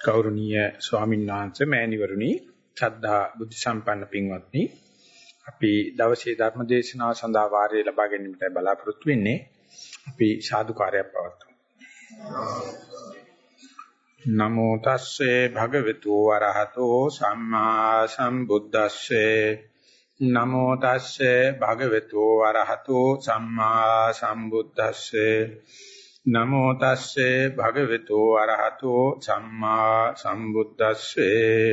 ගෞරවනීය ස්වාමීන් වහන්සේ මෑණිවරුනි ශ්‍රද්ධා බුද්ධ සම්පන්න පින්වත්නි. අපි දවසේ ධර්ම දේශනාව සඳහා වාරය ලබා ගැනීමට බලාපොරොත්තු වෙන්නේ අපි සාදුකාරයක් පවත්වමු. නමෝ තස්සේ භගවතු වරහතෝ සම්මා සම්බුද්දස්සේ. නමෝ තස්සේ භගවතු වරහතෝ සම්මා සම්බුද්දස්සේ. නමෝ තස්සේ භගවතු අරහතෝ සම්මා සම්බුද්දස්සේ.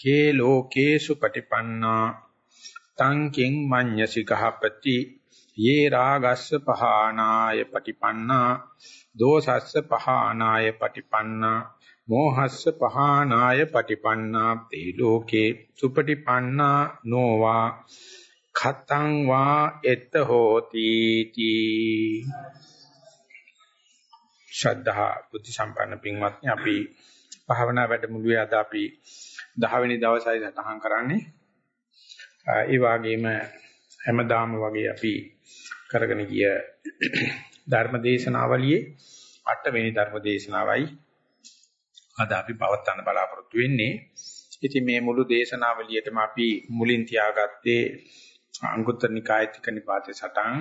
කේ ලෝකේසු පටිපන්නා තං කිං මඤ්ඤසි කහපති යේ රාගස්ස පහානාය පටිපන්නා දෝසස්ස පහානාය පටිපන්නා මෝහස්ස පහානාය පටිපන්නා තේ ලෝකේ සුපටිපන්නා නොවා khතං වා එත හෝති තී. ශ්‍රද්ධා බුද්ධ සම්පන්න පින්වත්නි අපි භාවනා වැඩමුළුවේ අද අපි 10 වෙනි දවසයි සටහන් කරන්නේ. ඒ වගේම හැමදාම වගේ අපි කරගෙන ගිය ධර්ම දේශනාවලියේ 8 වෙනි ධර්ම දේශනාවයි අද අපි පවත්වන්න බලාපොරොත්තු වෙන්නේ. ඉතින් මේ මුළු දේශනාවලියටම අපි මුලින් තියාගත්තේ අංගුත්තර නිකායේ තික නිපාතේ සටහන්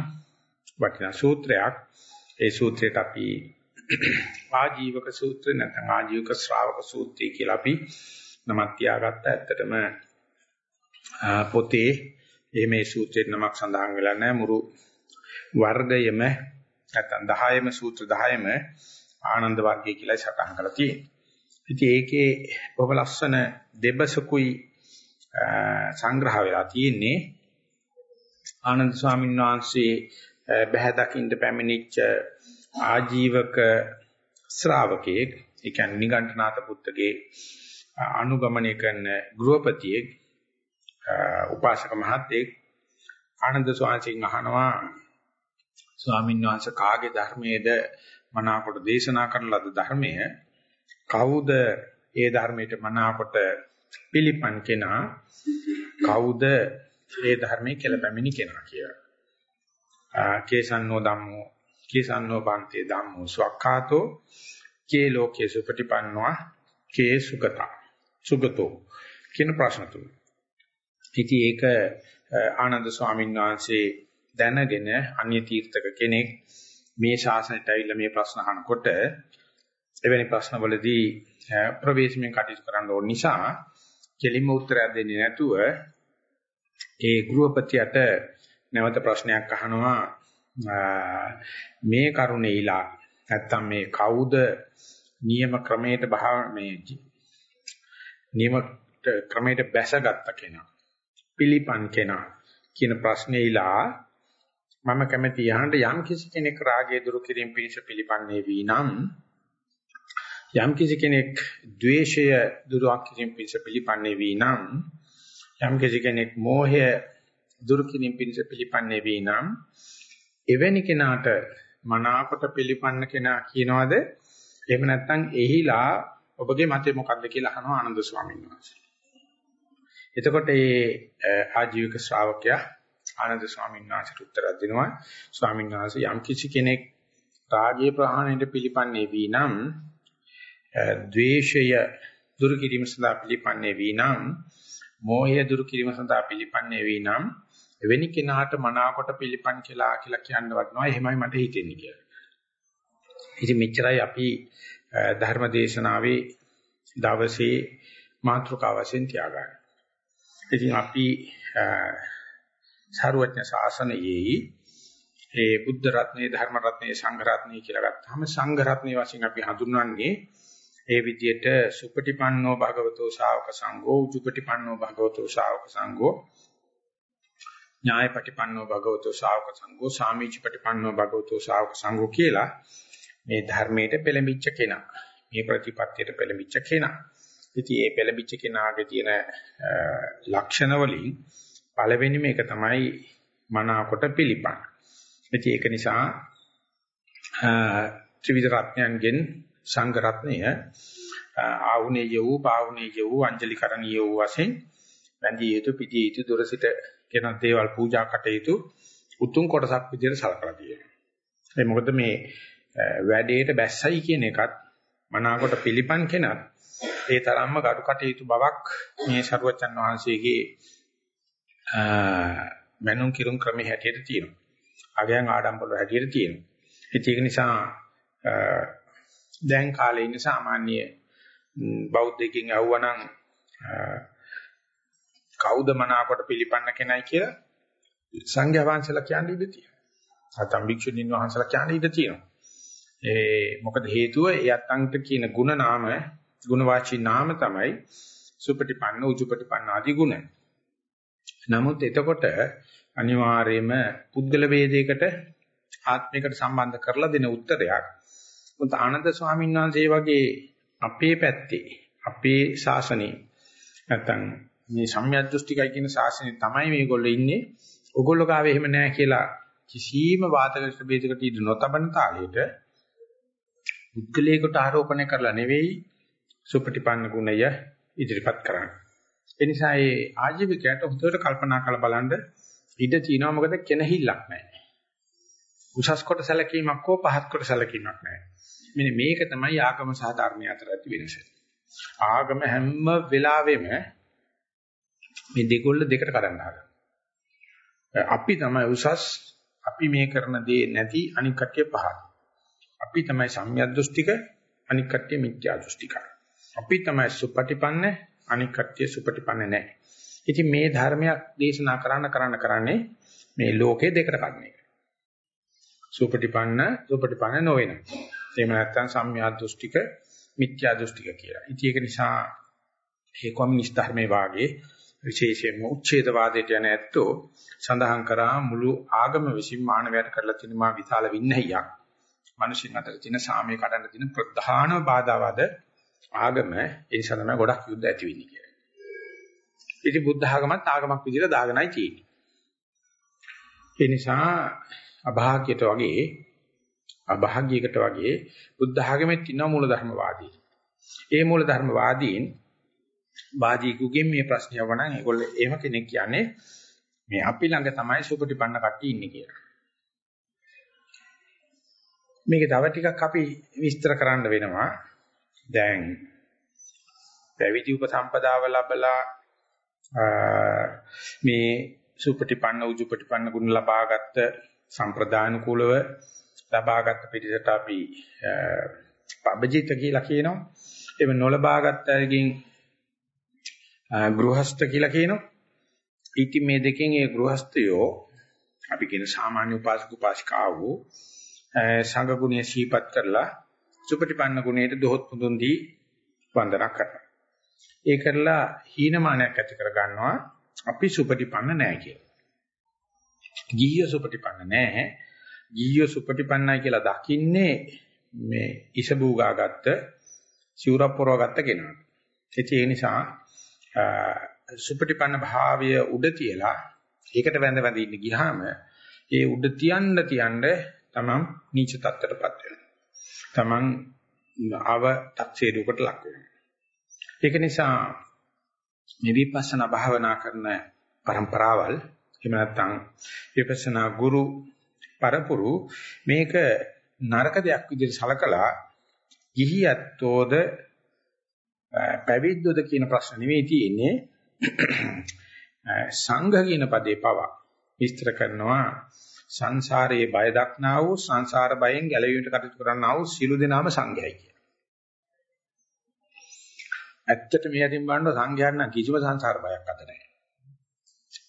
වටිනා සූත්‍රයක්. ඒ සූත්‍රයට අපි ආජීවක සූත්‍රය නැත්නම් ආජීවක ශ්‍රාවක සූත්‍රය කියලා අපි නමක් තියාගත්තා. ඇත්තටම පොතේ මේ මේ සූත්‍රයේ නමක් සඳහන් වෙලා නැහැ. මුරු වර්ගයම නැත්නම් 10ම සූත්‍ර 10ම ආනන්ද වර්ගය කියලා සටහන් කරලා තියෙනවා. ඉතින් ඒකේ බොහොම ලස්සන දෙබසකුයි සංග්‍රහ වෙලා තියෙන්නේ. ආනන්ද ස්වාමීන් වහන්සේ බහැ දකින්න පැමිණිච්ච ආජීවක ශ්‍රාවකයෙක් ඒ කියන්නේ නිගණ්ඨනාත පුත්තගේ අනුගමනය කරන ගෘහපතියෙක් උපාසක මහත්තයෙක් ආනන්ද ස්වාමීන් අහනවා ස්වාමීන් වහන්සේ කාගේ ධර්මයේද මනාකොට දේශනා කරන ලද ධර්මය? කවුද ඒ ධර්මයට මනාකොට පිළිපන් කෙනා? කවුද ඒ ධර්මයේ කියලා පැමිණි කෙනා? කියලා. කේසන්නෝ ධම්මෝ කේසන්නෝ බන්තේ ධම්මෝ ස්වක්ඛාතෝ කේ ලෝකේ සුපටිපන්නවා කේ සුගතා සුගතෝ කියන ප්‍රශ්න තුන. ඉතින් ඒක ආනන්ද ස්වාමීන් වහන්සේ දැනගෙන අන්‍ය තීර්ථක කෙනෙක් මේ ශාසනයට ඇවිල්ලා මේ ප්‍රශ්න අහනකොට එවැනි ප්‍රශ්නවලදී ප්‍රවේශමෙන් කටයුතු කරන්න ඕන නිසා කෙලින්ම උත්තරයක් දෙන්නේ නැතුව ඒ ගෘහපතියට නැවත ප්‍රශ්නයක් අහනවා මේ කරුණේලා නැත්තම් මේ කවුද නියම ක්‍රමයට භාව මේ නියම ක්‍රමයට බැසගත්ත කෙනා පිළිපන් කෙනා කියන ප්‍රශ්නේලා මම කැමති යහන්න යම් කිසි කෙනෙක් රාගය දුරු කිරීම පිණිස පිළිපන්නේ වීනම් යම් කිසි කෙනෙක් ද්වේෂය දුරු කිරීම පිණිස පිළිපන්නේ වීනම් යම් කිසි කෙනෙක් මෝහය දුරු කිරීම පිණිස පිළිපන්නේ වීනම් එවැනි කෙනාට මනාකොට පිළිපන්න කෙනා කියනවාද එහෙම නැත්නම් එහිලා ඔබගේ මතය මොකක්ද කියලා අහනවා ආනන්ද ස්වාමීන් වහන්සේ. එතකොට මේ ආජීවක ශ්‍රාවකයා ආනන්ද ස්වාමීන් වහන්සේට උත්තර දෙනවා ස්වාමීන් වහන්සේ යම් කිසි කෙනෙක් රාගයේ ප්‍රහාණයට පිළිපන්නේ වී නම් ද්වේෂය දුරු කිරීම සඳහා පිළිපන්නේ වී නම් මෝහය දුරු කිරීම සඳහා පිළිපන්නේ වී නම් එවැනි කෙනාට මනාකොට පිළිපන් කියලා කියලා කියන්න වටනවා එහෙමයි මට හිතෙන්නේ කියලා. ඉතින් මෙච්චරයි අපි ධර්ම දේශනාවේ දවසේ මාතෘකාව වශයෙන් තියාගන්න. ඉතින් අපි සාරවත්න ශාසනයේ ඒ බුද්ධ රත්නේ ධර්ම රත්නේ සංඝ රත්නේ කියලා ගත්තාම සංඝ රත්නේ වශයෙන් අපි හඳුන්වන්නේ ඒ විදිහට සුපටිපන්නෝ භගවතෝ ශාවක සංඝෝ උජුපටිපන්නෝ භගවතෝ ශාවක සංඝෝ ඥායපටිපන්නෝ භගවතෝ ශාවක සංඝෝ සාමීචපටිපන්නෝ භගවතෝ ශාවක සංඝෝ කියලා මේ ධර්මයට පෙළඹිච්ච කෙනා. මේ ප්‍රතිපත්තියට පෙළඹිච්ච කෙනා. ඉතින් මේ පෙළඹිච්ච කෙනාගේ තියෙන ලක්ෂණ වලින් පළවෙනිම එක තමයි මනාකොට පිළිපන්. ඉතින් ඒක නිසා ත්‍රිවිධ රත්නයන්ගෙන් සංඝ රත්නය ආවුනේය වූ පාවුනේය වූ අංජලි කරණීය වූ වශයෙන් වැඳිය යුතු පිටිය යුතු දුර සිට කියන දේවල් පූජා කටයුතු උතුම් කොටසක් විදිහට සලකලා තියෙනවා. ඒ මොකද මේ වැඩේට බැස්සයි කියන එකත් මනාකොට පිළිපන් කෙනත් ඒ තරම්ම gadu කටයුතු බවක් මේ සරුවචන් වහන්සේගේ මනුන් කිරුම් ක්‍රමයේ හැටියට තියෙනවා. අගයන් ආඩම්බර හැටියට තියෙනවා. ඒක නිසා දැන් කාලේ ඉන්න සාමාන්‍ය බෞද්ධකින් අහුවනම් කවුද මනාකොට පිළිපන්න කෙනයි කියලා සංඝයා වහන්සේලා කියන්නේ ඉඳී තියෙනවා. සතම් භික්ෂුණීන් වහන්සේලා කියන්නේ ඉඳී තියෙනවා. ඒ මොකද හේතුව ඒ අත්තන්ට කියන ಗುಣ නාම ගුණ වාචී නාම තමයි සුපටිපන්න උජුපටිපන්න ආදී ගුණ. නමුත් එතකොට අනිවාර්යයෙන්ම පුද්ගල වේදයකට ආත්මයකට සම්බන්ධ කරලා දෙන උත්තරයක්. මොකද ආනන්ද ස්වාමීන් වහන්සේ වගේ අපේ පැත්තේ අපේ ශාසනයේ නැත්තම් මේ සම්මියද්දෘෂ්ටිකයි කියන ශාසනය තමයි මේගොල්ලෝ ඉන්නේ. ඔගොල්ලෝ ගාවේ එහෙම නැහැ කියලා කිසිම වාදකට බේදකට ඉද නොතබන තාලෙට පුද්ගලයාට ආරෝපණය කරලා නෙවෙයි සුපටිපන්න ගුණය ඉදිරිපත් කරන්නේ. ඒ නිසා මේ ආජීවිකයට හොඳට කල්පනා කරලා බලන්න ඉඩ තියෙනවා මොකද කෙනහිල්ලක් නැහැ. උසස් කොට සැලකීමක් හෝ පහත් කොට සැලකීමක් නැහැ. මෙන්න මේක තමයි ආගම සහ ධර්මය අතර ඇති වෙනස. ආගම හැම වෙලාවෙම මේ දෙකොල්ල දෙකට කඩන්න හදනවා. අපි තමයි උසස් අපි මේ කරන දේ නැති අනික් කට්ටිය පහත්. අපි තමයි සම්‍යද්දෘෂ්ටික අනික් කට්ටිය මිත්‍යා දෘෂ්ටික. අපි තමයි සුපටිපන්න අනික් කට්ටිය සුපටිපන්න නැහැ. ඉතින් මේ ධර්මයක් දේශනා කරන්න කරන්න කරන්නේ මේ ලෝකේ දෙකට කඩන එක. සුපටිපන්න සුපටිපන්න නොවන. එහෙම නැත්නම් සම්‍යාදෘෂ්ටික මිත්‍යා දෘෂ්ටික කියලා. ඉතින් ඒක නිසා මේ කොමියුනිස්ට් ධර්මයේ වාගේ විශේෂයෙන්ම උච්ඡේදවාදයට යන ඇත්තෝ සඳහන් කරා මුළු ආගම විසින් මානවයට කරලා තියෙන මා විශාල වින්නහියක්. මිනිසින් අතර තියෙන සාමය කඩන්න තියෙන ප්‍රධානම බාධාවද ආගම ඒ නිසා තමයි ගොඩක් යුද්ධ ඇති වෙන්නේ කියලා. ඉතින් බුද්ධ ආගමත් ආගමක් විදිහට දාගෙනයි තියෙන්නේ. ඒ නිසා අභාග්‍යයට වගේ අභාග්‍යයකට වගේ බුද්ධ ආගමෙත් ඉන්න මූලධර්මවාදී. ඒ මූලධර්මවාදීන් වාදීකුගෙන් මේ ප්‍රශ්නය වුණා ඒගොල්ලෝ එහෙම කෙනෙක් කියන්නේ මේ අපි ළඟ තමයි සුපටිපන්න කට්ටිය ඉන්නේ කියලා. මේක තව ටිකක් අපි විස්තර කරන්න වෙනවා. දැන් පැවිදි උපසම්පදාව ලැබලා මේ සුපටිපන්න උජුපටිපන්න ගුණ ලබාගත් සම්ප්‍රදාන කුලව ලබාගත් පිළිසට අපි පබජිත කියලා කියනවා. එව නොලබාගත් අයගෙන් ගෘහස්ත කියලා කියනවා. ඉතින් මේ දෙකෙන් ඒ ගෘහස්තයෝ අපි කියන සාමාන්‍ය උපාසක උපාසිකාවෝ සංඝ ගුණය සීපත් කරලා සුපටිපන්න ගුණයට දොහොත් මුදුන් දී වන්දනා කරනවා. ඒ කරලා හීනමානයක් ඇති කර ගන්නවා අපි සුපටිපන්න නැහැ කියලා. ගිහිය සුපටිපන්න නැහැ. ගිහිය සුපටිපන්නයි කියලා දකින්නේ මේ ඉසබූගා ගත්ත සිවුරක් පොරව ගත්ත කෙනා. ඒ නිසා සුපටිපන්න භාවය උඩ තියලා ඒකට වැඳ වැඳ ඉන්න ගියාම ඒ උඩ තියන්න තියන්න තමන් නීච තත්ත්වයටපත් වෙනවා. තමන් අව තක්සේරුවකට ලක් වෙනවා. ඒක නිසා මේ විපස්සනා භාවනා කරන પરම්පරාවල් එහෙම නැත්නම් විපස්සනා ගුරු පරපුරු මේක නරක දෙයක් විදිහට සලකලා ගිහියත්ෝද පැවිද්දොද කියන ප්‍රශ්න නෙවෙයි තියෙන්නේ සංඝ කියන පදේ පවා විස්තර කරනවා සංසාරයේ බය දක්නා වූ සංසාර බයෙන් ගැලවීමට කටයුතු කරන්නා වූ සිළු දෙනාම සංඝයයි කියන. ඇත්තට මේ අතින් බලනකොට සංඝයාට නම් කිසිම සංසාර බයක් අත නැහැ.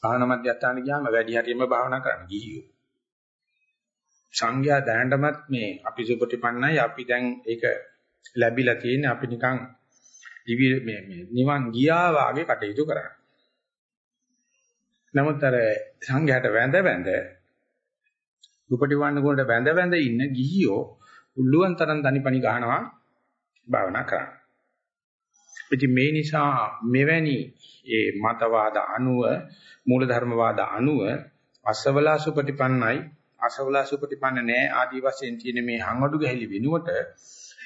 භාවනා මධ්‍යස්ථාන ගියාම වැඩි හරියම භාවනා කරන්න ගිහියෝ. සංඝයා දැනටමත් මේ අපි සුපටිපන්නයි අපි දැන් ඒක ලැබිලා තියෙන්නේ අපි නිකන් දිවි මේ මේ නිවන් ගියා වාගේ කටයුතු කරන්නේ. නමුත් අර සංඝයාට වැඳ වැඳ උපටිවන්න ගුණට වැඳ වැඳ ඉන්න ගිහියෝ උල්ලුවන් තරම් දනිපනි ගහනවා භාවනා කරන්න. ඉතින් මේ නිසා මෙවැනි ඒ මතවාද අනුව මූලධර්මවාද අනුව අසවලා සුපටිපන්නයි අසවලා සුපටිපන්න නැහැ ආදි වශයෙන් තියෙන මේ හංගඩු ගැහිලි වෙනුවට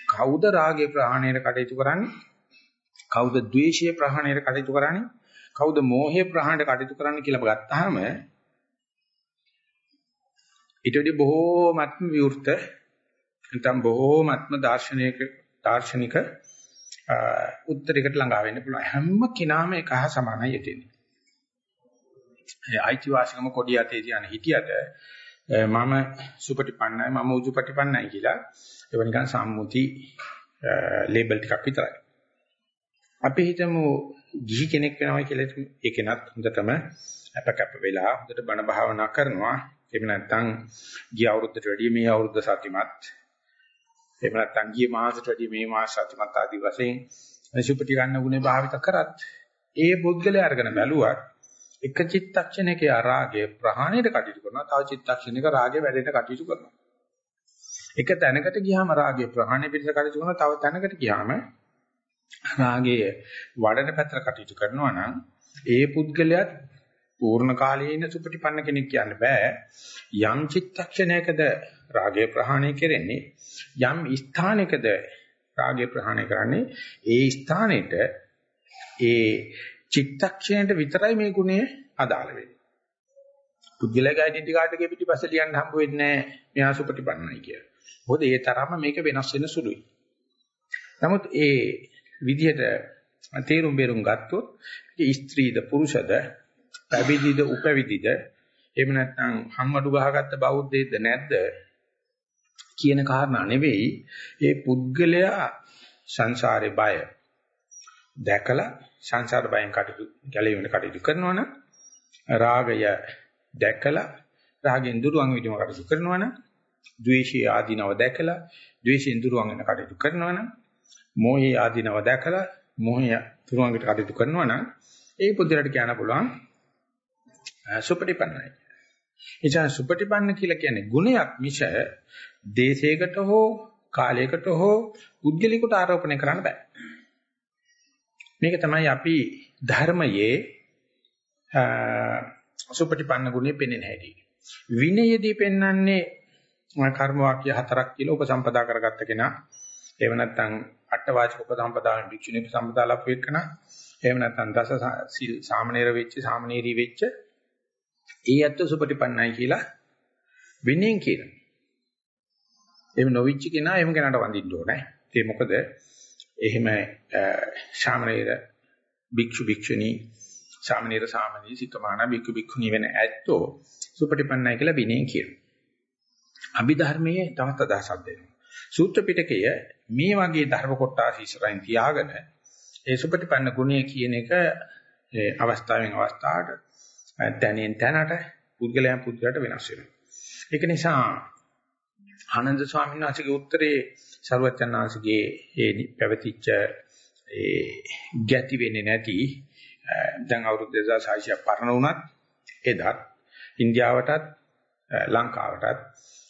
කවුද රාගේ ප්‍රහාණයට කටයුතු කරන්නේ කවුද ද්වේෂයේ ප්‍රහාණයට කටයුතු කරන්නේ? කවුද මෝහයේ ප්‍රහාණයට කටයුතු කරන්නේ කියලා ගත්තාම ඊට වඩා බොහෝමත්ම විවෘත නැත්නම් බොහෝමත්ම දාර්ශනික දාර්ශනික උත්තරයකට ළඟා වෙන්න පුළුවන්. හැම කෙනාම එක හා සමානයි යෙදෙන්නේ. ඒ අයිතිවාසිකම කොඩිය අතේ තියන හිටියට මම සුපටිපන්නයි මම උජුපටිපන්නයි කියලා ඒක නිකන් සම්මුති ලේබල් ටිකක් විතරයි. අපි හිතමු ගිහි කෙනෙක් වෙනවා කියලා ඒ කෙනත් හොඳටම අපකප්ප වෙලා හොඳට බණ භාවනා කරනවා. එහෙම නැත්නම් ගිය අවුරුද්දට වැඩිය මේ අවුරුද්ද සතිමත්. එහෙම නැත්නම් ගිය මාසෙට වැඩිය මේ මාස සතිමත් ආදී වශයෙන් සුපටි ගන්න ගුණේ භාවිත කරත් ඒ පුද්ගලයා අරගෙන බැලුවත් එක චිත්තක්ෂණයක රාගය ප්‍රහාණයට කටයුතු කරනවා තව චිත්තක්ෂණයක රාගය වැඩෙන්න කටයුතු කරනවා එක තැනකට ගියාම රාගය ප්‍රහාණය පිටස කටයුතු කරනවා තව තැනකට ගියාම රාගය වඩන පැත්තට කටයුතු කරනවා නම් ඒ පුද්ගලයාත් පූර්ණ කාලයේ ඉන්න සුපටිපන්න කෙනෙක් කියන්න බෑ යම් චිත්තක්ෂණයකද රාගය ප්‍රහාණය කෙරෙන්නේ යම් ස්ථානයකද රාගය ප්‍රහාණය කරන්නේ ඒ ස්ථානෙට ඒ චිත්තක්ෂණයට විතරයි මේ ගුණය අදාළ වෙන්නේ. පුද්ගලයාගේ ඩෙන්ටි කාඩ් එකේ පිටිපස්සේ ලියන්න හම්බ වෙන්නේ නැහැ මෙයා සුපටිපන්නයි කියලා. මොකද ඒ තරම්ම මේක වෙනස් වෙන සුළුයි. නමුත් ඒ විදිහට තේරුම් බේරුම් ගත්තොත් ස්ත්‍රීද පුරුෂද පැවිදිද උපවිදිද එහෙම නැත්නම් හම්මඩු ගහගත්ත බෞද්ධයේද නැද්ද කියන කාරණා නෙවෙයි. ඒ පුද්ගලයා සංසාරේ බය දැකලා සංසාර බයෙන් කටයුතු ගැලවෙන්න කටයුතු කරනවනම් රාගය දැකලා රාගෙන් දුරවන් වීම කටයුතු කරනවනම් ද්වේෂය ආදීනව දැකලා ද්වේෂයෙන් දුරවන් වෙන කටයුතු කරනවනම් මෝහය ආදීනව දැකලා මෝහය දුරවන් වෙන කටයුතු කරනවනම් ඒ පුද්ගලයාට කියන්න පුළුවන් සුපටිපන්නයි. එචා සුපටිපන්න කියලා කියන්නේ ගුණයක් මිස දේශයකට හෝ කාලයකට හෝ පුද්ගලිකට ආරෝපණය කරන්න බෑ. මේක තමයි අපි ධර්මයේ සුපටිපන්න ගුණය පෙන්වන හැටි. විනයදී පෙන්වන්නේ කර්ම වාක්‍ය හතරක් කියලා උපසම්පදා කරගත්ත කෙනා. එහෙම නැත්නම් අටවාචක උපසම්පදාවෙන් භික්ෂුණී උපසම්පදා ලැබු එක්කනා. එහෙම නැත්නම් දස සාමණේර වෙච්ච සාමණේරී වෙච්ච ඒ ඇත්ත සුපටිපන්නයි කියලා විනයෙන් කියනවා. එහෙම නොවිච්ච කෙනා එහෙම කෙනාට වඳින්න ඕනේ. ඒ මොකද එහෙම ශාමණේර භික්ෂු භික්ෂුණී ශාමණේර සාමණේර සිකමාන භික්ඛු භික්ඛුණී වෙන ඇත්තෝ සුපටිපන්නයි කියලා විනයෙන් කියනවා. අභිධර්මයේ තවත් අදහසක් දෙනවා. සූත්‍ර පිටකය මේ වගේ ධර්ම කොටස් ඉස්සරහින් තියාගෙන ඒ සුපටිපන්න ගුණය කියන එක අවස්ථාවෙන් අවස්ථාවට තැනෙන් තැනට පුද්ගලයන් පුද්ගලට වෙනස් වෙනවා. ඒක නිසා ආනන්ද ස්වාමීන් වහන්සේගේ උත්තරේ ਸਰවචන්නාංශගේ ඒ පැවතිච්ච ඒ ගැටි වෙන්නේ නැති දැන් අවුරුදු 2600 පරණ වුණත් එදත් ඉන්දියාවටත් ලංකාවටත්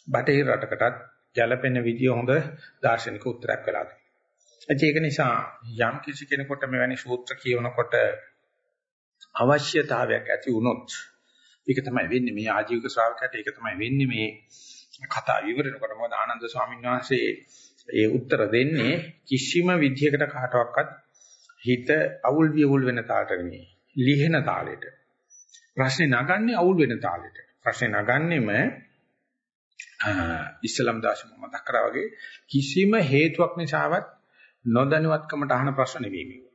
බටහිර රටකටත් ගැළපෙන විදිය හොඳ දාර්ශනික උත්තරයක් වෙලා තියෙනවා. ඒක නිසා යම් කිසි කෙනෙකුට මෙවැනි සූත්‍ර කියවනකොට අවශ්‍යතාවයක් ඇති වුණොත් ඒක තමයි වෙන්නේ මේ ආජීවක ශ්‍රාවකයට ඒක තමයි වෙන්නේ මේ කතා විවරණකොට මොකද ආනන්ද ස්වාමීන් වහන්සේ ඒ උත්තර දෙන්නේ කිසිම විදියකට කාටවත් හිත අවුල් වියුල් වෙන තාලට නෙමෙයි ලිහෙන තාලෙට. ප්‍රශ්නේ නගන්නේ අවුල් වෙන තාලෙට. ප්‍රශ්නේ නගන්නෙම ඉස්ලාම් දාශම මතක් කරා වගේ කිසිම හේතුවක් නිසාවත් නොදැනුවත්කමට අහන ප්‍රශ්න නෙවෙයි මේක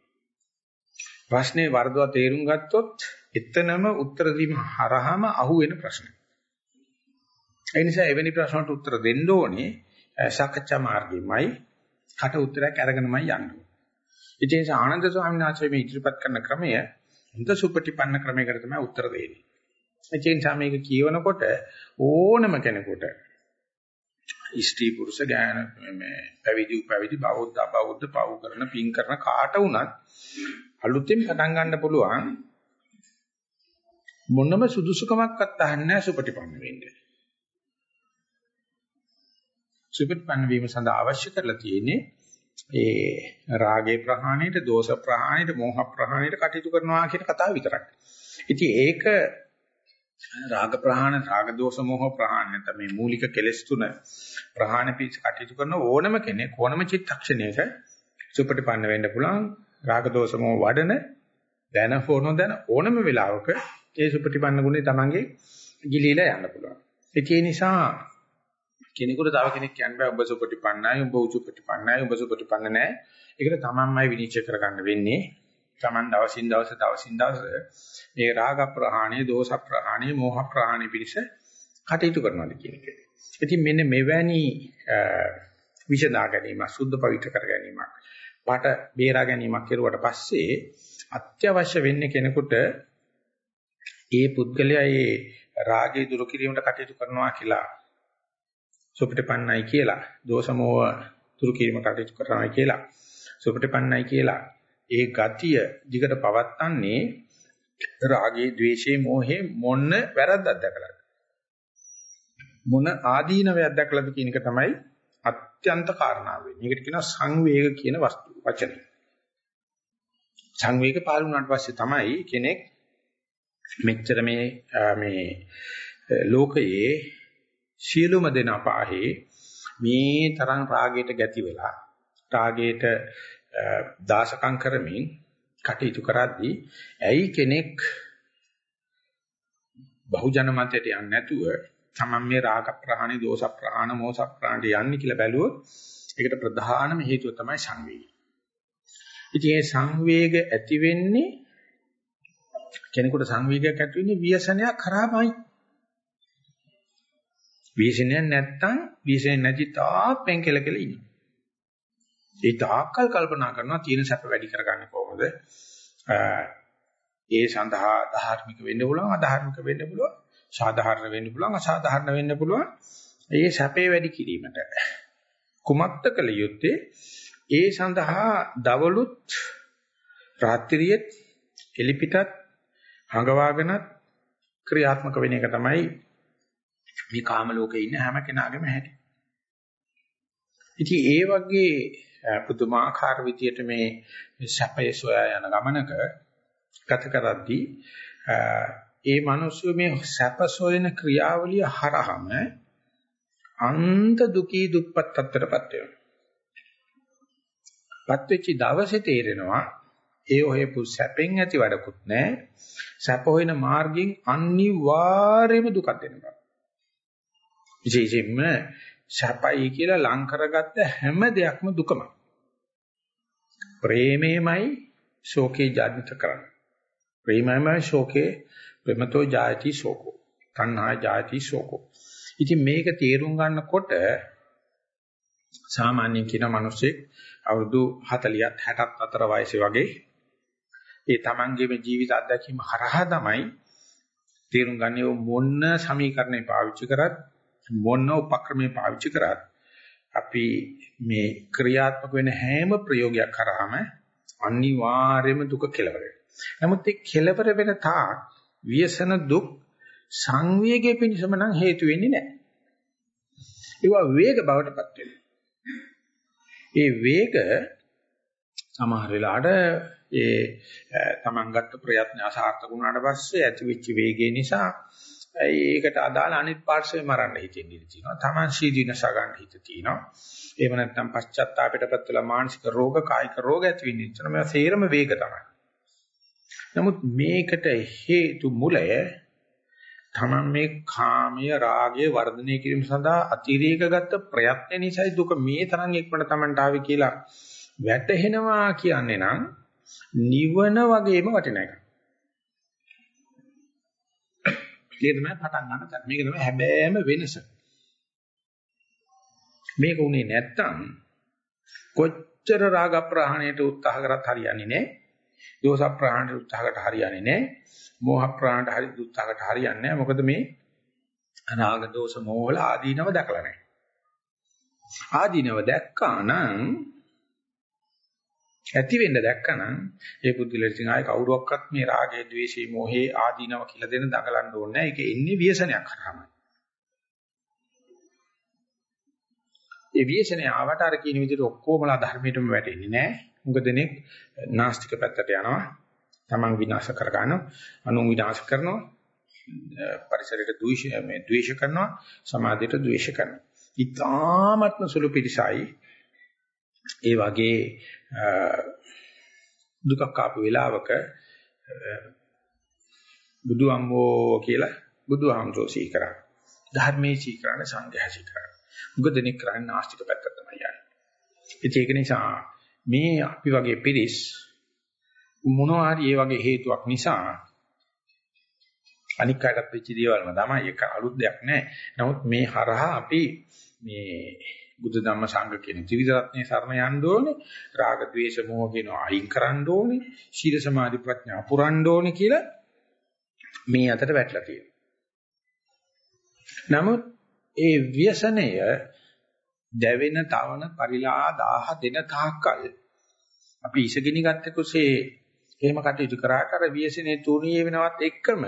ප්‍රශ්නේ වර්ධව තේරුම් ගත්තොත් එතනම උත්තර දීම හරහාම අහුවෙන ප්‍රශ්න. ඒ නිසා එවැනි ප්‍රශ්නකට උත්තර දෙන්න ඕනේ සාකච්ඡා මාර්ගෙමයි කට උත්තරයක් අරගෙනමයි යන්න ඕනේ. ඒ නිසා ආනන්ද ස්වාමීන් වහන්සේ මේ ඉදිරිපත් කරන ක්‍රමය හොඳ සුපටිපන්න ක්‍රමයකට තමයි උත්තර දෙන්නේ. ඒ නිසා මේක කියවනකොට ඕනම කෙනෙකුට ස්ත්‍රී පුරුෂ ඥාන මේ පැවිදි උපැවිදි බෞද්ධ අබෞද්ධ පව් කරන පින් කරන කාට වුණත් අලුතෙන් පටන් ගන්න පුළුවන් මොනම සුදුසුකමක්වත් අහන්නේ නැහැ සුපටිපන්න වෙන්නේ. සුපටිපන්න වීම සඳහා අවශ්‍ය කරලා තියෙන්නේ ඒ රාගේ ප්‍රහාණයට, දෝෂ ප්‍රහාණයට, මෝහ ප්‍රහාණයට කටයුතු කරනවා කියන කතාව විතරයි. ඉතින් ඒක රාග ප්‍රහාණ, රාග දෝෂ මෝහ ප්‍රහාණ නැත්නම් මේ මූලික කෙලෙස් තුන ප්‍රහාණ පිට කටයුතු කරන ඕනම කෙනෙක් ඕනම චිත්තක්ෂණයක සුපටිපන්න වෙන්න පුළුවන්. රාග දෝෂ මොහ වඩන දැන හෝ නොදැන ඕනම වෙලාවක ඒ සුපටිපන්න ගුණය තමන්ගේ ගිලීලා යන්න පුළුවන්. ඒ නිසා කෙනෙකුට තව කෙනෙක් කියන්න බෑ ඔබ සුපටිපන්නයි ඔබ උචුපටිපන්නයි ඔබ සුපටිපන්න නැහැ. ඒකට තමන්මයි විනිශ්චය කරගන්න වෙන්නේ. තමන් දවසින් දවස දවසින් දවස මේ රාග ප්‍රහාණය, දෝෂ ප්‍රහාණය, මෝහ ප්‍රහාණය පිණිස කටයුතු කරනවාද කියන එක. ඉතින් මෙන්න මෙවැනි විෂදා ගැනීම, සුද්ධ පවිත්‍ර කර ගැනීමක්, පාට බේරා ගැනීමක් කෙරුවට පස්සේ අත්‍යවශ්‍ය වෙන්නේ කෙනෙකුට ඒ පුද්ගලයා ඒ රාගය දුරු කිරීමට කටයුතු කරනවා කියලා සුපිටපන්නයි කියලා දෝෂමෝහ දුරු කිරීමට කටයුතු කරනවා කියලා සුපිටපන්නයි කියලා ඒ ගතිය දිගට පවත්න්නේ රාගේ ద్వේෂේ මෝහේ මොන වැරද්දක් දැකලාද මොන ආදීනවයක් දැකලාද කියන එක තමයි අත්‍යන්ත කාරණාව වෙන්නේ. ඒකට කියනවා සංවේග කියන වස්තු වචනේ. සංවේග පාලු වුණාට පස්සේ තමයි කෙනෙක් මෙච්චර මේ මේ ලෝකයේ සියලුම දෙන අපාහේ මේ තරම් රාගයට ගැති වෙලා රාගයට දාසකම් කරමින් කටයුතු කරද්දී ඇයි කෙනෙක් බහුජන මතයට යන්නේ නැතුව තමන් මේ රාග ප්‍රහාණි දෝෂ ප්‍රහාණ මෝස ප්‍රහාණට යන්නේ කියලා බැලුවොත් ඒකට ප්‍රධානම හේතුව තමයි සංවේගය. ඉතින් මේ සංවේග ඇති වෙන්නේ කෙනෙකුට සංවේගයක් ඇති වෙන්නේ ව්‍යසනයක් කරාමයි. ව්‍යසනයක් නැත්තම් ව්‍යසනයක් නැති තාක් පෙන්කල කියලා ඉන්නවා. ඒ තාක්කල් කල්පනා කරනවා තියෙන සැප වැඩි කරගන්නේ කොහොමද? ඒ සඳහා ධාර්මික වෙන්න පුළුවන්, අධාර්මික වෙන්න පුළුවන්, සාධාරණ වෙන්න පුළුවන්, අසාධාරණ වෙන්න පුළුවන්. ඒ සැපේ වැඩි කිරීමට කුමක්ද කළ යුත්තේ? ඒ සඳහා දවලුත් රාත්‍රියෙත් එලිපිටත් හඟවාගෙනත් ක්‍රියාත්මක වෙන එක තමයි මේ කාම ලෝකේ ඉන්න හැම කෙනාගේම හැටි. ඉතින් ඒ වගේ පුදුමාකාර විදියට මේ සැපය සොයා යන ගමනක ගත කරද්දී ඒ මිනිස්සු මේ සැප සොයන ක්‍රියාවලිය හරහම අන්ත දුකී දුප්පත් තත්ත්වයටපත් වෙනවා. පත් වෙච්ච දවසේ තේරෙනවා ඒ හොයපු සැපෙන් ඇති වැඩකුත් නැහැ. සැප හොයන මාර්ගයෙන් අනිවාර්යයෙන්ම දුකක් දෙනවා. විශේෂයෙන්ම සැපයි කියලා ලං කරගත්ත හැම දෙයක්ම දුකමයි. ප්‍රේමේමයි ශෝකේ ජාතිත කරන්නේ. ප්‍රේමයමයි ශෝකේ ප්‍රමතෝ ජායති ශෝකෝ. තණ්හා ජායති ශෝකෝ. ඉතින් මේක තේරුම් ගන්නකොට සාමාන්‍ය කියන මිනිස්සෙක් අවුරුදු 40ත් 60ත් අතර වයසේ වගේ ඒ තමන්ගේම ජීවිත අත්දැකීම හරහා තමයි තේරුම් ගන්නේ මොන සමීකරණේ පාවිච්චි කරත් මොන උපක්‍රමේ පාවිච්චි කරත් අපි මේ ක්‍රියාත්මක වෙන හැම ප්‍රයෝගයක් කරාම අනිවාර්යයෙන්ම දුක කෙලවර නමුත් ඒ කෙලවර වෙන තාක් ව්‍යසන දුක් සංවේගයේ පිණිසම නම් හේතු වෙන්නේ නැහැ. ඒවා වේග බවටපත් වෙනවා. ඒ වේග සමහර වෙලාවට ඒ තමන් ගත්ත ප්‍රයත්න අසාර්ථක වුණාට පස්සේ ඇතිවෙච්ච වේගය නිසා ඒකට අදාළ අනිත් පාර්ශ්වය මරන්න හිතෙන් ඉඳී තියෙනවා. තමන් සීදීනස ගන්න හිත තියෙනවා. එහෙම නැත්නම් පශ්චාත්තාපයටපත් වෙලා මානසික රෝග, කායික රෝග ඇති වෙන්නේ. එතන මේ සේරම වේග තමයි. නමුත් මේකට හේතු මුලය තමන් මේ කාමයේ රාගයේ වර්ධනය කිරීම සඳහා අතිරේක ගත්ත ප්‍රයත්න නිසායි දුක මේ තරම් එක්මන තමන්ට ආවේ කියලා වැටහෙනවා කියන්නේ නම් නිවන වගේම වටින එකක්. ඒක තමයි පටන් ගන්න තැන. මේක තමයි හැබෑම වෙනස. මේක උනේ නැත්තම් කොච්චර රාග ප්‍රහාණයට උත්සාහ කරත් හරියන්නේ නැහැ. දෝෂ ප්‍රහාණයට උත්සාහ කරත් හරියන්නේ නැහැ. මෝහ ප්‍රහාණයට හරි උත්සාහකට හරියන්නේ නැහැ. මොකද මේ රාග දෝෂ මෝහ වල ආදීනව දැකලා නැහැ. ආදීනව දැක්කා නම් ඇති වෙන්න දැක්කනම් ඒ පුදුලට ඉතින් ආයේ කවුරුවක්වත් මේ රාගය, ద్వේෂය, මෝහය ආදීනව කියලා දෙන දඟලන්න ඕනේ නැහැ. ඒක එන්නේ ව්‍යසනයක් කරාමයි. ඒ ව්‍යසනය ආවට අර කියන විදිහට ඔක්කොමලා ධර්මයටම වැටෙන්නේ නැහැ. මොකද දෙනෙක් නාස්තික පැත්තට යනවා. තමන් විනාශ කරගන්නවා, අනුන් විනාශ කරනවා. පරිසරයට ද්වේෂ මේ ද්වේෂ කරනවා, සමාධියට ද්වේෂ කරනවා. ඊටාත්ම සුළු පිටසයි ඒ වගේ දුකක් ආපු වෙලාවක බුදු අම්මෝ කියලා බුදුහාමුදුරෝ සීකරා. ධර්මයේ සීකරන සංඝයා සීකරා. උගදෙනෙක් කරන්නේ නාස්තික පැත්ත තමයි යන්නේ. ඒක නිසා මේ අපි වගේ පිරිස් මොනවා හරි ඒ වගේ හේතුවක් නිසා අනික් කාටත් වෙච්ච දේවල්ම තමයි ඒක අලුත් දෙයක් නෑ. නමුත් මේ හරහා අපි මේ බුද්ධ ධම්ම සංඝ කියන ත්‍රිවිධ රත්නේ සරණ යන්න ඕනේ. රාග ద్వේෂ මෝහ කියන අයින් කරන්න ඕනේ. ශීල සමාධි ප්‍රඥා පුරන්න ඕනේ කියලා මේ අතට වැටලා තියෙනවා. නමුත් ඒ ව්‍යසනය දැවෙන තවන පරිලා 1000 දෙන තාක්කල් අපි ඉසගිනි ගත්ත කුසේ එහෙම කටයුතු කරා කර ව්‍යසනේ තුනී වෙනවත් එක්කම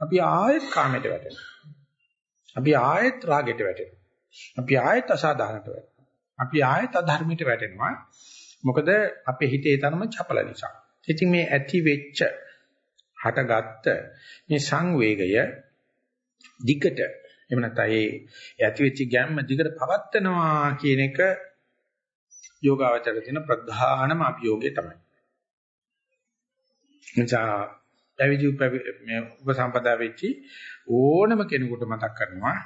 අපි ආයෙත් කාමයට වැටෙනවා. අපි ආයෙත් රාගයට වැටෙනවා. අපි ආයෙත් අසාධාරණට වැටෙනවා. අපි ආයෙත් අධර්මයට වැටෙනවා. මොකද අපේ හිතේ තරම චපල නිසා. ඉතින් මේ ඇති වෙච්ච හටගත්ත මේ සංවේගය දිගට එහෙම නැත්නම් ඒ ඇති වෙච්ච ගැම්ම දිගට පවත්නවා කියන එක යෝගාවචර දින ප්‍රධානම අභියෝගය තමයි. එනිසා පැවිදි මේ උපසම්පදා වෙච්චි ඕනම කෙනෙකුට මතක් කරනවා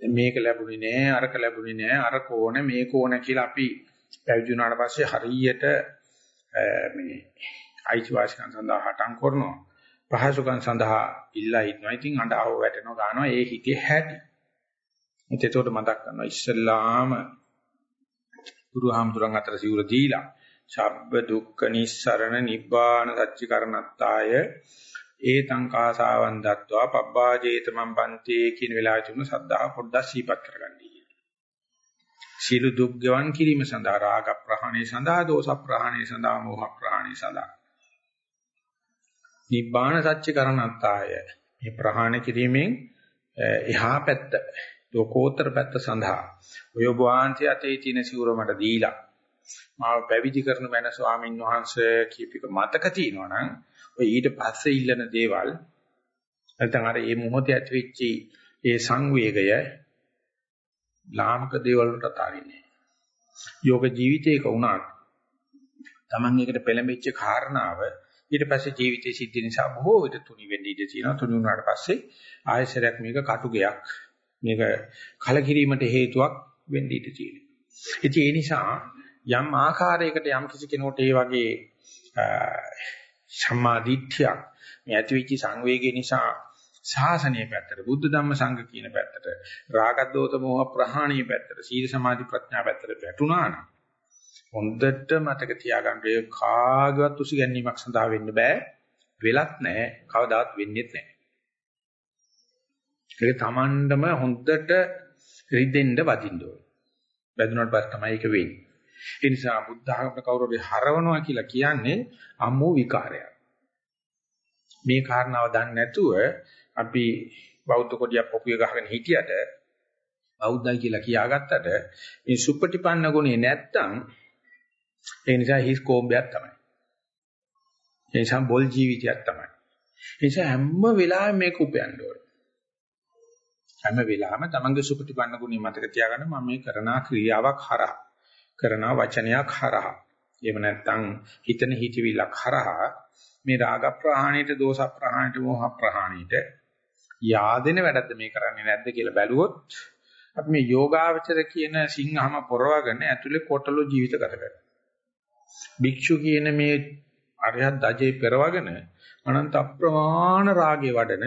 මේක ලැබුණේ නෑ අරක ලැබුණේ නෑ අර කෝණ මේ කෝණ කියලා අපි පැවිදි වුණාට පස්සේ හරියට මේ අයිතිවාසිකම් සඳහා හටම් කරනවා. පහසුකම් සඳහා ඉල්ලා ඉන්නවා. ඉතින් අඬව වැටෙනවා ගන්නවා. ඒ හිතේ හැටි. එතකොට මතක් කරනවා ඉස්සල්ලාම ගුරු හාමුදුරන් අතර සිවුර දීලා සබ්බ දුක්ඛ නිස්සරණ නිබ්බාන සච්චිකරණත්තාය ඒතං කාසාවන් දත්වා පබ්බාජේතමන් බන්තේ කියන වෙලාවේ තිබුණ සද්ධා පොඩ්ඩක් සීපත් කරගන්නයි කියන්නේ. සීල දුක් ගෙවන් කිරීම සඳහා රාග ප්‍රහාණය සඳහා දෝෂ ප්‍රහාණය සඳහා මෝහ ප්‍රහාණය සඳහා. නිබ්බාන සච්චිකරණත්තාය. මේ ප්‍රහාණය කිරීමෙන් එහා පැත්ත ලෝකෝත්තර පැත්ත සඳහා. ඔය ඔබ වහන්සේ අතේ තියෙන සිවුර මට දීලා මාව පැවිදි කරන මැන ස්වාමින් වහන්සේ කීපික මතක තියෙනවා නම් ඔය ඊට පස්සේ ඉල්ලන දේවල් නැත්නම් අර මේ මොහොතේ ඇතිවෙච්ච ඒ සංවේගය ලාමක දේවල් වලට අතාරින්නේ. යෝග ජීවිතයක වුණත් Taman එකට පෙළඹෙච්ච කාරණාව ඊට පස්සේ ජීවිතයේ සිද්ධ නිසා බොහෝ විට තුනි වෙන්න ඉඩ තියෙනවා. තුනි වුණාට පස්සේ ආයශරයක් මේක කටුගයක් මේක කලකිරීමට හේතුවක් වෙන්න ඉඩ තියෙනවා. ඉතින් ඒ නිසා යම් ආකාරයකට යම් කිසි කෙනෙකුට ඒ වගේ සම්මාදිට්ඨියක්. මේ ඇතිවිචි සංවේගය නිසා ශාසනීය පැත්තට බුද්ධ ධම්ම සංඝ කියන පැත්තට රාගද්දෝත මොහ ප්‍රහාණීය පැත්තට සීල සමාධි ප්‍රඥා පැත්තට වැටුණා නම් හොඳට මතක තියාගන්න ඒ කාගවත් උසි ගැනීමක් සඳහා වෙන්න බෑ. වෙලත් නැහැ. කවදාවත් වෙන්නේත් නැහැ. ඒක Tamandම හොඳට රිදෙන්න වදින්න ඕනේ. වැදුනට පස්සේ තමයි ඒක වෙන්නේ. ඒ නිසා බුද්ධ ආගමට කවුරුහරි හරවනවා කියලා කියන්නේ අම්මෝ විකාරයක්. මේ කාරණාව දන්නේ නැතුව අපි බෞද්ධ කොටියක් පොකුවේ ගහගෙන හිටියට බෞද්ධයි කියලා කියාගත්තට මේ සුපටිපන්න ගුණේ නැත්තම් ඒ නිසා හිස් කෝම්බයක් තමයි. ඒ නිසා බොල් ජීවිතයක් තමයි. ඒ නිසා හැම වෙලාවෙම මේක උපයන්න ඕනේ. හැම වෙලාවෙම තමන්ගේ සුපටිපන්න ගුණය මතක තියාගන්න මම මේ කරන ක්‍රියාවක් හරහා කරන වචනයක් හරහා එහෙම නැත්නම් හිතන හිතවිලක් හරහා මේ රාග ප්‍රහාණයට දෝෂ ප්‍රහාණයට මෝහ ප්‍රහාණයට yaadෙන වැඩක්ද මේ කරන්නේ නැද්ද කියලා බැලුවොත් අපි මේ යෝගාවචර කියන සිංහම පොරවගෙන ඇතුලේ කොටලෝ ජීවිත ගත කරනවා. භික්ෂු කියන මේ අරහත් දජේ පෙරවගෙන අනන්ත අප්‍රමාණ රාගේ වඩන,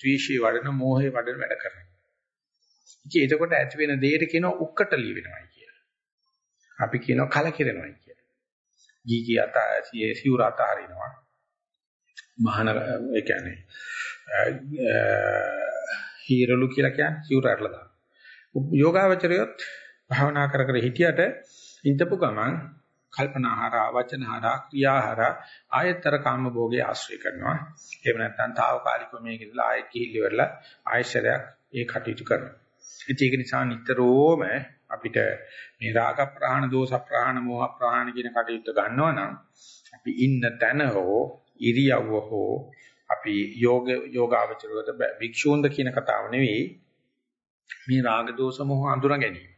ද්වේෂේ වඩන, මෝහේ වඩන වැඩ කරනවා. ඉතින් එතකොට ඇති වෙන දෙයට කියනවා උක්කටලී වෙනවයි අපි කියනවා කලකිරෙනවා කියලා. ගීගී අත සිවුර අතහරිනවා. මහාන ඒ කියන්නේ හීරලු කියලා කියන්නේ සිවුර අරලා දාන. යෝගාවචරයොත් භාවනා කර කර හිටියට ඉඳපු ගමන් කල්පනාහාර වචනහාර ක්‍රියාහාර ආයතර කාම භෝගේ ආශ්‍රය කරනවා. එහෙම නැත්නම් తాවකාලිකව මේක ඉඳලා ආයෙත් කිහිල්ල වෙරලා ආයශරයක් ඒ කටයුතු කරනවා. ඒක නිසා නිතරම අපිට මේ රාග ප්‍රහාණ, දෝෂ ප්‍රහාණ, මෝහ ප්‍රහාණ කියන කටයුත්ත ගන්නවා නම් අපි ඉන්න තැන හෝ ඉරියව්ව හෝ අපි යෝග යෝගාවචරවද භික්ෂූන්ද කියන කතාව නෙවෙයි මේ රාග දෝෂ මොහ හඳුනා ගැනීම.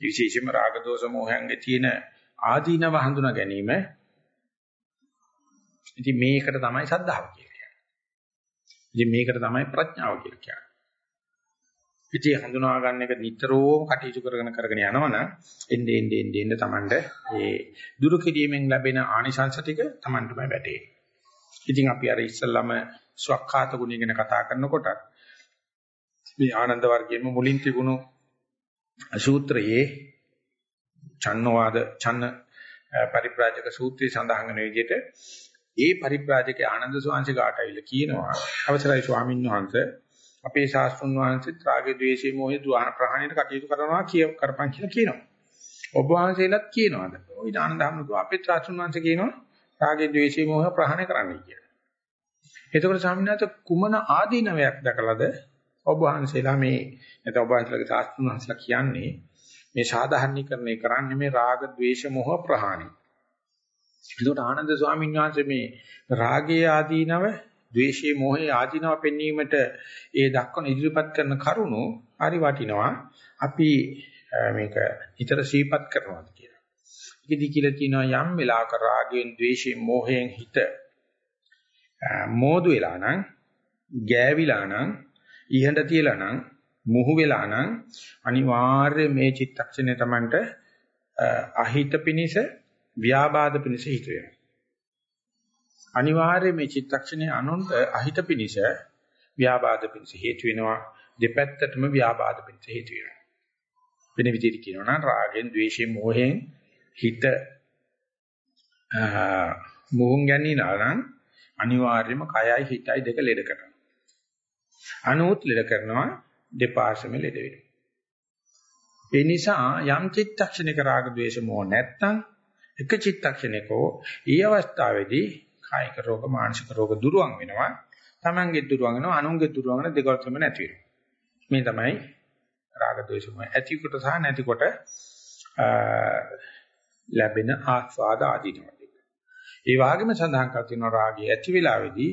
විශේෂයෙන්ම රාග දෝෂ මොහයන්ගේ තියෙන ආදීනව හඳුනා ගැනීම. ඉතින් මේකට තමයි සද්ධාව කියන්නේ. ඉතින් මේකට තමයි ප්‍රඥාව කියලා කියන්නේ. ඉතින් හඳුනා ගන්න එක නිතරම කටයුතු කරගෙන කරගෙන යනවනම් එන්නේ එන්නේ එන්නේ එන්නේ Tamanට ඒ දුරු කිරීමෙන් ලැබෙන ආනිසංස ටික Tamanටමයි වැටෙන්නේ. ඉතින් අපි අර ඉස්සල්ලාම ස්වකහාත ගුණය ගැන කතා කරනකොට මේ ආනන්ද වර්ගයේම මුලින් තිබුණු සූත්‍රයේ චන්නවාද චන්න පරිප්‍රාජක සූත්‍රයේ සඳහන් වෙන විදිහට ඒ පරිප්‍රාජකේ ආනන්ද ස්වාමීන් වහන්සේ කියනවා අවසරයි ස්වාමීන් වහන්සේ අපේ ශාස්ත්‍රඥ වහන්සේත් රාගය, ద్వේෂය, මෝහය දුහන ප්‍රහාණයට කටයුතු කරනවා කිය කරපන් කියලා කියනවා. ඔබ වහන්සේලාත් කියනවාද? ওই දාන ධර්ම දුව අපේ ශාස්ත්‍රඥ වහන්සේ කියනවා රාගය, ద్వේෂය, මෝහය ප්‍රහාණය කරන්නයි කියලා. එතකොට සාමිනාත කුමන ආදීනවයක් දැකලාද ඔබ වහන්සේලා මේ නැත්නම් ඔබ වහන්සේලාගේ ශාස්ත්‍රඥ වහන්සේලා කියන්නේ මේ සාධාරණීකරණය කරන්නේ මේ රාග, ద్వේෂ, මෝහ ප්‍රහාණය. එතකොට ආනන්ද ස්වාමීන් වහන්සේ මේ රාගයේ ආදීනව ද්වේෂයේ මෝහයේ ආධිනව පෙන්වීමට ඒ දක්වන ඉදිරිපත් කරන කරුණු හරි වටිනවා. අපි මේක නිතර සීපත් කරනවා කියලා. ඉකදී කියලා කියනවා යම් වෙලාවක රාගයෙන් ද්වේෂයෙන් මෝහයෙන් හිත මෝදු වෙලා නම් ගෑවිලා නම් ඉහඬ තියලා නම් මුහු වෙලා නම් අනිවාර්ය මේ චිත්තක්ෂණය Tamanට අහිත පිනිස ව්‍යාබාධ පිනිස හිත වෙනවා. අනිවාර්යයෙන් මේ චිත්තක්ෂණයේ අනුන්ට අහිත පිනිස ව්‍යාබාධ පිනිස හේතු වෙනවා. දෙපැත්තටම ව්‍යාබාධ පිනිස හේතු වෙනවා. වෙන විදිහට කියනවා නම් රාගෙන් ద్వේෂයෙන් මෝහයෙන් හිත මෝහන් ගැනීම නම් අනිවාර්යයෙන්ම කයයි හිතයි දෙක ලෙඩ කරනවා. අනුත් ලෙඩ කරනවා දෙපාර්ශ්වෙම ලෙඩ වෙනවා. ඒ නිසා යම් චිත්තක්ෂණික රාග ద్వේෂ මෝහ නැත්තම් එක චිත්තක්ෂණිකෝ ඊ අවස්ථාවේදී කායික රෝග මානසික රෝග දුරවන් වෙනවා. Tamange දුරවන් වෙනවා අනුන්ගේ දුරවන් වෙන දෙකවලම නැති වෙනවා. මේ තමයි රාග ద్వේෂ මොහ ඇතිකොට සහ නැතිකොට ලැබෙන ආස්වාද ආදීනව දෙක. ඒ වගේම සඳහන් කර තියෙනවා රාගය ඇති වෙලාවේදී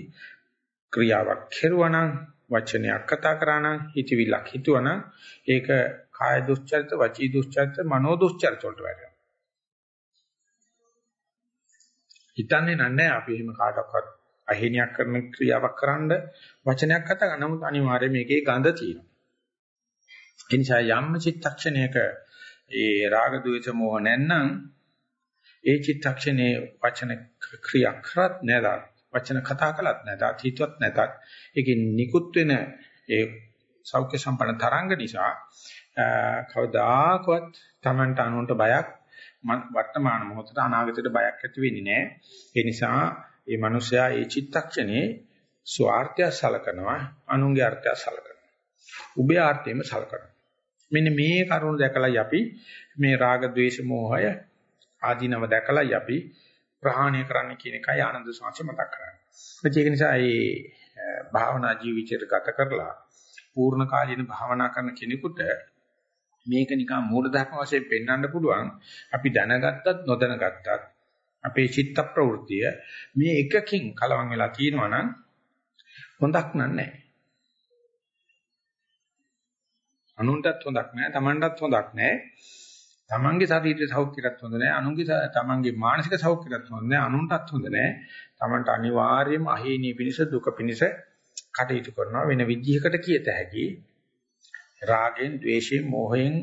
ක්‍රියාවක් කෙරුවා නම් වචනයක් කතා කරා නම් හිතවිල්ලක් හිතුවා නම් ඒක කාය දුස්චරිත වචී දුස්චරිත මනෝ දුස්චරිත වලට වැටෙනවා. හිතන්නේ නැහැ අපි එහෙම කාටවත් අහිණියක් කරන ක්‍රියාවක් කරන්න වචනයක් කතා කරන නමුත් අනිවාර්යයෙන් මේකේ ගඳ තියෙනවා. ඒ නිසා යම් චිත්තක්ෂණයක ඒ රාග ద్వේෂ මොහ නැත්නම් ඒ චිත්තක්ෂණේ වචන ක්‍රියා කරත් නැදා වචන කතා කළත් නැතත් හිතුවත් නැතත් ඒකේ නිකුත් වෙන ඒ සෞඛ්‍ය සම්පන්න තරංග නිසා කවදාකවත් Tamanට අනුන්ට බයක් වර්තමාන මොහොතට අනාගතයට බයක් ඇති වෙන්නේ නැහැ. ඒ නිසා මේ මිනිසයා ඒ චිත්තක්ෂණේ ස්වార్థය සලකනවා, අනුන්ගේ අර්ථය සලකනවා. උභය ආර්ථයම සලකනවා. මෙන්න මේ කරුණ දැකලායි අපි මේ රාග, ద్వේෂ, මෝහය ආදීනව දැකලායි අපි ප්‍රහාණය කරන්න කියන එකයි ආනන්ද සාංශ මතක් කරන්නේ. ඒක නිසා මේ භාවනා ජීවිතයට ගත කරලා පූර්ණ කාලීන භාවනා කරන කෙනෙකුට මේක නිකන් මූලධර්ම වශයෙන් පෙන්වන්න පුළුවන්. අපි දැනගත්තත් නොදැනගත්තත් අපේ චිත්ත ප්‍රවෘත්තිය මේ එකකින් කලවම් වෙලා තියෙනවා නම් හොඳක් නෑ. අනුන්ටත් හොඳක් නෑ, Tamanටත් හොඳක් නෑ. තමන්ගේ ශරීරයේ සෞඛ්‍යයටත් හොඳ නැහැ අනුන්ගේ තමන්ගේ මානසික සෞඛ්‍යයටත් හොඳ නැහැ අනුන්ටත් හොඳ නැහැ තමන්ට අනිවාර්යයෙන්ම අහේනී පිනිස දුක පිනිස කටයුතු කරනවා වෙන විදිහකට කියත හැකි රාගෙන්, ద్వේෂයෙන්, මෝහයෙන්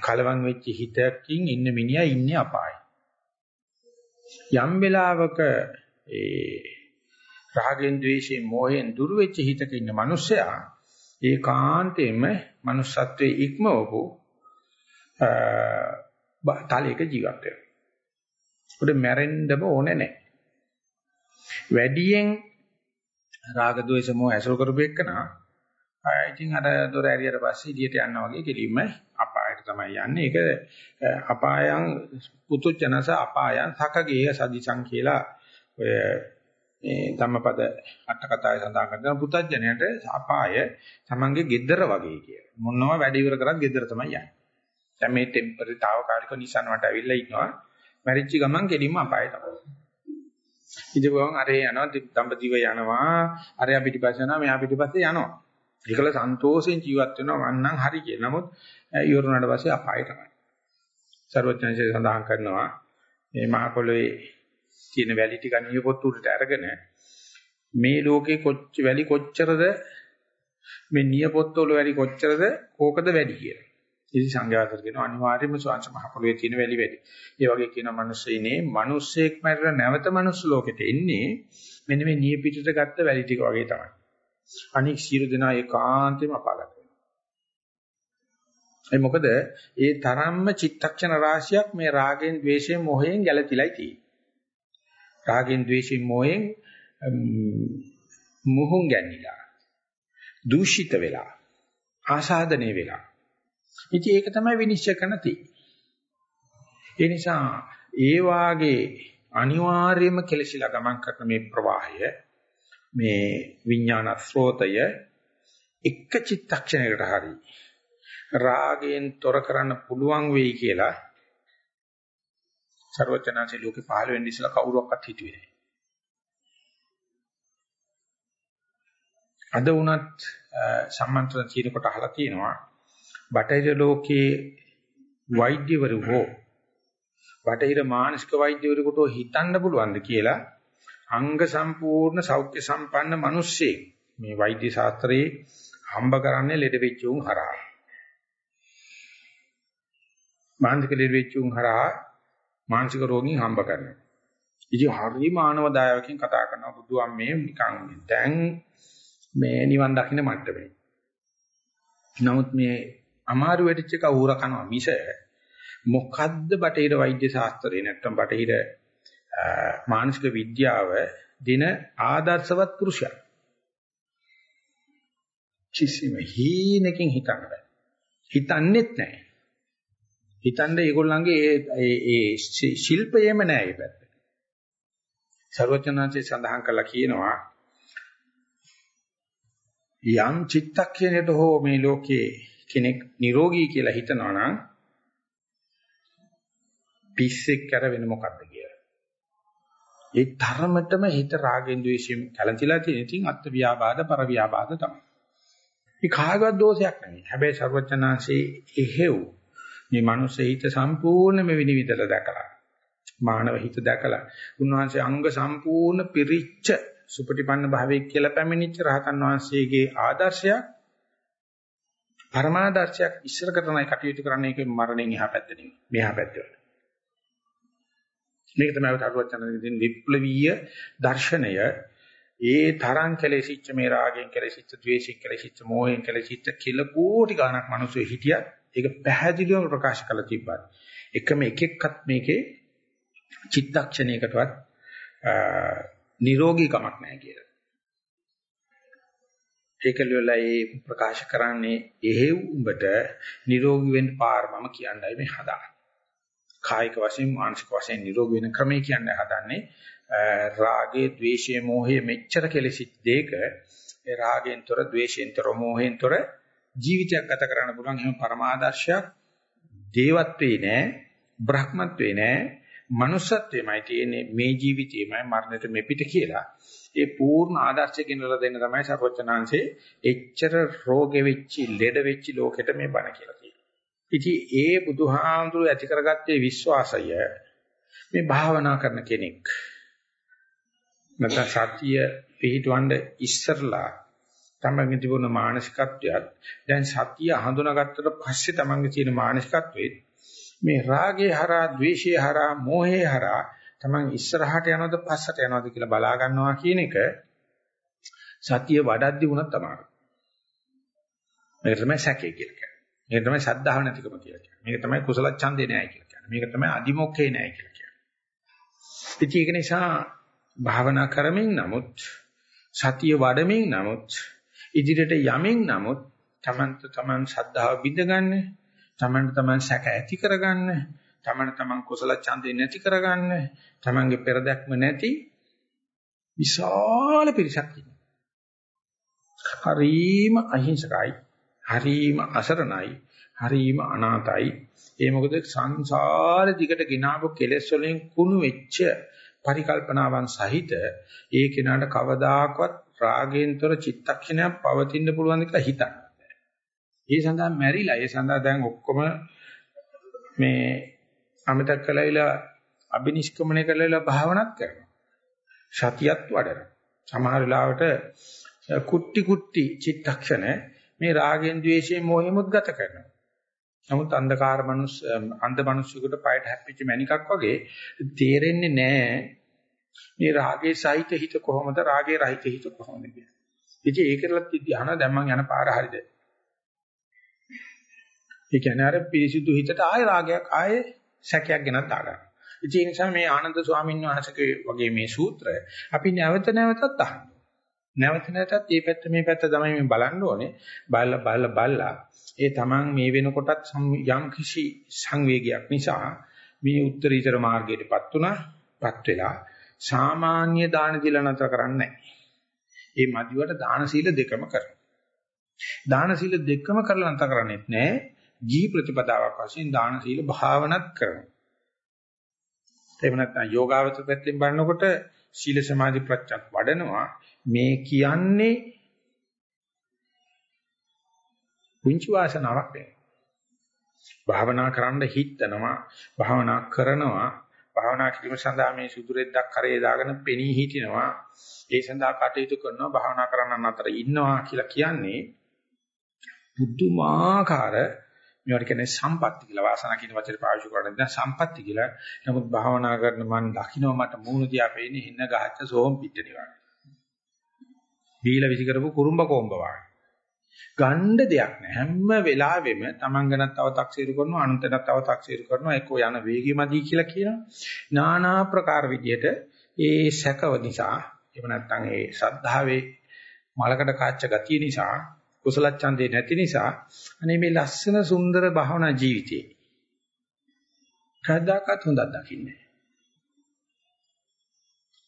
කලවම් වෙච්ච හිතකින් ඉන්න මිනිහා ඉන්නේ අපායයි. යම් වෙලාවක ඒ රාගෙන්, ద్వේෂයෙන්, මෝහයෙන් දුර වෙච්ච හිතක ඉන්න මිනිසයා ඒකාන්තයෙන්ම manussත්වයේ ඉක්මවපු තලයක ජීවත් වෙනවා. උඩ මැරෙන්නම ඕනේ නැහැ. වැඩියෙන් රාග ද්වේෂ මොහ ඇසුරු කරපු එකනා ඉතින් අර දොර ඇරියට පස්සේ එළියට යනවා වගේ කෙලින්ම අපායට තමයි යන්නේ. ඒක අපායන් පුතුචනස අපායන් සකගේ සදිසං කියලා ඔය මේ ධම්මපද අට කතාවේ සඳහන් කරන පුතඥයට අපාය තමන්ගේ gedara වගේ කියලා. මොනවා වැඩ ඉවර කරත් gedara තමයි යන්නේ. දැන් මේ ටෙම්පරරි తాවකාලික නිසන් වට ඇවිල්ලා ඉන්නවා. මැරිච්ච ගමන් කෙලින්ම අපාය තමයි. ඉතින් අරේ යනවා දඹදිව යනවා. අරයා පිටිපස්සේ යනවා මෙහා පිටිපස්සේ යනවා. ඒකල සන්තෝෂෙන් ජීවත් වෙනවා මන්නම් හරි කියලා. නමුත් ඉවරුණාට පස්සේ අපාය තමයි. සර්වඥයන්සේ සඳහන් කරනවා මේ මහ පොළොවේ තියෙන වැලි ටික නියපොත් උඩට අරගෙන මේ ලෝකේ කොච්ච වැලි කොච්චරද මේ නියපොත්තවල වැඩි කොච්චරද කෝකද වැඩි කියලා. ඉතින් සංඝයාතර කියනවා අනිවාර්යයෙන්ම ස්වාංශ මහ පොළවේ තියෙන වැලි වැඩි. ඒ වගේ කියනවා මිනිස්සෙයිනේ මිනිස්සෙක් මැරලා නැවත මිනිස් ලෝකෙට එන්නේ මෙන්න මේ නිය පිටට ගත්ත වැලි ටික වගේ තමයි. අනික් සියලු දෙනා ඒකාන්තයෙන්ම අපාගත වෙනවා. ඒ මොකද ඒ තරම්ම චිත්තක්ෂණ රාශියක් මේ රාගෙන්, ద్వේෂයෙන්, මොහයෙන් ගැලතිලයි තියෙන්නේ. රාගෙන්, ద్వේෂයෙන්, මොහයෙන් මුහුන් ගැන්නිලා. දූෂිත වෙලා. ආසාදනය වෙලා. ඉතින් ඒක තමයි විනිශ්චය කරන්න තියෙන්නේ. ඒ නිසා ඒ වාගේ අනිවාර්යයෙන්ම කෙලසිලා ගමන් කරන මේ ප්‍රවාහය මේ විඥාන ස්රෝතය එක චිත්තක්ෂණයකට හරි රාගයෙන් තොර කරන්න පුළුවන් වෙයි කියලා ਸਰවචනාසේ ලෝකේ පහළ වෙන්න ඉස්සලා කවුරක්වත් හිතුවේ නැහැ. අද වුණත් සම්මන්ත්‍රණ කියන කොට අහලා තියෙනවා බටහිර ලෝකයේ වෛද්‍යවරු හෝ බටහිර මානසික වෛද්‍යවරු කොට හිතන්න පුළුවන්ද කියලා අංග සම්පූර්ණ සෞඛ්‍ය සම්පන්න මිනිස්සෙක් මේ වෛද්‍ය ශාස්ත්‍රයේ හම්බ කරන්නේ ලෙඩ වෙච්ච උන් හරහා. මානසික ලෙඩ වෙච්ච උන් හරහා මානසික රෝගීන් හම්බ කරනවා. ඉතින් හරි මානව දායකකින් කතා කරනවා බුදුන් මේ නිකන් දැන් මේ නිවන් දකින්න මට්ටමේ. නමුත් මේ අමාරු වෙටිච්ච එක ඌර කනවා මිස මොකද්ද බටහිර වෛද්‍ය ශාස්ත්‍රය නැත්තම් බටහිර මානසික විද්‍යාව දින ආදර්ශවත් පුරුෂයා. කිසිම හීනකින් හිතන්න බෑ. හිතන්නේත් නැහැ හිතන්නේ ඒගොල්ලන්ගේ ඒ ඒ ශිල්පයේම නෑ ඒ පැත්ත. සර්වඥාන්සේ සඳහන් කළා කියනවා යම් චිත්තක්ෂණයට හෝ මේ ලෝකේ කෙනෙක් නිරෝගී කියලා හිතනවා නම් පිස්සෙක් කර වෙන මොකද්ද? කියලා. ඒ ධර්මතම හිත රාගෙන් ද්වේෂයෙන් කලන්තිලා තියෙන ඉතින් අත්ත්‍ය ව්‍යාබාධ පර ව්‍යාබාධ තමයි. මේ කාගවත් දෝෂයක් නෙවෙයි. හැබැයි ਸਰවඥාන්සේ එහෙව් මේ මනුස්ස හිත සම්පූර්ණයෙන්ම විනිවිදලා දැකලා මානව හිත දැකලා උන්වහන්සේ අංග සම්පූර්ණ පිරිච්ච සුපටිපන්න භාවයේ කියලා පැමිණිච්ච රහතන් වහන්සේගේ ආදර්ශයක් පරමාදර්ශයක් ඉස්සර කරනයි කටයුතු කරන්නේ ඒක මරණයෙන් එහා පැත්ත නෙවෙයි මෙහා පැත්ත වල මේක තමයි අරුවචනදී විප්ලවීය දර්ශනය ඒ තරම් කෙලෙසිච්ච මේ රාගයෙන් කෙලෙසිච්ච ද්වේෂයෙන් කෙලෙසිච්ච මෝහයෙන් කෙලෙසිච්ච කිල කෝටි ගණක් මිනිස්සු හිටියත් ඒක පැහැදිලිවම ප්‍රකාශ කළ තිබ්බත් එකම එක එක්කත් මේකේ චිත්තක්ෂණයකටවත් නිරෝගීකමක් නැහැ කියලා. ඒකල වෙලා ඒ ප්‍රකාශ කරන්නේ එහෙව් උඹට නිරෝගී වෙන්න පාර මම කියන්නයි මේ හදාන්නේ. කායික වශයෙන් මානසික වශයෙන් නිරෝගී වෙන ක්‍රමය කියන්නේ හදන්නේ රාගයේ ద్వේෂයේ මෝහයේ මෙච්චර කෙලෙසිච්ච දෙයක ඒ රාගයෙන් තොර ద్వේෂයෙන් තොර මෝහයෙන් තොර ජීවිතයක් ගත කරන්න පුළුවන් එහෙම පරමාදර්ශයක් දේවත්වේ නෑ බ්‍රහ්මත්වේ නෑ මනුස්සත්වෙමයි තියෙන්නේ මේ ජීවිතේමයි මරණයට මෙපිට කියලා. ඒ පූර්ණ ආදර්ශය ගෙනලා දෙන්න තමයි සර්වචනාංශේ එච්චර රෝගෙ වෙච්චි, ලෙඩ වෙච්චි ලෝකෙට මේ බණ කියලා ඉතින් ඒ බුදුහාමුදුරු ඇති කරගත්තේ විශ්වාසය මේ භාවනා කරන කෙනෙක් නැත්නම් සතිය පිහිටවන්න ඉස්සරලා තමන්ගේ තිබුණ මානසිකත්වයක් දැන් සතිය හඳුනාගත්තට පස්සේ තමන්ගේ තියෙන මානසිකත්වෙත් මේ රාගේ හරහා, ద్వේෂේ හරහා, මෝහේ හරහා තමන් ඉස්සරහට යනවද පස්සට යනවද කියලා බලා ගන්නවා කියන එක සතිය වඩද්දි වුණත් තමයි. මේක තමයි සැකේ කියලා කියන්නේ. මේක තමයි සද්ධාව නැතිකම කියලා කියන්නේ. මේක තමයි කුසල ඡන්දේ නැහැ කියලා කියන්නේ. මේක තමයි අදිමොක්ඛේ නැහැ කියලා කියන්නේ. ඉතින් ඒක නිසා භාවනා කරමින් නමුත් සතිය වඩමින් නමුත් ඉදිරියට යමින් නමුත් තමන්ට තමන් ශ්‍රද්ධාව බිඳගන්නේ තමන්ට තමන් සැක ඇති කරගන්න, තමන්ට තමන් කුසල ඡන්දේ නැති කරගන්න, තමන්ගේ පෙරදැක්ම නැති විශාල පිරිසක් හරීම අහිංසකයි, හරීම අසරණයි, හරීම අනාතයි. ඒ මොකද සංසාර දිගට ගෙනාවු කෙලෙස් වලින් කුණු වෙච්ච පරිකල්පනාවන් සහිත ඒ කෙනාට කවදාකවත් රාගයෙන්තර චිත්තක්ෂණයක් පවතින්න පුළුවන් කියලා හිතන්න. ඒ සඳහා මැරිලා ඒ සඳහා දැන් ඔක්කොම මේ අමතක කළයිලා අබිනිෂ්ක්‍මණය කළයිලා භාවනාත් කරනවා. සතියත් වඩනවා. සමහර වෙලාවට කුට්ටි කුට්ටි චිත්තක්ෂණ මේ රාගෙන් ద్వේෂයෙන් මොහෙමුත් ගත කරනවා. නමුත් අන්ධකාර මනුස්ස අන්ධ මිනිස්සුකට පයට හැප්පිච්ච මණිකක් වගේ තේරෙන්නේ නැහැ මේ රාගේ සහිත හිත කොහොමද රාගේ රහිත හිත කොහොමද කියන්නේ. ඉතින් ඒකලත් ධ්‍යාන දැන් මං යන පාර හරිද? ඒ කියන්නේ අර පිරිසිදු හිතට ආය රාගයක් ආයේ සැකයක් ගෙනත් දාගන්න. ඉතින් ඒ නිසා මේ ආනන්ද ස්වාමීන් වහන්සේගේ වගේ මේ සූත්‍රය අපි නැවත නැවතත් අහන්න. නැවත නැවතත් මේ පැත්ත මේ පැත්ත තමයි මේ බලන්න ඕනේ. බලලා බලලා බලලා ඒ තමන් මේ වෙනකොටත් යම් කිසි සංවේගයක් නිසා මේ උත්තරීතර මාර්ගයටපත් උනාපත් වෙලා සාමාන්‍ය දාන දීලා නතර කරන්නේ ඒ මදිවට දාන සීල දෙකම කරනවා. දාන සීල දෙකම කරලා නතර කරන්නේත් නැහැ. ජී ප්‍රතිපදාවක් වශයෙන් දාන සීල භාවනත් කරනවා. එහෙම නැත්නම් යෝගාවචර පැත්තෙන් බලනකොට සීල සමාධි ප්‍රත්‍යක් වඩනවා. මේ කියන්නේ පුංචි වාසනාවක් නෙවෙයි. භාවනා කරන්න හිතනවා භාවනා කරනවා. භාවනා කිරීම සඳහා මේ සුදුරෙද්දක් කරේ දාගෙන පෙනී හිටිනවා. ඒ සඳහා කටයුතු කරනවා භාවනා කරන්න අතර ඉන්නවා කියලා කියන්නේ බුද්ධමාකාර මේවට කියන්නේ සම්පatti කියලා වාසනා කියන වචනේ පාවිච්චි කරන්නේ දැන් සම්පatti කියලා. නමුත් භාවනා කරන මන් දකින්න මට මූණ දිහා පේන්නේ හින්න ගහච්ච සෝම් පිටටි වගේ. බීලා විසි කරපු කුරුම්බ කොම්බ වගේ. ගණ්ඩ දෙයක් නෑ හැම වෙලාවෙම Taman ගැනත් තව තක්සීරු කරනවා අනුන්ටත් තව තක්සීරු කරනවා එක්කෝ යන වේගය මදි කියලා කියනවා. নানা ප්‍රකාර විදියට ඒ සැකව නිසා එහෙම නැත්නම් ඒ ශ්‍රද්ධාවේ මලකට කාච්ච ගතිය නිසා කුසල ඡන්දේ නැති නිසා අනේ මේ ලස්සන සුන්දර භවනා ජීවිතේ කවදාකවත් හොඳක් දකින්නේ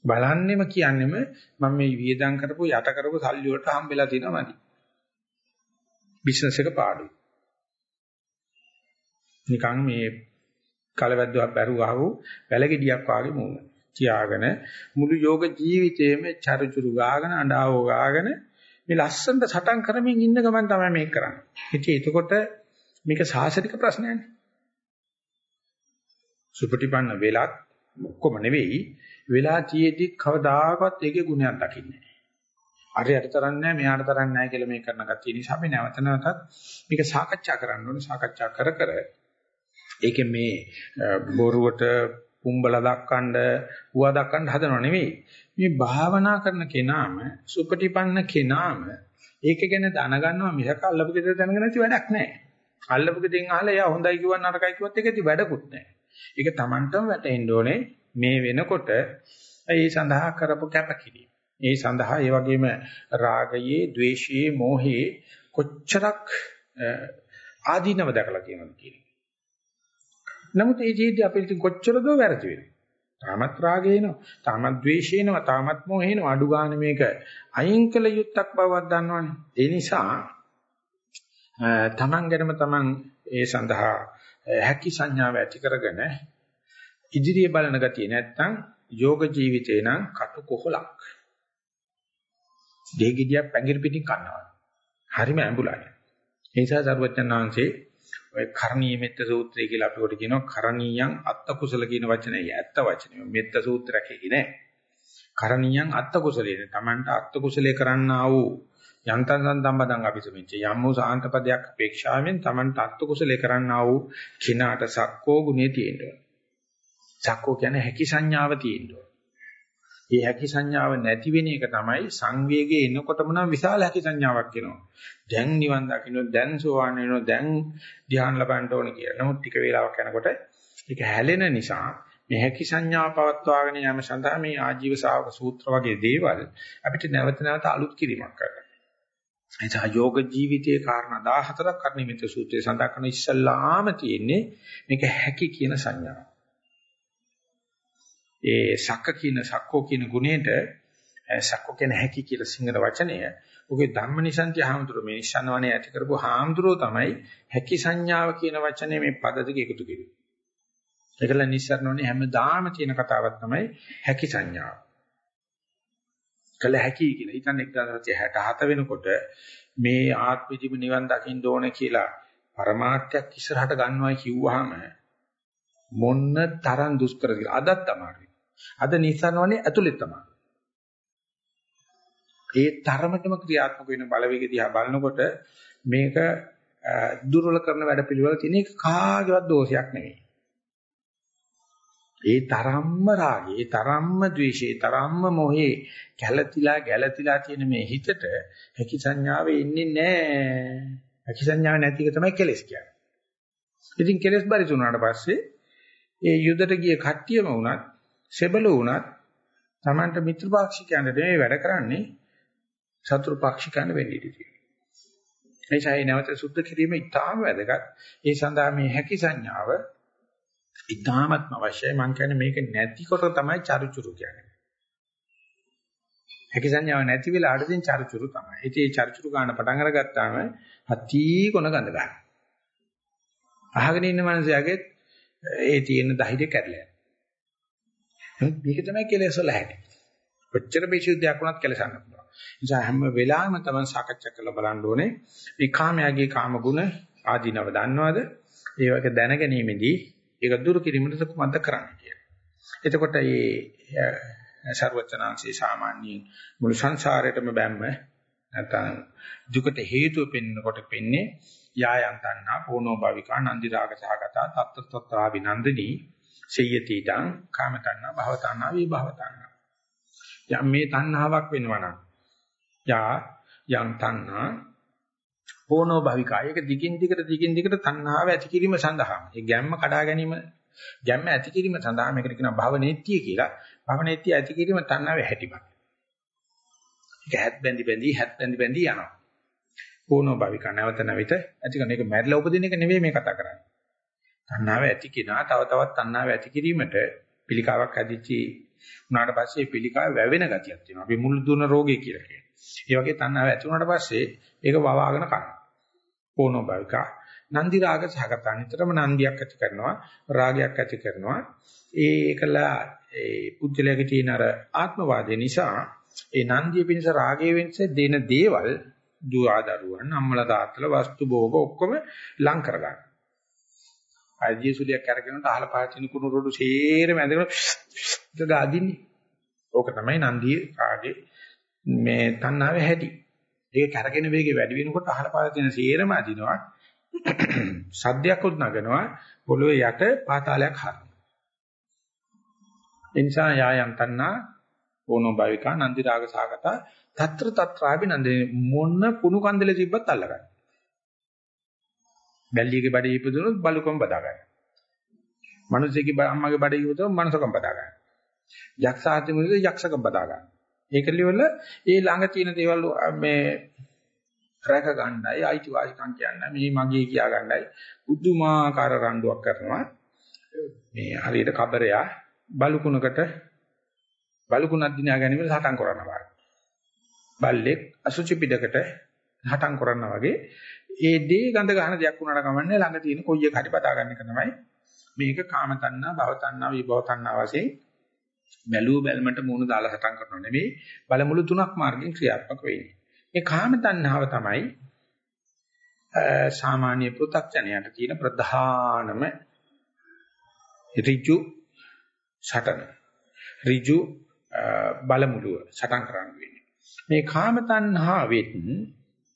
බලන්නෙම කියන්නෙම මම මේ වියදම් කරපු යට කරපු සල්ලි වලට හම්බෙලා තියෙනවා මදි. බිස්නස් එක පාඩුයි. නිකන් මේ කලවැද්දුවක් බැරුවහු වැලගෙඩියක් වාගේ මූණ. තියාගෙන මුළු යෝග ජීවිතේම චරුචුරු ගාගෙන අඬාවෝ ගාගෙන මේ ලස්සනට සටන් කරමින් ඉන්න ගමන් තමයි මේක කරන්නේ. ඉතින් එතකොට මේක සාසනික ප්‍රශ්නයක්නේ. සුපටිපන්න වෙලත් ඔක්කොම නෙවෙයි වෙලා තියේදී කවදාකවත් ඒකේ ගුණයක් දකින්නේ නැහැ. අරයට තරන්නේ නැහැ මෙයාට තරන්නේ නැහැ කියලා මේ කරන ගතිය නිසා අපි නැවත නැවතත් මේක සාකච්ඡා කරන්න ඕනේ සාකච්ඡා කර කර ඒකේ මේ බොරුවට පුම්බල දක්කන්න හුවා දක්කන්න හදනව නෙවෙයි මේ භාවනා කරන කෙනාම සුපටිපන්න කෙනාම ඒක ගැන දැනගන්නවා මිසක අල්ලපු ගෙදර දැනගෙන නැති වැඩක් නැහැ අල්ලපු ගෙදෙන් අහලා එයා හොඳයි කිව්වන් නරකයි කිව්වත් ඒක ඇති වැඩකුත් නැහැ ඒක Tamanටම වැටෙන්න ඕනේ මේ වෙනකොට ඒ සඳහා කරපු කැපකිරීම. ඒ සඳහා ඒ වගේම රාගයේ, ద్వේෂයේ, මෝහයේ කොච්චරක් ආදීනව දැකලා තියෙනවද කියන එක. නමුත් ඒ ජීවිතේ අපිට කොච්චර දෝ වැරදි වෙනවා. තාමත් රාගය එනවා, තාමත් ද්වේෂය එනවා, තාමත් මොහේ එනවා. අඩු ගන්න මේක අයින් කළ යුත්තක් බවක් දන්නවනේ. ඒ නිසා තමන් ගැනම තමන් ඒ සඳහා හැකි සංඥාව ඇති කරගෙන ඉදිරිය බලන ගතිය නැත්තම් යෝග ජීවිතේ නම් කටු කොහලක්. දෙගිඩියක් පැංගිරි පිටින් කනවා. හරිම ඇඹුලයි. ඒ නිසා සර්වඥාන්සේ ඔය කරණීය මෙත්ත සූත්‍රය කියලා අපි කොට කියනවා කරණීයං අත්ත කුසල කියන වචනේ ඇත්ත වචනේ. මෙත්ත සූත්‍රයක් කියන්නේ. කරණීයං අත්ත කුසලයේ තමන්ට අත්ත කුසලයේ කරන්නා වූ යන්තන් සම්බන්ධං අපි සමිච්ච යම් වූ සාන්ත පදයක් අපේක්ෂාවෙන් තමන්ට අත්ත කුසලයේ කරන්නා වූ කිනාට සක්කෝ ගුණේ තියෙනවා. චක්කෝ කියන්නේ හැකි සංඥාව තියෙනවා. මේ හැකි සංඥාව නැති වෙන එක තමයි සංවේගයේ එනකොටම නම් විශාල හැකි සංඥාවක් එනවා. දැන් නිවන් දකින්න දැන් සෝවාන් වෙනවා දැන් ධ්‍යාන ලබන්න ඕන කියලා. නමුත් ටික වේලාවක් යනකොට ඒක හැලෙන නිසා මේ හැකි සංඥාව පවත්වාගෙන යාම සඳහා මේ ආජීව ශාවක සූත්‍ර වගේ දේවල් අපිට නැවත නැවත අලුත් කිරීමක් කරනවා. එතන යෝග ජීවිතයේ කාරණා 14ක් කර්ණිමිත සූත්‍රයේ සඳහන් කරන ඉස්සල්ලාම තියෙන්නේ මේක හැකි කියන සංඥාව. ඒ සක්ක කියන සක්කෝ කියන ගුණයට සක්කෝ කියන හැකි කියලා සිංහල වචනය. ඔගේ ධම්මනිසන්ති හාමුදුරුවෝ මේ නිසන්වනේ ඇති කරපු හාමුදුරුවෝ තමයි හැකි සංඥාව කියන වචනේ මේ පද දෙක එකතු කෙරුවේ. ඒකල නිසරණෝනේ හැමදාම තියෙන කතාවක් තමයි හැකි සංඥාව. කළ හැකි කියලා. ඊටන් 1967 වෙනකොට මේ ආත්මජීව නිවන් දකින්න ඕන කියලා પરමාර්ථයක් ඉස්සරහට ගන්නවා කිව්වහම මොන්න තරම් දුෂ්කර කියලා. අදත් තමයි. අද නිස්සාරණවනේ ඇතුළේ තමයි. ඒ තරමටම ක්‍රියාත්මක වෙන බලවේග දිහා බලනකොට මේක දුර්වල කරන වැඩ පිළිවෙල තියෙන එක කාගේවත් දෝෂයක් නෙවෙයි. ඒ තරම්ම රාගය, ඒ තරම්ම ද්වේෂය, ඒ තරම්ම මොහේ ගැළතිලා ගැළතිලා තියෙන මේ හිතට හැකි සංඥාව එන්නේ නැහැ. හැකි සංඥාව නැති එක තමයි කෙලස් කියන්නේ. ඉතින් කෙලස් බරි තුනට පස්සේ ඒ යුදයට ගිය කට්ටියම වුණත්, සෙබළු වුණත් Tamanට මිත්‍ර පාක්ෂිකයන්ට නෙමෙයි වැඩ කරන්නේ සතුරු පාක්ෂිකයන්ට වෙන්න ඉඩ තියෙනවා. එනිසා නැවත සුද්ධ කිරීම ඉතාම වැදගත්. ඒ සඳහා මේ හැකි සංඥාව ඉතාමත්ම අවශ්‍යයි. මම කියන්නේ මේක නැතිකොට තමයි චරුචුරු කියන්නේ. හැකි සංඥාව නැති වෙලාවට තියෙන චරුචුරු තමයි. ඉතින් මේ චරුචුරු ගන්න පටන් අරගත්තාම හති කොන ගඳ ගන්න. අහගෙන ඉන්න මනුස්සයාගේ ඒ තියෙන ධෛර්යය කැඩලා යනවා. මේක තමයි කෙලෙස් වල හැටි. කොච්චර බේසුද්ධයක් වුණත් කෙලසන්න පුළුවන්. නිසා හැම වෙලාවෙම තමයි සාකච්ඡා කරලා බලන්න ඕනේ මේ කාමයාගේ කාම ගුණ ආදීනව දන්නවද? ඒ වගේ දැනගැනීමේදී ඒක දුරු කිරීමට කුමක්ද කරන්න කියලා. එතකොට මේ ਸਰවචනාංශේ සාමාන්‍යයෙන් මුළු සංසාරයටම බැම්ම නැත්නම් දුකට හේතුව පෙන්නකොට පෙන්නේ යායන්තන්නා පෝනෝ භවිකා නන්දි රාග සහගතා තත්ත්වත්‍රා විනන්දිනී සේයතිතං කාමතණ්හා භවතණ්හා විභවතණ්හා යම් මේ තණ්හාවක් වෙනවා නම් යා යම් තණ්හා පෝනෝ භවිකා ඒක දිගින් දිගට දිගින් දිගට තණ්හාව ඇති කිරීම සඳහා. ඒ ගැම්ම කඩා ගැනීම ගැම්ම ඇති කිරීම සඳහා මේකට කියනවා භවනේත්‍ය කියලා. භවනේත්‍ය ඇති කිරීම තණ්හාවේ හැටිපත් ඒක හැත් බැඳි බැඳි හැත් බැඳි බැඳි යනවා. පෝනෝ භවිකා. නැවත නැවිත ඇති කරන එක මැරිලා උපදින එක නෙවෙයි මේ කතා කරන්නේ. තණ්හාව ඇති කිනා තව තවත් තණ්හාව ඇති කිරීමට පිළිකාවක් ඇදිච්චි උනාට පස්සේ පිළිකාව වැවෙන ගතියක් තියෙනවා. අපි මුල් දුන රෝගය කියලා කියනවා ඒ වගේ තණ්හාව ඇති වුණාට පස්සේ ඒක වවාගෙන කරනවා පෝනෝ භවිකා නන්දි රාග සහගත නිතරම නන්දියක් ඇති කරනවා රාගයක් ඇති කරනවා. ඒකලා ඒ පුද්ගලයාගේ තියෙන අර ආත්මවාදය නිසා ඒ නන්දිය පිණිස රාගයේ වෙනස දෙන දේවල් දුආදරුවන් අම්මලා තාත්තලා වස්තු භෝග ඔක්කොම ලං කරගන්න. අයිදිය සුලියක් අරගෙනට අහල පාචින කුණු රොඩු සේරම ඇඳගෙන ගාදින්නේ. ඕක තමයි නන්දියේ රාගේ මේ තණ්හාවේ හැටි. ඒක කරගෙන වේගෙ වැඩි වෙනකොට අහල පාද තියෙන සේරම අදිනවා. සද්දයක් උත් නගනවා පොළොවේ යට පාතාලයක් හරනවා. ඒ නිසා යායන් තණ්හා ඕනෝ භවිකා නන්දි රාග සාගත తත්‍ර తත්‍රාපි නන්දේ මොන කුණු කන්දලේ තිබ්බත් අල්ලගන්න. බැල්ලියගේ බඩේ ඉපදුනොත් බලුකම් බදා ගන්න. මිනිස්සෙගේ අම්මගේ බඩේ ඉපදුනොත් මනසකම් බදා ගන්න. යක්ෂාතිමුගේ යක්ෂකම් බදා ගන්න. ඒකලිවල ඒ ළඟ තියෙන දේවල් මේ රැක ගන්නයි අයිතිවාසිකම් කියන්නේ මේ මගේ කියා ගන්නයි බුදුමාකාර රණ්ඩුවක් කරනවා මේ හරියට කබරයා බලුකුණකට බලුකුණක් දිනා ගැනීම සටන් කරනවා බල්ලෙක් අසුචි පිටකට සටන් කරනවා වගේ ඒ දේ ගඳ ගන්න දෙයක් වුණාට කමන්නේ ළඟ තියෙන කොයි එක හරි පතා ගන්න එක තමයි මේක කාම තණ්හා භව තණ්හා විභව තණ්හා වශයෙන් බැලුව බැලමට මූණ දාලා සටන් කරනව නෙවෙයි බලමුළු තුනක් මාර්ගෙන් ක්‍රියාත්මක වෙන්නේ. මේ කාම තණ්හාව තමයි සාමාන්‍ය පෘථග්ජනයට තියෙන ප්‍රධානම ඍජු සටන. ඍජු බලමුළුව සටන් කරන්න වෙන්නේ. මේ කාම තණ්හාවෙත්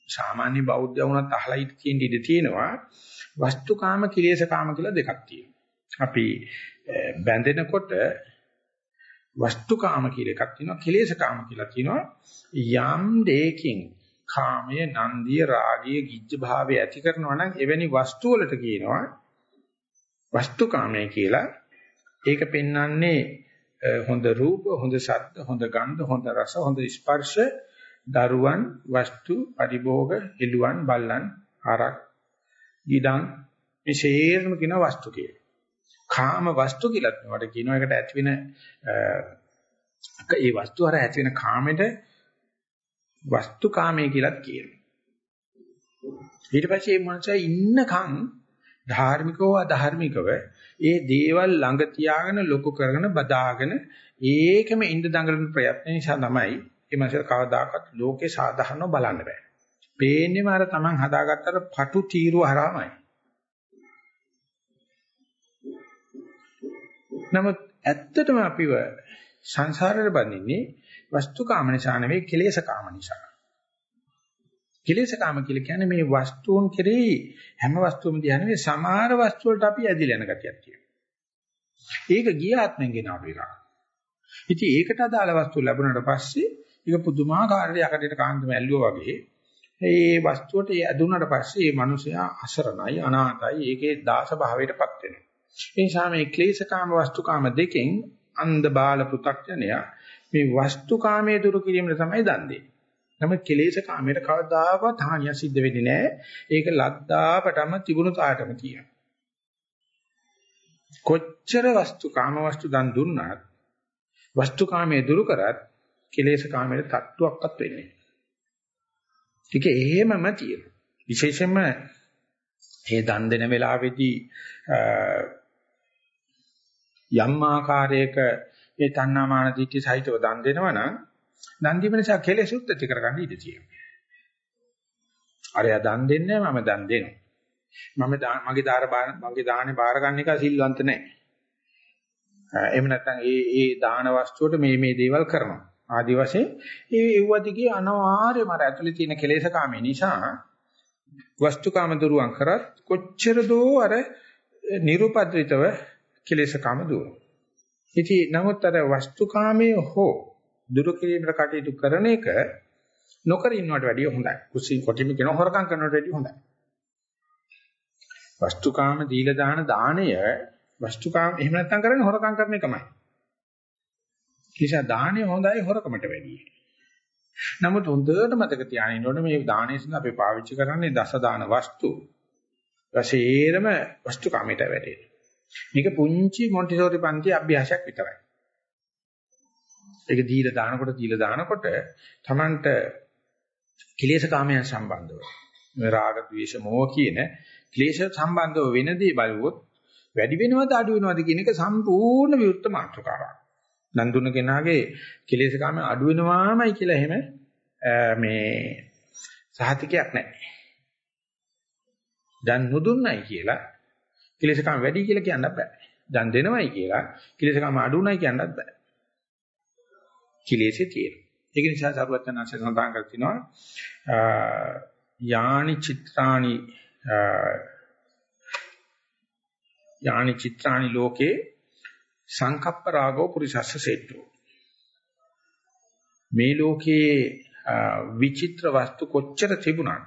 සාමාන්‍ය බෞද්ධ වුණත් අහලා ඉඳ තියෙන ඉඳ තියෙනවා. වස්තුකාම කිලේශකාම කියලා දෙකක් තියෙනවා. අපි බැඳෙනකොට වස්තුකාම කියලා එකක් තියෙනවා කෙලේශකාම කියලා තියෙනවා. යම් දෙයකින් කාමය නන්දිය රාගය ගිජ්ජ භාවය ඇති කරනවා නම් එවැනි වස්තු වලට කියනවා වස්තුකාමය කියලා. ඒක පෙන්වන්නේ හොඳ රූප හොඳ ශබ්ද හොඳ ගන්ධ හොඳ රස හොඳ ස්පර්ශ දරුවන් වස්තු පරිභෝග එළුවන් බල්ලන් ආරක් ඊඩම් මේ ශේරම කියන වස්තු කියලා කාම වස්තු කියලා මේවට කියනවා. ඒකට ඇති වෙන ඒ වස්තු හර ඇති වෙන කාමෙට වස්තු කාමයේ කියලාත් කියනවා. ඊට පස්සේ මේ මනුස්සයා ඉන්නකම් ධාර්මිකව අධාර්මිකව ඒ දේවල් ළඟ තියාගෙන ලොකු කරගෙන බදාගෙන ඒකම ඉඳ දඟලන ප්‍රයත්න නිසා තමයි මේ මනුස්සයා කවදාකවත් ලෝකේ සාධාරණව බලන්න බෑ. පේන්නේම අර Taman හදාගත්තට පටු තීරුව හරහාමයි. නමුත් ඇත්තටම අපිව සංසාරෙට බඳින්නේ වස්තුකාම නිසා නෙවෙයි කෙලෙසකාම නිසා. කෙලෙසකාම කියලා කියන්නේ මේ වස්තුන් කෙරෙහි හැම වස්තුවම දිහා නෙවෙයි සමහර වස්තු වලට අපි ඇදිලා යන ගතියක් තියෙනවා. ඒක ගිය ආත්මෙන් ගෙන අපේ එකක්. ඉතින් ඒකට අදාළ වස්තු ලැබුණාට පස්සේ ඒක පුදුමාකාර යකඩේට කාන්දම ඇල්ලුවා වගේ ඒ වස්තුවට ඇදුනට පස්සේ මේ මිනිසයා අසරණයි අනාථයි ඒකේ දාස භාවයටපත් වෙනවා. ඒ නිසා මේ ක්ලේශකාම වස්තුකාම දෙකෙන් අන්ධ බාල පෘ탁ජනයා මේ වස්තුකාමයේ දුරු කිරීමට තමයි දන් දෙන්නේ. නමුත් ක්ලේශකාමයට කවදාකවත් හානිය සිද්ධ වෙන්නේ නැහැ. ඒක ලද්දාපටම තිබුණු තාටම තියෙනවා. කොච්චර වස්තුකාම වස්තු දන් දුන්නත් වස්තුකාමයේ දුරු කරත් ක්ලේශකාමයේ තත්ත්වයක්වත් වෙන්නේ නැහැ. ඒක එහෙමම තියෙනවා. විශේෂයෙන්ම මේ දන් දෙන වෙලාවේදී යම් ආකාරයක ඒ තණ්හාමාන දිට්ඨි සහිතව දන් දෙනවා නම් දන් දීම නිසා කෙලෙසුත් ඇති කරගන්න ඉඩ තියෙනවා. අරයා දන් දෙන්නේ මම දන් දෙනවා. මම මගේ දාර මගේ දාහනේ බාර ගන්න එක සිල්වන්ත නැහැ. එහෙම නැත්නම් ඒ ඒ දාන වස්තුවට මේ මේ දේවල් කරනවා. ආදි වශයෙන් ඒ එව්වදිගේ අනිවාර්යයෙන්ම අර ඇතුලේ තියෙන කෙලෙසකාමී නිසා වස්තුකාම දුරුවන් කරත් කොච්චර දෝ අර නිරුපද්‍රිතව කෙලෙසකාම දුර. ඉතින් නමුත් අර වස්තුකාමයේ හෝ දුරු කිරීමට කටයුතු කරන එක නොකර ඉන්නවට වැඩිය හොඳයි. කුසී කොටිම කියන හොරකම් කරනවට වැඩිය හොඳයි. වස්තුකාම දීලා දාන දාණය වස්තුකාම එහෙම නැත්නම් කරන්නේ හොරකම් කරන එකමයි. නිසා දාණය හොඳයි හොරකමට වැඩිය. නමුත් හොඳට මතක තියාගන්න ඕනේ මේ දාණය සඳහා අපි පාවිච්චි කරන්නේ දස දාන වස්තු. රසේරම වස්තුකාමයට වැඩේ. මේක පුංචි මොන්ටිසෝරි පන්ති අභ්‍යාසයක් විතරයි. ඒක දීලා දානකොට දීලා දානකොට Tamanට කිලේශ කාමයන් සම්බන්ධව මේ රාග ద్వේෂ මොහ කියන ක්ලේශ සම්බන්ධව වෙනදී බලුවොත් වැඩි වෙනවද අඩු වෙනවද කියන එක සම්පූර්ණ විරුද්ධ මාතෘකාවක්. නන්දුන කෙනාගේ කිලේශ කාමයන් අඩු වෙනවාමයි කියලා එහෙම මේ සහතිකයක් නැහැ. දැන් නුදුන්නයි කියලා කිලේශකම වැඩි කියලා කියන්නත් බෑ. දන් දෙනවයි කියලා කිලේශකම අඩුණයි කියන්නත් බෑ. කිලේශේ තියෙනවා. ඒක නිසා සරුවචනාංශය සඳහන් කර තිනවා යානි චිත්‍රාණි යානි චිත්‍රාණි ලෝකේ සංකප්ප රාගෝ පුරිසස්ස සෙට්ටෝ මේ ලෝකේ විචිත්‍ර වස්තු කොච්චර තිබුණා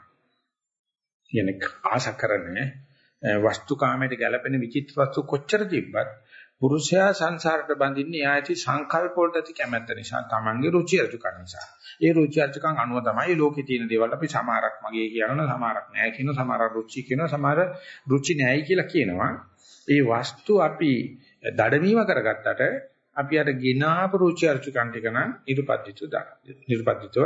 කියන ආශ කරන්නේ වස්තුකාමයට ගැළපෙන විචිත්‍ර වස්තු කොච්චර තිබ්බත් පුරුෂයා සංසාරට බඳින්නේ ආයති සංකල්ප වලට ඇති කැමැත්ත නිසා තමන්ගේ රුචි අරුචිකම් නිසා. ඒ රුචි අරුචිකම් අනුව තමයි ලෝකේ තියෙන දේවල් අපි සමහරක් මගේ කියනවා සමහරක් නෑ කියනවා සමහරක් රුචි කියනවා සමහර රුචි නෑයි කියලා කියනවා. ඒ වස්තු අපි දඩමීම කරගත්තට අපි අර ගිනාපු රුචි අරුචිකම් ටික නම් නිර්පද්දිත දා. නිර්පද්දිතව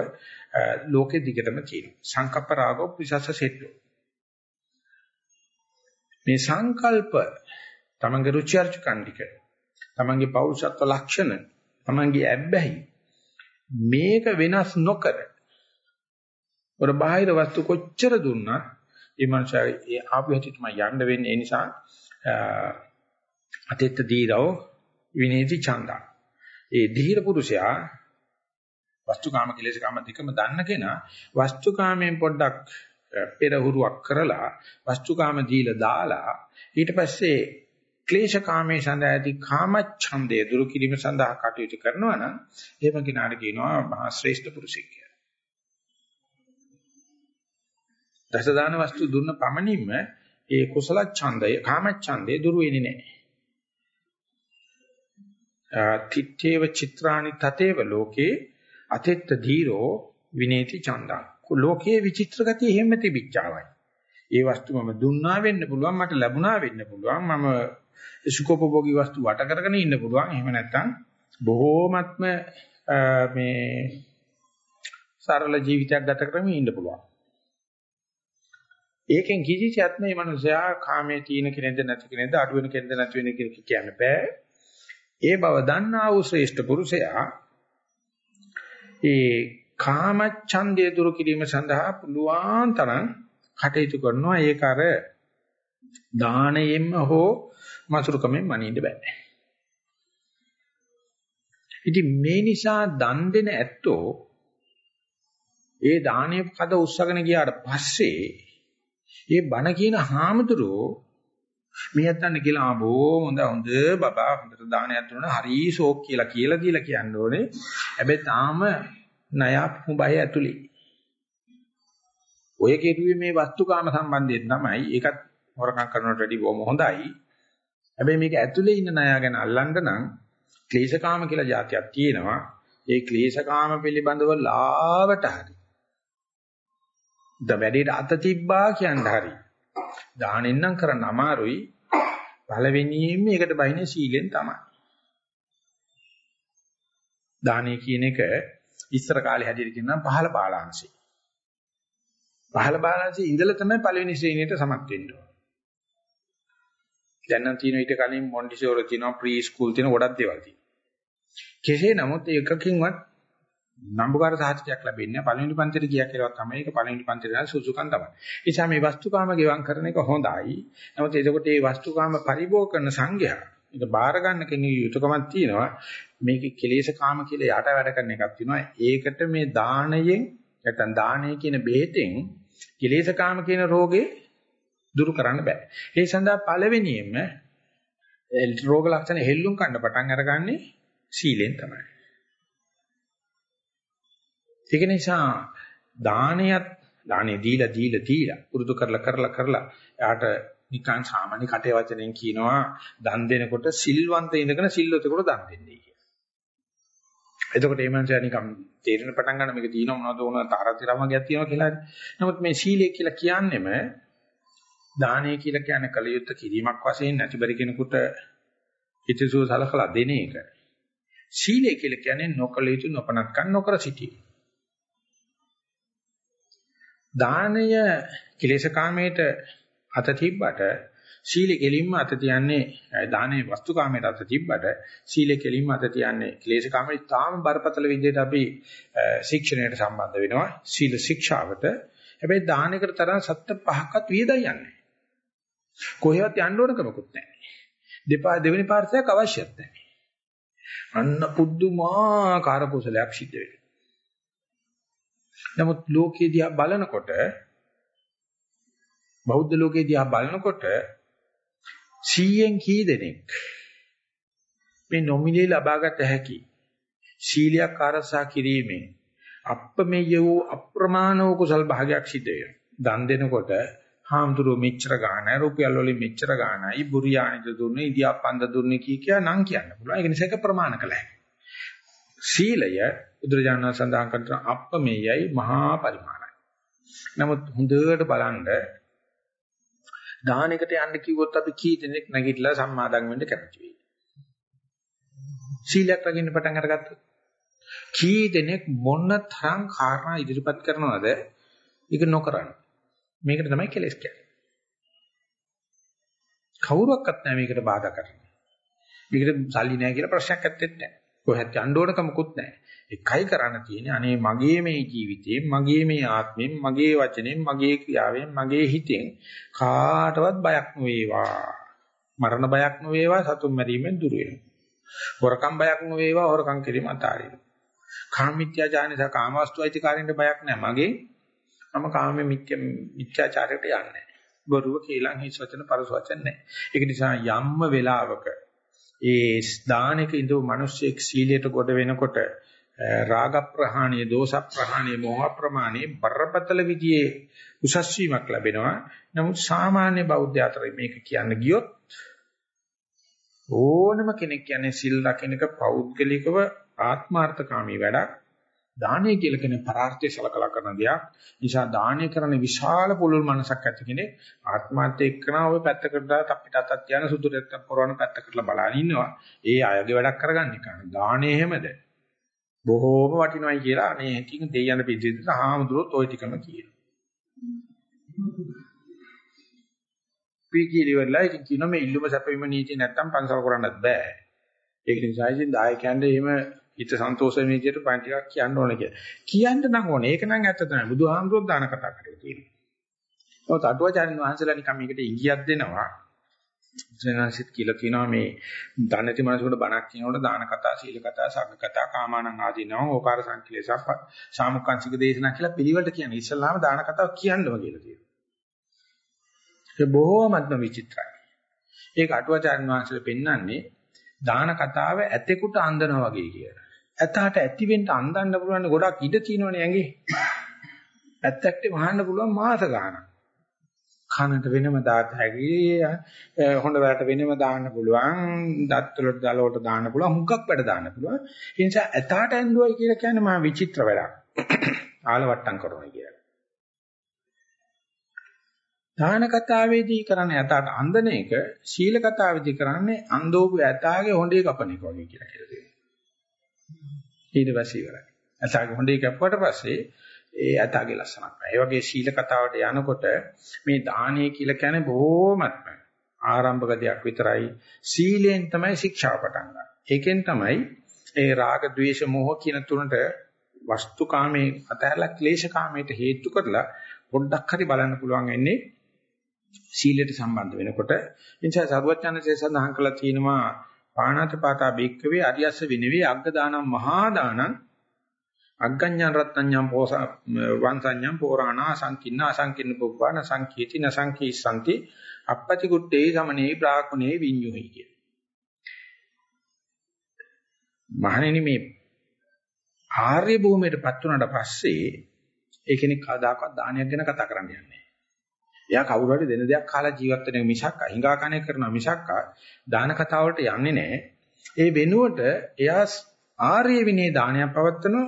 ලෝකෙ දිගටම තියෙනවා. සංකප්ප රාගෝ පිසස්ස සෙට්ටෝ මේ සංකල්ප තමන්ගේ රුචි අරුචිකන් ටික තමන්ගේ පෞරුෂත්ව ලක්ෂණ තමන්ගේ ඇබ්බැහි මේක වෙනස් නොකර වර බාහිර වස්තු කොච්චර දුන්නත් ඒ මනුස්සයා ඒ ආපු හැටි තමයි යන්න වෙන්නේ ඒ නිසා අතෙත් දීරව විනේති ඡන්දා ඒ ධීර පුරුෂයා වස්තුකාම කෙලෙසකාම දෙකම දන්න කෙනා වස්තුකාමයෙන් පොඩ්ඩක් පෙරහුරුවක් කරලා වස්තුකාම දීලා දාලා ඊට පස්සේ ක්ලේශකාමයේ සඳහා ඇති කාමච්ඡන්දය දුරු කිරීම සඳහා කටයුතු කරනවා නම් එහෙම කෙනාට කියනවා මහා ශ්‍රේෂ්ඨ පුරුෂයෙක් කියලා. දසදාන වස්තු දුන්න පමණින්ම ඒ කුසල ඡන්දය කාමච්ඡන්දය දුරු වෙන්නේ නැහැ. තිත්තේව චිත්‍රානි තතේව ලෝකේ අතෙත්ත ධීරෝ විනේති චන්දං ලෝකයේ විචිත්‍ර ගතිය එහෙම තිබිච්චාවයි. ඒ වස්තු මම දුන්නා වෙන්න පුළුවන් මට ලැබුණා වෙන්න පුළුවන් මම සුඛෝපභෝගී වස්තු වට කරගෙන ඉන්න පුළුවන් එහෙම නැත්නම් බොහෝමත්ම මේ සරල ජීවිතයක් ගත කරමින් ඉන්න පුළුවන්. ඒකෙන් කිසිසේත් මේ මනුස්සයා කාමයේ තීන කෙනෙක්ද නැති කෙනෙක්ද අඩු වෙන කෙනෙක්ද නැති වෙන කෙනෙක් කියන්න බෑ. ඒ බව දන්නා වූ ශ්‍රේෂ්ඨ පුරුෂයා ඒ කාමච්ඡන්දය දුරු කිරීම සඳහා පුළුවන් තරම් කටයුතු කරනවා ඒක අර දානයෙන්ම හෝ මසුරුකමෙන් මනින්න බෑ. ඉතින් මේ නිසා දන් දෙන ඇත්තෝ ඒ දානීය කද උස්සගෙන ගියාට පස්සේ ඒ බණ කියන හාමුදුරුවෝ මියත්තන්න කියලා ආබෝ හොඳ හොඳ බබා හොඳට දානයක් දුන්නා හරි ෂෝක් කියලා කියලා දීලා කියන්න ඕනේ. හැබැයි තාම ණයක් මුබය ඇතුලේ. ඔය කෙරුවේ මේ වස්තුකාම සම්බන්ධයෙන් තමයි. ඒකත් හොරකම් කරනවට වැඩි බොහොම හොඳයි. හැබැයි මේක ඇතුලේ ඉන්න ණය ගැන අල්ලන්න නම් ක්ලේශකාම කියලා જાතියක් තියෙනවා. ඒ ක්ලේශකාම පිළිබඳව ලාවට හරි. ද වැඩේට අත තිබ්බා කියන්න හරි. දානෙන් නම් කරන්න අමාරුයි. පළවෙනියෙන් මේකට බයිනේ සීලෙන් තමයි. දානෙ කියන එක ඉස්සර කාලේ හැදිරි කියනවා පහළ බාලාංශي. පහළ බාලාංශي ඉඳලා තමයි පළවෙනි ශ්‍රේණියට සමත් වෙන්න ඕන. දැන් නම් තියෙන ඊට කලින් මොන්ටිසෝරි තියෙනවා ප්‍රී ස්කූල් තියෙන ගොඩක් දේවල් තියෙනවා. කෙසේ නමුත් ඒකකින්වත් නම්බුකාර සාහිත්‍යයක් ලැබෙන්නේ පළවෙනි පන්තියට ගියා කියලා තමයි ඒක පළවෙනි පන්තියට යන සුසුකම් තමයි. ඒ නිසා මේ වස්තුකාම ගෙවම් කරන එක හොඳයි. නමුත් එතකොට මේ වස්තුකාම පරිභෝග කරන සංඝයා ඒක බාර ගන්න කෙනෙකුගේ යුතුයකමක් තියෙනවා. මේකේ කෙලෙස් කාම කියලා යට වැඩ කරන එකක් තියෙනවා. ඒකට මේ දාණයෙන් නැත්නම් දාණය කියන බෙහෙතෙන් කෙලෙස් කාම කියන රෝගේ දුරු කරන්න බෑ. ඒ සඳහා පළවෙනියෙන්ම රෝග ලක්ෂණ හෙල්ලුම් කන්න පටන් අරගන්නේ සීලෙන් තමයි. ඒක නිසා දානයත් දානේ දීලා දීලා දීලා පුරුදු කරලා කරලා කරලා එයාට නිකන් සාමාන්‍ය කටේ වචනෙන් කියනවා දන් දෙනකොට සිල්වන්ත ඉඳගෙන සිල්වතෙකුට දන් දෙන්නේ කියලා. එතකොට මේ මනුස්සයා නිකන් තේරෙන පටන් ගන්න මේක තියෙනවා මොනවද ඕන තාරතිරමගයක් තියෙනවා කියලා. නමුත් මේ සීලය කියලා කියන්නේම දානය කියලා කියන්නේ කලියුත් කිරීමක් වශයෙන් නැතිබරි කෙනෙකුට හිතසුව සලකලා දෙන එක. සීලය කියලා කියන්නේ නොකලියුතු නොපනත්කම් නොකර සිටීම. දානය කිලේශකාමයට අත තිබ්බට සීලෙ කෙලින්ම අත තියන්නේ දානේ වස්තුකාමයට අත තිබ්බට සීලෙ කෙලින්ම අත තියන්නේ ක්ලේශකාමයට තාම බරපතල විදිහට අපි ශික්ෂණයට සම්බන්ධ වෙනවා. සීල ශික්ෂාවට. හැබැයි දානයකට තරම් සත්‍ය පහක්වත් වියදයි යන්නේ. කොහෙවත් යන්න ඕනකමකුත් නැහැ. දෙපා දෙවෙනි පාර්ශ්වයක් අවශ්‍යත් නැහැ. අන්න පුදුමාකාර කුසලයක් සිද්ධ වෙනවා. නමුත් ලෝකයේ දිහා බලනකොට බෞද්ධ ලෝකයේ දිහා බලනකොට 100න් කී දෙනෙක් මේ නොමිලේ ලබාගත හැකි ශීලයක් ආරසා කිරීමෙන් අප්පමෙය වූ අප්‍රමාණ වූ කුසල් භාගයක් සිද්ධ වෙනවා. දන් දෙනකොට හාමුදුරුවෝ මෙච්චර ගානයි රුපියල් වලින් මෙච්චර ගානයි බුරියානිද දුන්නේ ඉදියාපන්ද දුන්නේ කී කියා නම් කියන්න පුළුවන්. ඒක නිසා ඒක ප්‍රමාණ කළ හැකියි. සීලය බුදුරජාණන් සඳහන් කරන අප්පමෙයයි මහා පරිමාණයි. නමුත් හොඳට බලන්න දානයකට යන්න කිව්වොත් අපි කී දෙනෙක් නැගිටලා සම්මාදන් වෙන්න කැමති වෙයි. සීලයක් රකින්න පටන් අරගත්තොත් කී දෙනෙක් මොන තරම් කාරණා ඉදිරිපත් කරනවද ඒක නොකරන. මේකට තමයි කෙලස් කියන්නේ. කවුරක්වත් නැහැ මේකට බාධා කරන්නේ. මේකට සල්ලි නැහැ කියලා ප්‍රශ්නයක් ඇත්තෙත් නැහැ. කොහෙත් යන්න ඕනකමකුත් නැහැ. එකයි කරන්න තියෙන්නේ අනේ මගේ මේ ජීවිතේ මගේ මේ ආත්මෙන් මගේ වචනෙන් මගේ ක්‍රියාවෙන් මගේ හිතෙන් කාටවත් බයක් නොවේවා. මරණ බයක් නොවේවා සතුන් මැරීමෙන් දුර වෙනවා. හොරකම් බයක් නොවේවා හොරකම් කිරීම අතාරිනවා. කාමීත්‍යාචාරණ සහ කාමවස්තු අයිතිකාරින්ට බයක් නැහැ. මගේ මම කාම මිත්‍යාචාරයට යන්නේ නැහැ. බොරුව කේලම් හිස් වචන පරස වචන නැහැ. ඒක නිසා යම්ම වෙලාවක ඒ දානෙක ඉඳු මිනිස්සෙක් සීලයට ගොඩ වෙනකොට රාග ප්‍රහාණය, දෝෂ ප්‍රහාණය, මෝහ ප්‍රමාණය බරපතල විදිහේ උසස් වීමක් ලැබෙනවා. නමුත් සාමාන්‍ය බෞද්ධ අතර මේක කියන්න ගියොත් ඕනම කෙනෙක් කියන්නේ සිල් රකින්නක පෞද්ගලිකව ආත්මార్థකාමී වැඩක්. දානය කියලා කියන පරාර්ථය සලකලා කරන දෙයක්. නිසා දානය කරන විශාල පුළුල් මනසක් ඇති කෙනෙක් ආත්මාර්ථය එක්කනා ඔය පැත්තකට දාලා අපිට අතක් යන සුදුරෙක් පොරවන පැත්තකටලා බලන ඉන්නවා. ඒ අයගේ වැඩක් කරගන්න එක. දානය එහෙමද? බොහෝම වටිනවයි කියලා අනේ ඉතින් දෙයයන් පිළිදෙන්න හාමුදුරුවෝත් ওই ටිකම කියනවා. පීකීලි වෙලා ඉතින් කියන මේ ඉල්ලුම සැපීම නීති නැත්තම් පන්සල් කරන්නත් බෑ. ඒක නිසා ඉතින් දායකයන්ට එහෙම හිත සන්තෝෂ වෙන විදිහට පණ ටිකක් කියන්න ඕනේ කියලා. කියන්න නම් ඕනේ. ඒක නම් ඇත්ත තමයි. බුදුහාමුදුරුවෝ දාන කතා කරේ තියෙන්නේ. ඔව් අටුවාචාර්යන් වහන්සේලා නිකම් මේකට ඉඟියක් දෙනවා. සෙනසිට කියලා කියනවා මේ ධනති මනසකට බණක් කියනකොට දාන කතා, සීල කතා, සග්ග කතා, කාමානං ආදීනව, ඕකාර සංකලේශ, සාමුක්ඛංශික දේශනා කියලා පිළිවෙලට කියන්නේ. ඉස්සල්ලාම දාන කතාව කියන්නම කියලා කියනවා. ඒක බොහෝමත්ම විචිත්‍රයි. ඒක අටුවාචාර්ය වංශයෙන් පෙන්වන්නේ දාන කතාව ඇතෙකුට අඳනවා වගේ කියලා. ඇතට ඇති වෙන්න අඳන්න පුළුවන් ගොඩක් ඉඩ තියෙනවනේ ඇඟේ. ඇත්තට වහන්න පුළුවන් මාස ගාණක්. කනට වෙනම දාත හැකි හොඬ වලට වෙනම දාන්න පුළුවන් දත් වලට දල වලට දාන්න පුළුවන් හුඟක් වැඩ දාන්න පුළුවන් ඒ නිසා ඇතාට ඇඬුවයි කියලා කියන්නේ මහා විචිත්‍ර වැඩක් ආලවට්ටම් කරනවා කියලා දාන කතාවේදී කරන්නේ ඇතාට අන්දන එක ශීල කතාවේදී කරන්නේ අන්දෝපු ඇතාගේ හොඬේ කපන එක වගේ කියලා කියලා දෙනවා ඊට පස්සේ ඉවරයි ඇතාගේ හොඬේ කැපුවට පස්සේ ඒ ඇතාගේ ලස්සනක් නැහැ. ඒ වගේ සීල කතාවට යනකොට මේ දානය කියලා කියන්නේ බොහොමත්ම ආරම්භක දෙයක් විතරයි. සීලෙන් තමයි ශික්ෂාව පටන් ගන්න. ඒකෙන් තමයි ඒ රාග, ద్వේෂ, මෝහ කියන තුනට වස්තුකාමේ අතහැරලා ක්ලේශකාමයට හේතු කරලා පොඩ්ඩක් හරි බලන්න පුළුවන් වෙන්නේ සීලයට සම්බන්ධ වෙනකොට. ඒ නිසා සරුවචනසේ සඳහන් කළා තියෙනවා පාණාතිපාතා බේක්කවේ අරියස්ස විනවේ අග්ග දානම් මහා දානම් අග්ගඤ්ඤං රත්ත්‍ඤ්ඤං පෝස වංසඤ්ඤං පෝරාණා සංකින්න අසංකින්න පුබ්බාන සංකීති නසංකීසanti අපපති කුට්ටේ සමනේ බ්‍රාහ්මණේ විඤ්ඤුහි කිය. මහණෙනි මේ ආර්ය භූමියටපත් වුණාට පස්සේ ඒ කෙනෙක් කවදාකවත් දානයක් ගැන කතා කරන්න යන්නේ නැහැ. එයා කවුරු හරි දෙන දෙයක් කාලා ජීවත් වෙන මිසක් අහිංගා කණේ කරන මිසක් දාන කතාවලට යන්නේ නැහැ. ඒ වෙනුවට එයා ආර්ය විනය දානයක් පවත්වනවා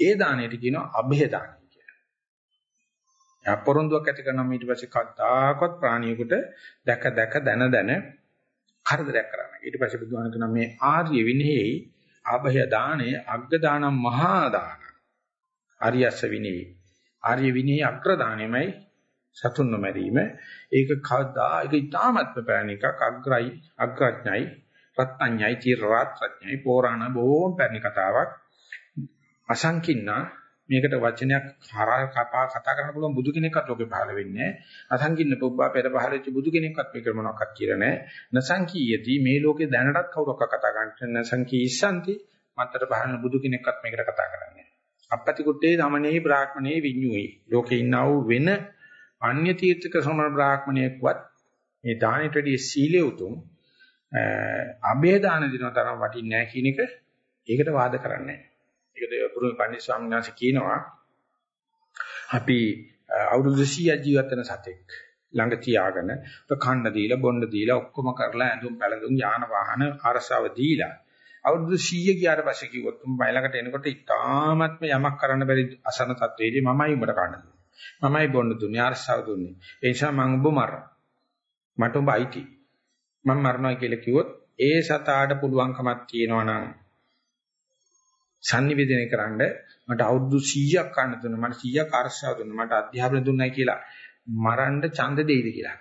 ඒ දාණයට කියනවා અભය දාණය කියලා. එයා පොරොන්දුවක් ඇති කරනවා ඊට පස්සේ කද්දාකවත් ප්‍රාණියෙකුට දැක දැක දන දන කරදරයක් කරන්න. ඊට පස්සේ බුදුහාම කියනවා මේ ආර්ය විනයෙහි අභය දාණය අග්ග දානම් මහා දාන. ආර්යස විනයෙහි ආර්ය විනයෙහි අග්‍ර දාණයමයි සතුන් නොමැරීම. ඒක කවදා ඒක ඊටාමත්ම පැරණි එකක් අග්‍රයි අග්‍රඥයි රත්ඥයි චිරරත්ඥයි පෝරාණ බොහොම පැරණි කතාවක්. අසංකින්නා මේකට වචනයක් හරහා කපා කතා කරන්න පුළුවන් බුදු කෙනෙක්වත් ලෝකේ පහළ වෙන්නේ නැහැ. අසංකින්න පුබ්බා පෙර පහළ වෙච්ච බුදු කෙනෙක්වත් මේක මොනවක්වත් කියලා නැහැ. නසංකීයති මේ ලෝකේ දැනටත් කවුරක්ක කතා කරන්නේ නසංකීසanti මත්තර පහළ බුදු කෙනෙක්වත් මේකට කතා කරන්නේ නැහැ. අපපති කුට්ටේ ධමනේ බ්‍රාහ්මණේ විඤ්ඤුයි. ලෝකේ ඉන්නා වූ වෙන අන්‍ය තීර්ථක සමන බ්‍රාහ්මණයෙක්වත් මේ දානෙටදී සීලය උතුම් අබේ දාන දින තරම් වටින්නේ නැහැ කියන එක ඒකට වාද කරන්නේ නැහැ. ඒකද පුරුම පණ්ඩිත ස්වාමීන් වහන්සේ කියනවා අපි අවුරුදු 100ක් ජීවත් වෙන සතෙක් ළඟ තියාගෙන කන්න දීලා බොන්න දීලා ඔක්කොම කරලා ඇඳුම් පැළඳුම් යාන වාහන අරසාව දීලා අවුරුදු 100 ගියාට පස්සේ කිව්වොත් උඹ මයිලකට එනකොට ඉතාමත්ම යමක් කරන්න බැරි අසන තත්වයේදී මමයි උඹට කන්න දුන්නේ මමයි බොන්න දුන්නේ අරසාව දුන්නේ. ඒ නිසා මම උඹ මරනවා. මට උඹ අයිති. මම මරනවා කියලා කිව්වොත් ඒ සතාට පුළුවන්කමක් තියෙනවා නම් sannivedana කරන්න මට අවුරුදු 100ක් කන්න දුන්නා මට 100ක් අරසාව දුන්නා මට අධ්‍යාපනය දුන්නයි කියලා මරන්න ඡන්ද දෙයිද කියලා.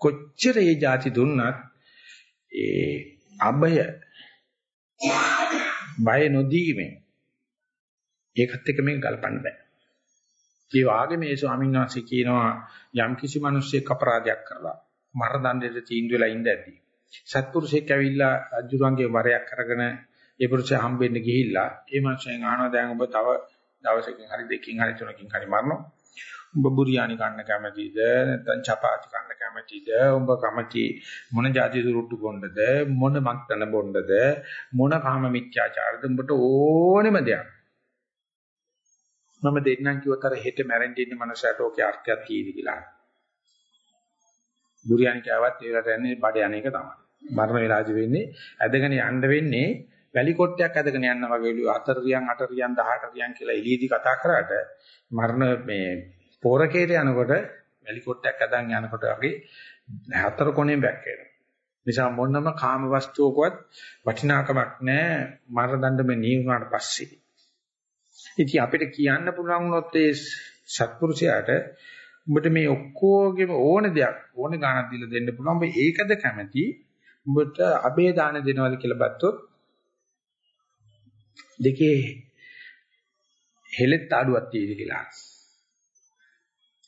කොච්චර ඒ જાති දුන්නත් ඒ අබය බය නොදීමෙන් ඒකත් එක්ක මේක ගලපන්න බෑ. ඒ වාගේ මේ ස්වාමීන් වහන්සේ කියනවා යම් කිසි මිනිස්සෙක් අපරාධයක් කරලා මර දණ්ඩයට තීන්දුව වෙලා ඉඳද්දී සත්පුරුෂයෙක් ඇවිල්ලා අජුරංගේ වරයක් අරගෙන ඒ පුරුෂයා හම්බෙන්න ගිහිල්ලා ඒ මනුස්සයන් අහනවා දැන් ඔබ තව දවසකින් හරි දෙකකින් හරි තුනකින් හරි මරනවා. උඹ බුරියානි කන්න කැමතිද? නැත්නම් චපාති කන්න කැමතිද? උඹ කැමති මොන જાති දුරුට්ටු බොන්නද? මොන මක්තන බොන්නද? මොන කාම මිත්‍යාචාරද? උඹට ඕනෙම දෙයක්. මම දෙන්නම් කිව්වතර හෙට මැරෙන්න ඉන්න මනුස්සයට ඕකේ අර්ථයක් තියෙදි කියලා බුරියානි කෑවත් ඒ වෙලාවට යන්නේ බඩ යන එක තමයි. මරණ වේලාදි වෙන්නේ ඇදගෙන යන්න වෙන්නේ වැලි කොට්ටයක් ඇදගෙන යන්න වගේලු අතර රියන් අට රියන් 18 රියන් කියලා එළියේදී කතා කරාට මරණ මේ පෝරකේට යනකොට වැලි කොට්ටයක් අදන් යනකොට වගේ හතර කොනෙන් බැක් වෙනවා. නිසා මොනම කාම වස්තුවකවත් වටිනාකමක් නැහැ මරණ දඬුවම නියුණාට පස්සේ. ඉතින් අපිට කියන්න පුළුවන් වුණොත් ඒ සත්පුරුෂයාට උඹට මේ ඔක්කොගෙම ඕන දෙයක් ඕන ගාණක් දීලා දෙන්න පුළුවන්. උඹ ඒකද කැමති? උඹට අබේ දාන දෙනවද කියලා බැත්තොත් දෙකේ හෙලෙත් ආඩුවක් තියෙදි කියලා.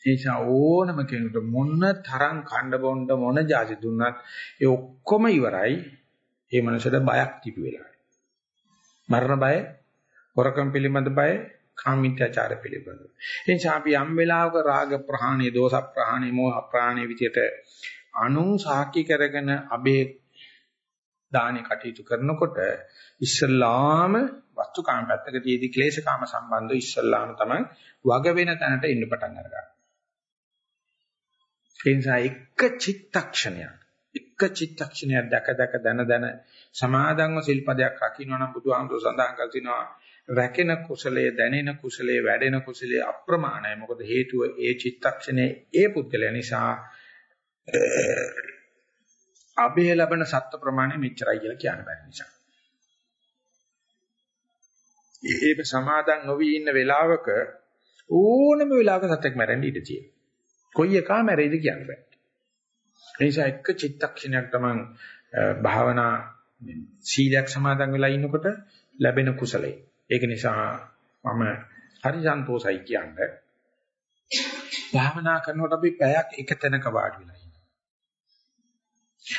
ඒ නිසා ඕනම කෙනෙකුට මොන තරම් කණ්ඩ බොණ්ඩ මොන જાති දුන්නත් ඒ ඔක්කොම ඉවරයි. ඒ මනසට බයක් තිබි වෙලා. මරණ බය, හොරකම් පිළිබඳ බය, කාමීත්‍යාචාර පිළිබඳ. ඒ නිසා අපි යම් වෙලාවක රාග ප්‍රහාණය, දෝෂ ප්‍රහාණය, මෝහ ප්‍රහාණය විදියට අනුන් සාක්ෂි කරගෙන අබේ දානේ කටයුතු කරනකොට ඉස්සල්ලාම වස්තුකාම පැත්තක තියදී ක්ලේශකාම සම්බන්ධව ඉස්සල්ලාම තමයි වග වෙන තැනට එන්න පටන් අරගන්නේ. ඒ නිසා එක චිත්තක්ෂණයක් එක චිත්තක්ෂණයක් දැක දැක දන දන සමාදන්ව සිල්පදයක් රකින්න නම් බුදුහාමුදුර සඳහන් කර තිනවා රැකෙන කුසලයේ දැනෙන කුසලයේ වැඩෙන කුසලයේ අප්‍රමාණයි මොකද හේතුව ඒ චිත්තක්ෂණයේ ඒ පුද්ගලයා නිසා අභය ලැබෙන සත්ත්ව ප්‍රමාණය මෙච්චරයි කියලා කියන්න බැරි නිසා ඒක සමාදන් නොවි ඉන්න වෙලාවක ඕනම වෙලාවක සත්‍යක් මැරෙන්න ඉඩ තියෙනවා කොයි එකා මැරෙයිද කියන්න බෑ. ඒ නිසා එක චිත්තක්ෂණයක් තමන් භාවනා සීලයක් සමාදන් වෙලා ඉන්නකොට ලැබෙන කුසලයි. ඒක නිසා මම හරි සන්තෝසයි කියන්නේ. භාවනා කරනකොට අපි පැයක් එක තැනක වාඩි වෙලා ඉන්නවා.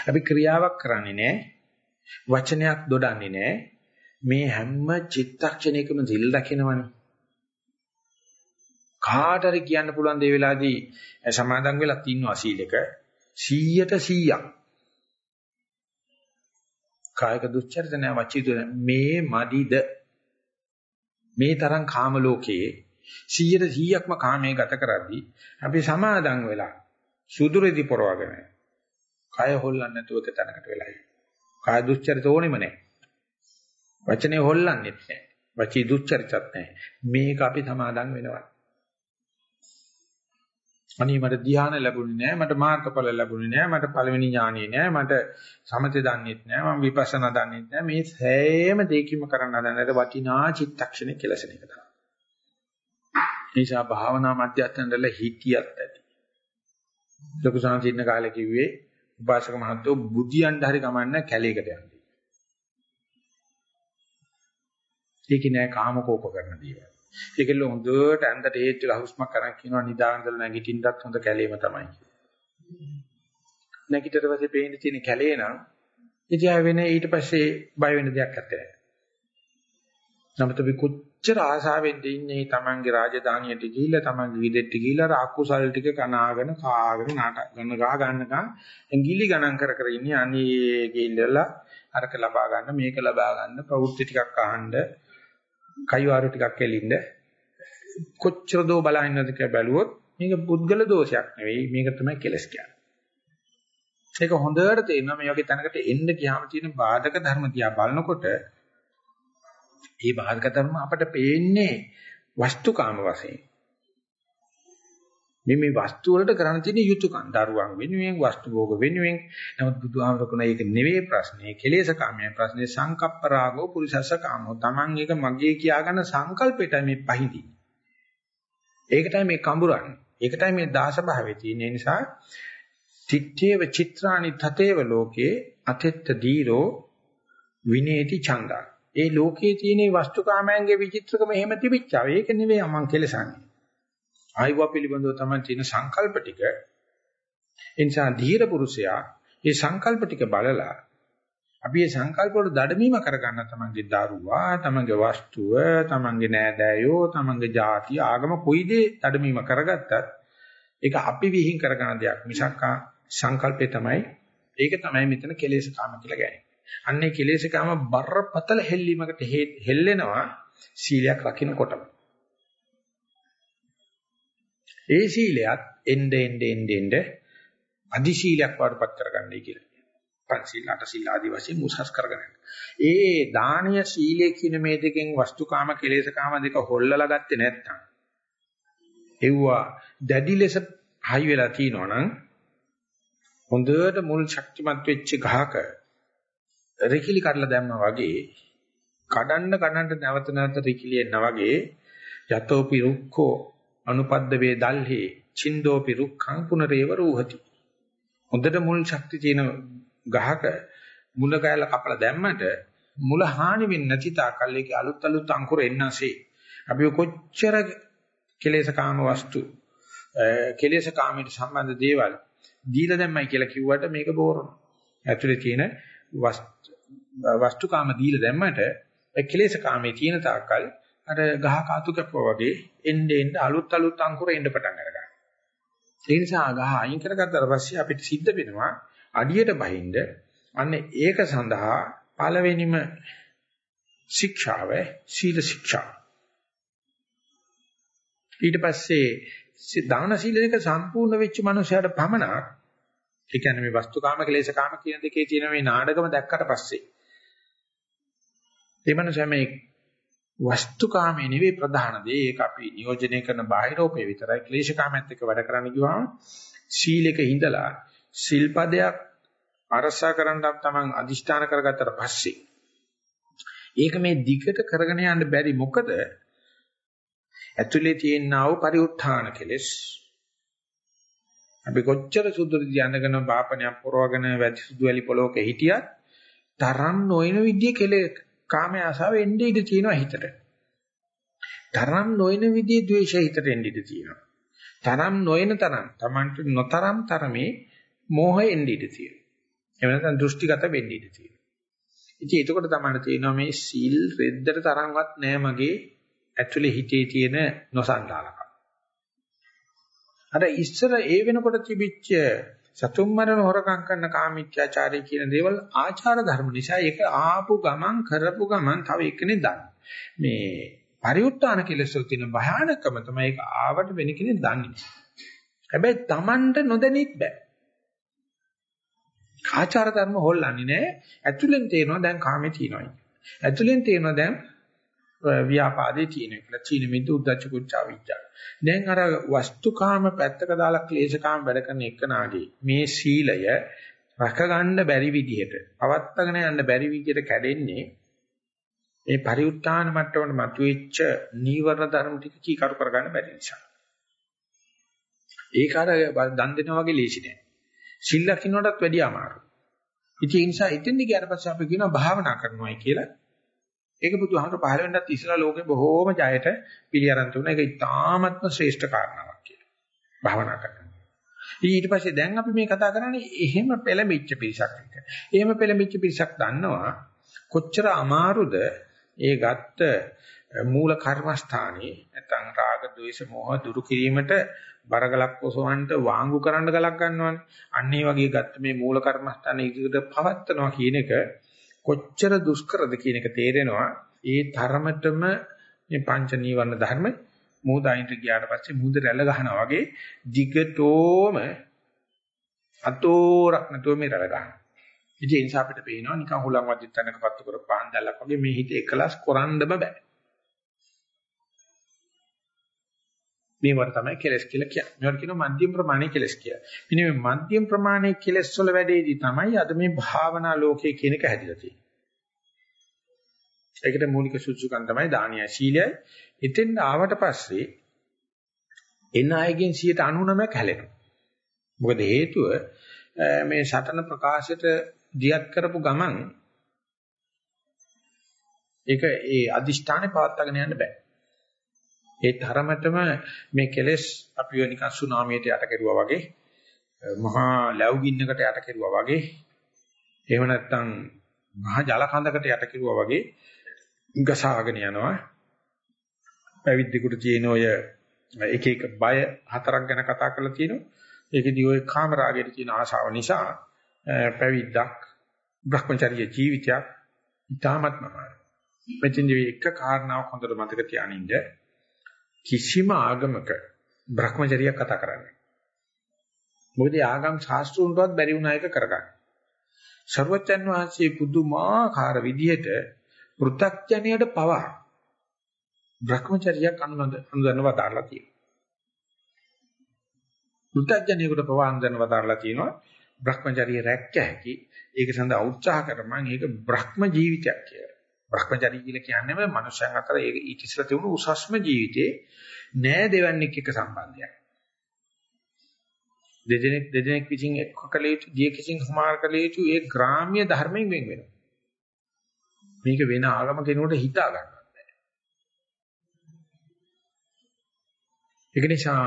අපි ක්‍රියාවක් කරන්නේ නැහැ. වචනයක් දොඩන්නේ නැහැ. මේ හැම චිත්තක්ෂණයකම දිල් දකිනවනේ. කාට හරි කියන්න පුළුවන් දේ වෙලාදී සමාදන් වෙලා තින්නවා සීලෙක 100ට 100ක් කායක දුස්චරිත නැ වචී දුන මේ මදිද මේ තරම් කාම ලෝකයේ 100ට 100ක්ම කාමයේ ගත කරද්දී අපි සමාදන් වෙලා සුදුරෙදි පරවගෙන කය හොල්ලන්නේ නැතුව එක තැනකට වෙලා කාය දුස්චරිත ඕනෙම නැහැ. වචනේ හොල්ලන්නේත් නැහැ. වචී දුස්චරිතත් නැහැ. මේක අපි සමාදන් වෙනවා. අනේ මට ධ්‍යාන ලැබුණේ නැහැ මට මාර්ගඵල ලැබුණේ නැහැ මට පළවෙනි ඥානිය නැහැ මට සමතේ දන්නෙත් නැහැ මම විපස්සනා දන්නෙත් නැහැ මේ සෑම දෙයකින්ම කරන්න හදනට වටිනා චිත්තක්ෂණේ කෙලසෙන එක තමයි. නිසා භාවනා මධ්‍යස්ථානවල හිතියත් ඇති. ලොකු සංසින්න කාලේ කිව්වේ උපාසක මහත්තයෝ බුදියන්ඩ හරි කමන්න කැලේකට යන්නේ. ඒක නෑ කාමකෝප කරන දේවල්. ඒකෙල්ල හොඳට ඇඳට හේත් වෙලා හුස්මක් අරන් කියනවා නිදාගන්නදල නැගිටින්නත් හොඳ කැලේම තමයි. නැගිටට පස්සේ පේන්න තියෙන කැලේ නම් ඉතියා වෙන ඊට පස්සේ බය වෙන දෙයක් නැත්තේ. නමුත් අපි කොච්චර ආසාවෙන්ද ඉන්නේ තමන්ගේ රාජධානියට ගිහිල්ලා තමන්ගේ විදෙට්ට ගිහිල්ලා අර අකුසල් ටික කනාගෙන කාගෙන නාටක ගන්න ගහ ගන්නකම් ඇඟිලි ගණන් කර කර ඉන්නේ අනේ ගිහිල්ලා අරක ලබා ගන්න මේක ලබා ගන්න ප්‍රවෘත්ති ටිකක් අහන්න කයිවාරු ටිකක් එලින්න කොච්චර දෝ බලහින්නද කියලා බැලුවොත් මේක පුද්ගල දෝෂයක් නෙවෙයි මේක තමයි කෙලස් කියන්නේ. ඒක හොඳට තේරෙනවා මේ වගේ තැනකට එන්න ගියාම තියෙන බාධක ධර්ම දිහා බලනකොට මේ බාධක ධර්ම අපට පේන්නේ වස්තුකාම වශයෙන්. මේ මේ වස්තු වලට කරන්න තියෙන යුතුයකම් දරුවන් වෙනුවෙන් වස්තු භෝග වෙනුවෙන්. නමුත් බුදුහාමරකුණ ඒක නෙවෙයි ප්‍රශ්නේ. කෙලෙස කාමයේ ප්‍රශ්නේ. සංකප්ප රාගෝ පුරිසස්ස කාමෝ. Taman එක මගේ කියාගන්න සංකල්පෙට මේ පහඳි ඒකටයි මේ කඹරන්නේ. ඒකටයි මේ දාස භාවයේ තියෙන නිසා තිත්තේව චිත්‍රානි තතේව ලෝකේ අතෙත්ත දීරෝ විනේති ඡන්දා. ඒ ලෝකයේ තියෙන වස්තු කාමයන්ගේ විචිත්‍රකම එහෙම තිබිච්චා. ඒක නෙවෙයි මම කෙලසන්නේ. ආයුව පිළිබඳව තමයි තියෙන සංකල්ප ටික. ඒ නිසා ධීර පුරුෂයා මේ සංකල්ප ටික බලලා අපි මේ සංකල්ප වල දඩමීම කරගන්න තමන්ගේ දරුවා, තමන්ගේ වස්තුව, තමන්ගේ නෑදෑයෝ, තමන්ගේ ජාතිය, ආගම කොයි දේ දඩමීම කරගත්තත් ඒක අපි විහිං කරගන්න දෙයක් මිසක් සංකල්පේ තමයි ඒක තමයි මෙතන කෙලෙස් කාම කියලා කියන්නේ. අන්නේ කෙලෙස් කාම බරපතල හෙල්ලීමකට හෙල්ලෙනවා සීලයක් රකින්නකොටම. ඒ සීලයත් එnde ende ende ende අදි සීලයක් වඩපත් කරගන්නයි කියලා. පංචශීල අටශීල ආදී වශයෙන් මුසස් කරගන්න. ඒ දානීය සීලය කියන මේ දෙකෙන් වස්තුකාම කෙලෙසකාම දෙක හොල්ලලා ගත්තේ නැත්නම් එව්වා දැඩි ලෙස හයි වෙලා තිනවනම් හොඳට මුල් ශක්තිමත් වෙච්ච ගහක රිකිලි කඩලා දැම්මා වගේ කඩන්න කඩන්න නැවත නැවත රිකිලි එනවා වගේ යතෝපි රුක්ඛෝ අනුපද්ද වේ දල්හි චින්දෝපි රුක්ඛං පුනරේව රූහති හොඳට මුල් ශක්තිය තියෙන ගහක මුල කැල කපලා දැම්මට මුල හානි වෙන්නේ නැති තාකල් ඒකේ අලුත් අලුත් අංකුර එන්නසේ අපි කොච්චර කෙලෙස කාම වස්තු කෙලෙස කාමයට සම්බන්ධ දේවල් දීලා දැම්මයි කියලා කිව්වට මේක බෝරනවා. ඇතුලේ තියෙන වස්තුකාම දීලා දැම්මට ඒ කෙලෙස කාමයේ තියෙන තාක්කල් අර ගහ කාතු කැපුවා වගේ එන්නේ එන්නේ අලුත් අලුත් අංකුර එන්න පටන් අරගන්නවා. ඒ නිසා ගහ අයින් කරගත්තාට පස්සේ අපිට සිද්ධ වෙනවා අඩියට බහින්ද අන්න ඒක සඳහා පළවෙනිම ශික්ෂාව සීල ශික්ෂා. ඊට පස්සේ දාන සීල දෙක සම්පූර්ණ වෙච්ච මනුස්සයාට පමණක් ඒ කියන්නේ මේ වස්තුකාම ක්ලේශකාම කියන දෙකේ තියෙන මේ නාඩගම දැක්කට පස්සේ ඒ මනුස්සයා මේ වස්තුකාමේ නෙවෙයි ප්‍රධාන දේ. ඒක අපි නියෝජනය කරන බාහිරෝපේ විතරයි. ක්ලේශකාමයත් එක්ක වැඩ කරන්න ගියාම සීලෙක හිඳලා සිල්පදයක් අරසා කරන්න තමන් අදිෂ්ඨාන කරගත්තට පස්සේ ඒක මේ දිගට කරගෙන යන්න බැරි මොකද? ඇතුලේ තියෙනා වූ පරිඋත්ථාන කෙලෙස්. අපි කොච්චර සුදුරි යනගෙන බාපණයක් පොරවගෙන වැදි සුදු වැලි පොලොක හිටියත් තරම් නොයන විදිය කෙලෙ කාමයේ ආසාව එන්නේ ඉඳ තියෙනවා හිතට. තරම් නොයන විදිය ද්වේෂය හිතට එන්නේ ඉඳ තියෙනවා. තරම් නොයන තරම් Tamanට නොතරම් තරමේ මෝහය එන්නේ ඉඳ තියෙනවා. එහෙම නැත්නම් දෘෂ්ටිගත වෙන්නේ ඉඳ තියෙනවා. ඉතින් එතකොට තමයි තේරෙනවා මේ සීල් රෙද්දට තරම්වත් නෑ මගේ ඇතුලේ හිතේ තියෙන නොසන්ඩාලකම්. අර ඉස්සර ඒ වෙනකොට තිබිච්ච සතුම් මරණ හොරකම් කරන කාමීත්‍යාචාරය කියන දේවල් ආචාර ධර්ම නිසා ඒක ආපු ගමන් කරපු ගමන් තව එකනේ දන්න. මේ පරිඋත්තාන කෙලෙස් වල තියෙන භයානකම තමයි ඒක ආවට වෙන කෙනෙක් දන්නේ. හැබැයි Tamanට නොදැනිත් බෑ. ආචාර ධර්ම හොල්ලන්නේ නැහැ. ඇතුලෙන් තේරෙනවා දැන් කාමේ තියෙනවා. ඇතුලෙන් තේරෙනවා දැන් ව්‍යාපාදේ තියෙන කියලා. චීන මිද්ද උද්දච්ච කුච්චා විච්චා. දැන් අර වස්තුකාම පැත්තක දාලා ක්ලේශකාම වැඩ කරන එකනාගේ මේ සීලය රැකගන්න බැරි විදිහට පවත්වාගෙන යන්න බැරි විදිහට කැඩෙන්නේ මේ පරිඋත්ථාන මට්ටමට මතුවෙච්ච නීවරණ ධර්ම ටික කීකරු කරගන්න බැරි නිසා. ඒක අර දන් දෙනා වගේ ලේසි නෑ. සිල් ලකින්නටත් වැඩිය අමාරුයි. ඉතින් ඒ නිසා එතෙන්දි ගියාට පස්සේ අපි කියනවා භාවනා කරනවායි කියලා. ඒක බුදුහාමර පහළ වෙන්නත් ඉස්සලා ලෝකේ බොහෝම ජයට පිළිඅරන් තුන ඒක ඉතාමත්ම ශ්‍රේෂ්ඨ කාරණාවක් කියලා. භාවනා කරනවා. ඊට පස්සේ දැන් අපි මේ කතා කරන්නේ එහෙම පෙළඹිච්ච පිරිසක් එක්ක. එහෙම පෙළඹිච්ච පිරිසක් දන්නවා කොච්චර අමාරුද ඒ ගත්ත මූල කර්මස්ථානයේ නැත්නම් රාග ద్వේෂ මෝහ දුරු කිරීමට බරගලක් ඔසවන්නට වාංගු කරන්න ගලක් ගන්නවනේ. අන්න ඒ වගේ ගත්ත මේ මූල කර්මස්ථානයේ ඉදිරියට පවත්නවා කියන එක කොච්චර දුෂ්කරද කියන එක තේරෙනවා. ඒ තරමටම මේ පංච නීවරණ ධර්ම මූදායින්ට ගියාට පස්සේ මූද රැළ ගහනවා වගේ දිගටෝම අතෝරක් නැතුව මේ රැළ ගන්නවා. ඉතින් ඒ නිසා අපිට පේනවා නිකන් හුලං වදිත් තැනක පත්තු කර පාන් දැල්ලක් වගේ මේ හිත එකලස් කරන්න බෑ. මේවට තමයි කෙලස් කියලා කියන්නේ. මේවට කියනවා මධ්‍යම ප්‍රමාණයේ කෙලස් කියලා. මෙන්න මේ මධ්‍යම ප්‍රමාණයේ කෙලස් වල වැඩේදී තමයි අද මේ භාවනා ලෝකයේ කියන එක හැදිලා තියෙන්නේ. ඒකට මූලික සුසුකම් තමයි දානීය ශීලයයි. එතෙන් ආවට පස්සේ එන අයගෙන් 99ක් හැලෙනවා. මොකද හේතුව මේ සටන ප්‍රකාශයට දියත් කරපු ගමන් ඒක ඒ අදිෂ්ඨානේ පවත්වාගෙන යන්න බෑ. ඒ තරමටම මේ කෙලෙස් අපිව නිකන් සුනාමියට යට කෙරුවා වගේ මහා ලැබු ගින්නකට යට කෙරුවා වගේ එහෙම නැත්නම් මහා ජල කඳකට යට කෙරුවා වගේ ගසාගෙන යනවා. පැවිද්දෙකුට තියෙන ඔය එක එක බය හතරක් ගැන කතා කරලා තියෙනවා. ඒකෙදි ඔය කාමරාගයට තියෙන ආශාව නිසා පැවිද්දක් භ්‍රමචර්ය ජීවිතයක් ඉතාමත්ම මෙතෙන්දී එක කාරණාවක් හොඳට මතක තියානින්න කිසිම ආගමක Brahmacharya කතා කරන්නේ. මොකද ආගම් ශාස්ත්‍රුන්ටවත් බැරි වුණා එක කරගන්න. ਸਰවචන් වහන්සේ පුදුමාකාර විදිහට පෘථග්ජනයට පවා Brahmacharya අනුදන්නව දාලා තියෙනවා. පෘථග්ජනයෙකුට පවා අනුදන්නව දාලා තියෙනවා. Brahmacharya රැක්ක හැකි. ඒක සඳහා උත්සාහ කරපන් ඒක බ්‍රහ්ම ජීවිතයක් කියලා. භ්‍රමචරි කියලා කියන්නේ මනුෂ්‍යයන් අතර ඒක ඊට ඉස්සර තිබුණු උසස්ම ජීවිතේ නෑ දෙවන්නේක් එක්ක සම්බන්ධයක්. දෙදෙනෙක් දෙදෙනෙක් විසින් එක්ක කළ යුතු දිය කිසිං සමාර කළ යුතු ඒ ග්‍රාම්‍ය ධර්මයෙන් වෙන් වෙනවා. මේක වෙන ආගම කෙනෙකුට හිතා ගන්නවත් බෑ. ඒක නිසා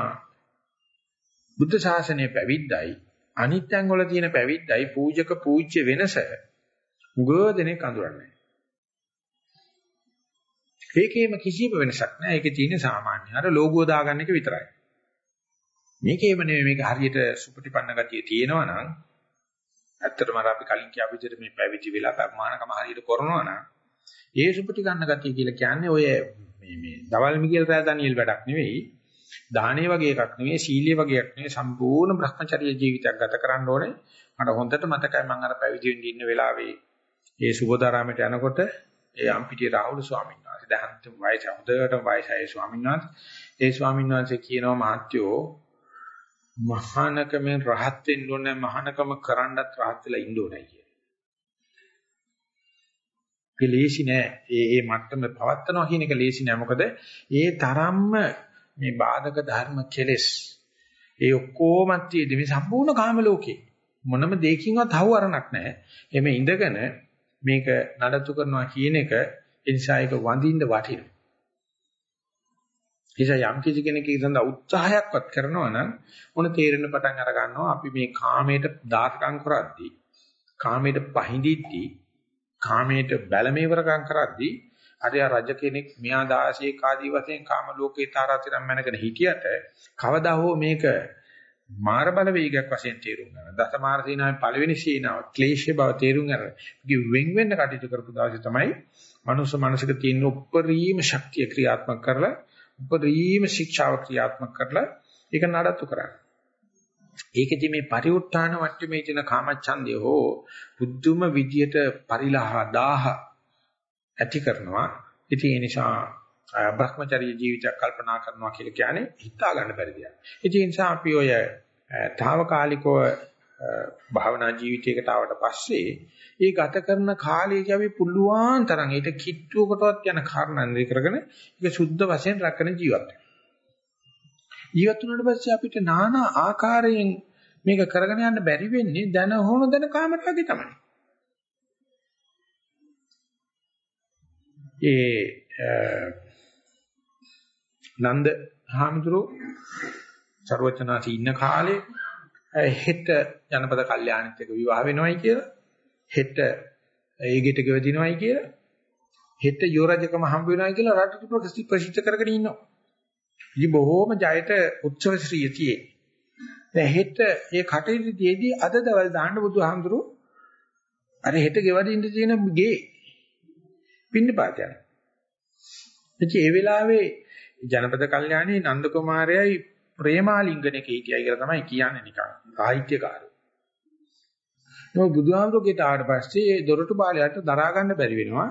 බුද්ධ ශාසනයේ පැවිද්දයි අනිත්යන් වල තියෙන පැවිද්දයි පූජක පූජ්‍ය වෙනස උගෝදෙනේ කඳුරන්නේ. ඒකේම කිසිම වෙනසක් නැහැ. ඒකේ තියෙන සාමාන්‍ය අර ලෝගෝ දාගන්න එක විතරයි. මේකේම නෙමෙයි මේක හරියට සුපටිපන්න ගතිය තියෙනවා නම් ඇත්තටම අර අපි කලින් කියාපු විදිහට මේ පැවිදි වෙලා ප්‍රමාණකම හරියට කරනවා නම් ඒ සුපටිගන්න ගතිය කියලා කියන්නේ ඔය මේ මේ දවල් මිගිල් රෑ දනියෙල් වැඩක් නෙවෙයි දාහනේ වගේ එකක් නෙවෙයි සීලිය වගේ එකක් නෙවෙයි සම්පූර්ණ Brahmacharya ජීවිතයක් ගත කරන්න ඕනේ මට හොඳට මතකයි මම අර පැවිදි වෙන්න ඉන්න වෙලාවේ ඒ සුබෝධාරාමයට යනකොට ඒ අම්පිටිය රාහුල ස්වාමීන් වහන්සේ දැන් වයස හොඳට වයසයි ස්වාමීන් වහන්සේ ඒ ස්වාමීන් වහන්සේ කියනවා මහත්යෝ මහානකමෙන් රහත් වෙන්න ඕනේ මහානකම කරන්නත් රහත් වෙලා ඉන්න ඕනේ කියලා. ඒ ලේසි නෑ. ඒ ඒ මට්ටම පවත්නවා කියන එක ලේසි නෑ. මොකද ඒ තරම්ම මේ බාධක ධර්ම කෙලෙස් ඒ ඔක්කොමත් තියෙදි මේ සම්පූර්ණ කාම ලෝකේ මොනම දෙයකින්වත් හවුවරණක් නැහැ. එමෙ ඉඳගෙන මේක නඩත්තු කරනවා කියන එක ඒ නිසා ඒක වඳින්න වටිනවා. නිසා යම් කිසි කෙනෙක් ඒ සඳහා උත්සාහයක්වත් කරනවා නම් මොන තේරෙන පටන් අර ගන්නවා අපි මේ කාමයට දාසකම් කරද්දී කාමයට පහඳිද්දී කාමයට බැලමේවරකම් කරද්දී අර රජ කෙනෙක් මෙයා 16 ආදී වශයෙන් කාම ලෝකේ තාරාතිරම් මැනගෙන හිටියට කවදා හෝ මේක මාර බල වේගයක් වශයෙන් තේරුම් ගන්න. දසමාර සීනාවේ පළවෙනි සීනාව ක්ලේශය බව තේරුම් ගන්න. ඒක වෙන් වෙන්න කටයුතු කරපු දවසේ තමයි මනුස්ස මනසක තියෙන උප්පරීම ශක්තිය ක්‍රියාත්මක කරලා උපරීම ශික්ෂාව ක්‍රියාත්මක කරලා ඒක නඩත්තු කරන්නේ. ඒකෙදි මේ පරිඋත්ථාන වට්ටමේ තියෙන කාමච්ඡන්දය හෝ බුද්ධුම විදියට පරිලහ දාහ ඇති කරනවා. ඉතින් ඒ නිසා භ්‍රමචර්ය ජීවිතයක් කල්පනා කරනවා කියලා කියන්නේ හිතා ගන්න බැරි දෙයක්. ඒ නිසා අපි ඔය తాවකාලිකව භාවනා ජීවිතයකට ආවට පස්සේ ඒ ගත කරන කාලයේදී අපි පුළුවන් තරම් ඊට කිට්ටුවකටවත් යන කාරණා කරගෙන ඒක සුද්ධ වශයෙන් රැකගෙන ජීවත් වෙනවා. ජීවත් වුණාට පස්සේ අපිට নানা ආකාරයෙන් මේක කරගෙන යන්න බැරි වෙන්නේ දැන හොන දැන කාමර වගේ තමයි. ඒ නන්ද හාමුදුරුවෝ ਸਰවචනාසි ඉන්න කාලේ හෙට ජනපද කල්යාණිත් එක්ක විවාහ වෙනවයි කියලා හෙට ඒගෙට ගෙවදිනවයි කියලා හෙට යෝරජකම හම්බ වෙනවයි කියලා රටට ප්‍රසිද්ධ කරගෙන ඉන්නවා. ඉතින් බොහෝම ජයට උත්සව ශ්‍රීයතියේ. දැන් හෙට මේ කටයුතුයේදී අද දවල් දාන්න බුදුහාමුදුරු අර හෙට ගෙවදින්න තියෙන ගේ පින්නපාත යනවා. ඉතින් ඒ වෙලාවේ ජනපද කල්යාණී නන්ද කුමාරයයි ප්‍රේමාලිංගනක හිටියයි කියලා තමයි කියන්නේ නිකන් සාහිත්‍යකාරයෝ. නෝ බුදුහාමුදුරේට ආවට පස්සේ ඒ දොරටු බාලයට දරා ගන්න බැරි වෙනවා.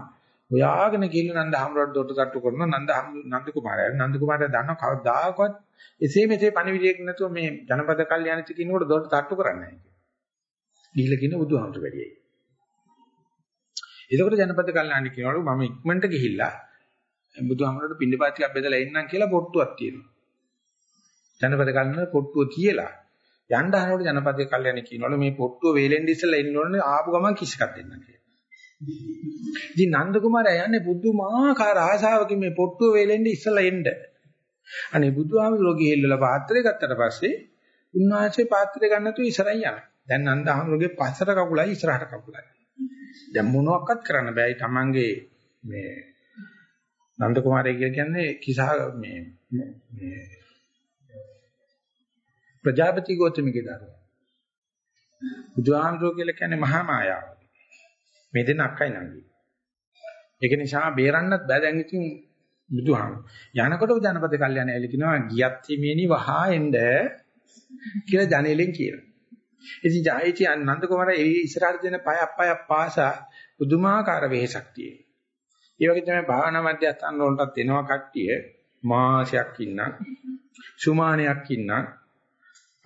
හොයාගෙන ගිහින් නන්ද හාමුදුරට දොරටු තට්ටු කරනවා නන්ද නන්ද කුමාරයා. නන්ද කුමාරයා දන්නව කවදාකවත් එසේ මෙසේ පණිවිඩයක් නැතුව මේ ජනපද කල්යාණිත කිනකොට දොරටු තට්ටු කරන්නේ නැහැ කියලා. ගිහිල්ලා කියන බුදුහාමුදුර වැඩියයි. එතකොට ජනපද කල්යාණි කියනවලු මම ඉක්මනට ගිහිල්ලා බුදුහාමුදුරට පින්නපාතියක් බෙදලා එන්නම් කියලා පොට්ටුවක් තියෙනවා. ජනපද කල්යන පොට්ටුව තියලා යන්න හරනකොට ජනපදයේ කල්යන කියනවලු මේ පොට්ටුව වේලෙන් ඉස්සලා එන්න ඕනේ ආපු ගමන් කිසිකක් දෙන්න කියලා. ඉතින් නන්ද කුමාරයා යන්නේ බුදුමාකාර ආශාවකින් මේ පොට්ටුව වේලෙන් ඉස්සලා එන්න. අනේ බුදුහාමුදුරුවෝ ගිහිල්ලා පාත්‍රය ගත්තට පස්සේ උන්වහන්සේ පාත්‍රය ගන්නතු ඉස්සරහින් යනවා. දැන් නන්දහාමුදුරුවෝගේ පස්සට කකුලයි ඉස්සරහට කකුලයි. දැන් මොනවත් කරන්න බෑයි Tamange මේ නන්ද කුමාරය කියන්නේ කිසා මේ මේ ප්‍රජාපති ගෝතමිගේ දරුවා. බුදුහාමුදුරුවෝ කියලා කියන්නේ මහා මායාව. මේ දෙන අක්කයි නංගි. ඒක නිසා බේරන්නත් බෑ දැන් ඉතින් බුදුහාමුදුරුවෝ. යනකොට ජනපද කල්යනා ඇලි කියනවා ගියත් හිමිනි වහා එන්න කියලා ජනෙලෙන් කියනවා. ඉතින් ජායචි අනන්ත කුමාරය ඉස්සරහට දෙන පය අප්පය පාසා බුදුමාකාර වෙහසක් තියෙනවා. ඒ වගේ තමයි භාවනා මධ්‍යස්ථාන වලටත් එනවා කට්ටිය මාසයක් ඉන්නම් සුමානයක් ඉන්නම්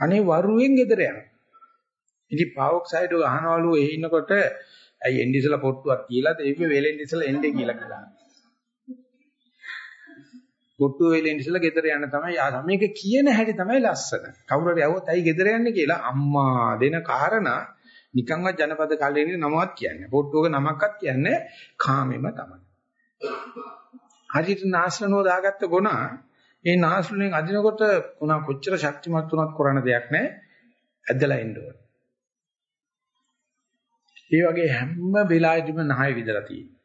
අනේ වරුවෙන් ගෙදර යනවා. ඉතින් පාවොක්සයිඩ් ගහනවලු එහි ඉන්නකොට ඇයි එන්නේ ඉස්සලා පොට්ටුවක් කියලා දෙවිව වෙලෙන් ඉස්සලා එන්නේ කියලා කියලා. පොට්ටුව වෙලෙන් ඉස්සලා ගෙදර යන්න තමයි ආසම. මේක කියන හැටි තමයි ලස්සන. කවුරු හරි આવොත් ඇයි ගෙදර යන්නේ කියලා අම්මා දෙන කාරණා නිකන්වත් ජනපද කල්යනේ නමවත් කියන්නේ. පොට්ටුවක නමක්වත් කියන්නේ කාමෙම තමයි. හරියට නාස්ලනෝ දාගත්ත ගුණා ඒ නාස්ලුවෙන් අදිනකොට උනා කොච්චර ශක්තිමත් වුණත් කරන්න දෙයක් නැහැ. ඇදලා එන්න ඕන. ඒ වගේ හැම වෙලාවෙදිම නහය විදලා තියෙනවා.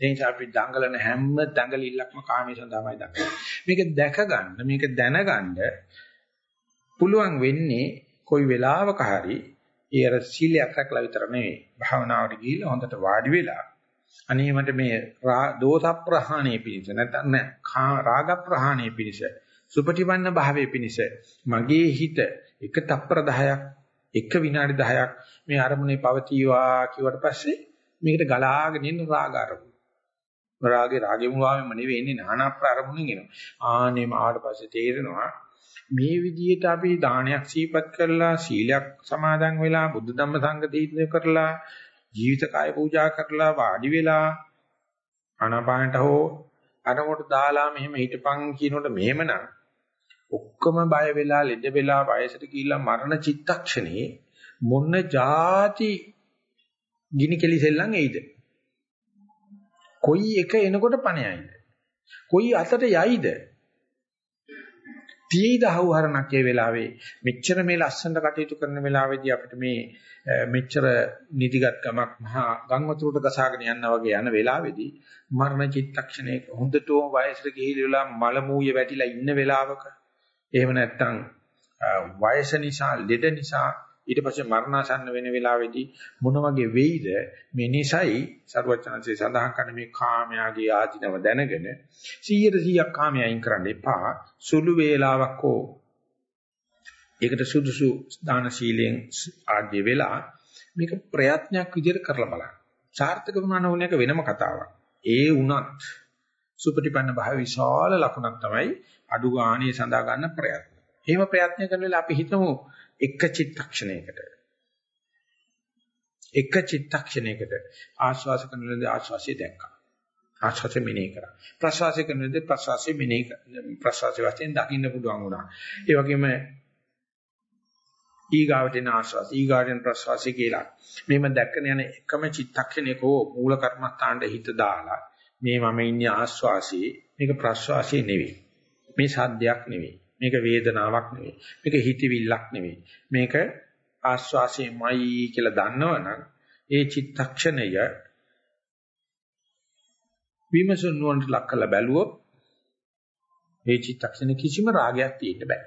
ඒ නිසා අපි දඟලන හැම දඟලිල්ලක්ම කාමයේ සඳහාමයි දඟලන්නේ. මේක දැක ගන්න, මේක දැනගන්න පුළුවන් වෙන්නේ කොයි වෙලාවක හරි ඒ අර සීලයක් රැකලා විතර නෙවෙයි. භාවනාවට ගිහිල්ලා හොඳට වාඩි වෙලා අනේ මට මේ දෝෂ ප්‍රහාණය පිණිස නැත්නම් රාග ප්‍රහාණය පිණිස සුපටිපන්න භාවයේ පිණිස මගේ හිත එක තප්පර 10ක් එක විනාඩි 10ක් මේ අරමුණේ පවතිවා කිව්වට පස්සේ මේකට ගලාගෙන ඉන්න රාග අරමුණ. රාගේ රාගේ මුලාවෙම නෙවෙයි ඉන්නේ নানা ප්‍රාරමුණෙන් එනවා. ආනේ මාවට පස්සේ තේරෙනවා මේ විදිහට අපි දානයක් සීපත් කරලා සීලයක් සමාදන් වෙලා බුද්ධ ධම්ම සංඝ තීර්ථය කරලා ජීවිත කාය පූජා කරලා වාඩි වෙලා ආනාපානට හෝ අරමුණට දාලා මෙහෙම හිටපන් කියනකොට මෙහෙමනම් ඔක්කොම බය වෙලා ලෙඩ වෙලා වයසට ගිහිල්ලා මරණ චිත්තක්ෂණේ මොන જાති ගිනි කෙලිසෙල්ලන් එයිද? කොයි එක එනකොට පණයයිද? කොයි අතට යයිද? තියෙයිද හවුහරණක් ඒ වෙලාවේ මෙච්චර මේ ලස්සනට කටයුතු කරන වෙලාවේදී අපිට මේ මෙච්චර නිදිගත්කමක් මහා ගම් වතුරට ගසාගෙන යනවා වගේ යන වෙලාවේදී මරණ චිත්තක්ෂණයක හොඳටම වයසට ගිහිලිලා මල මූය වැටිලා ඉන්න වෙලාවක එහෙම නැත්නම් වයස නිසා ලෙඩ නිසා ඊට පස්සේ මරණාසන්න වෙන වෙලාවේදී මොන වගේ වෙයිද මේ නිසයි සරුවචනන්සේ සඳහන් කරන මේ කාමයාගේ ආධිනව දැනගෙන 100%ක් කාමයේ අයින් කරන්න එපා සුළු වේලාවක් හෝ ඒකට සුදුසු දාන ශීලයෙන් ආඩ්‍ය වෙලා මේක ප්‍රයත්නයක් විදිහට කරලා බලන්න. සාර්ථක වුණා නෝනක වෙනම කතාවක්. ඒ වුණත් සුපටිපන්න භාව විශාල ලකුණක් තමයි අඩු ගානේ සඳහා ගන්න ප්‍රයත්න. එහෙම ප්‍රයත්න කරන වෙලාව අපි හිතමු එක චිත්තක්ෂණයකට එක චිත්තක්ෂණයකට ආශ්වාස කරන වෙලාවේ ආශ්වාසය දැක්කා. ආශ්වාසය මෙනෙහි කරා. ප්‍රශ්වාසය කරන වෙලාවේ ප්‍රශ්වාසය මෙනෙහි ප්‍රශ්වාසය වශයෙන් දකින්න පුළුවන් වුණා. ඒ වගේම ඊගාවට එන ආශ්වාස ඊගාවට එන ප්‍රශ්වාසය කියලා. මේව දැක්කන යන එකම චිත්තක්ෂණයක මූල කර්මස්ථානට හිත දාලා මේ මම ඉන්නේ ආශ්වාසයේ මේක ප්‍රශ්වාසයේ නෙවෙයි. මේ සාධ්‍යයක් නෙවෙයි. මේක වේදනාවක් නෙවෙයි. මේක හිතවිල්ලක් නෙවෙයි. මේක ආස්වාසයමයි කියලා දන්නවනම් ඒ චිත්තක්ෂණය විමසුන් නුවන්ට ලක් කරලා බැලුවොත් ඒ චිත්තක්ෂණ කිසිම රාගයක් තියෙන්න බෑ.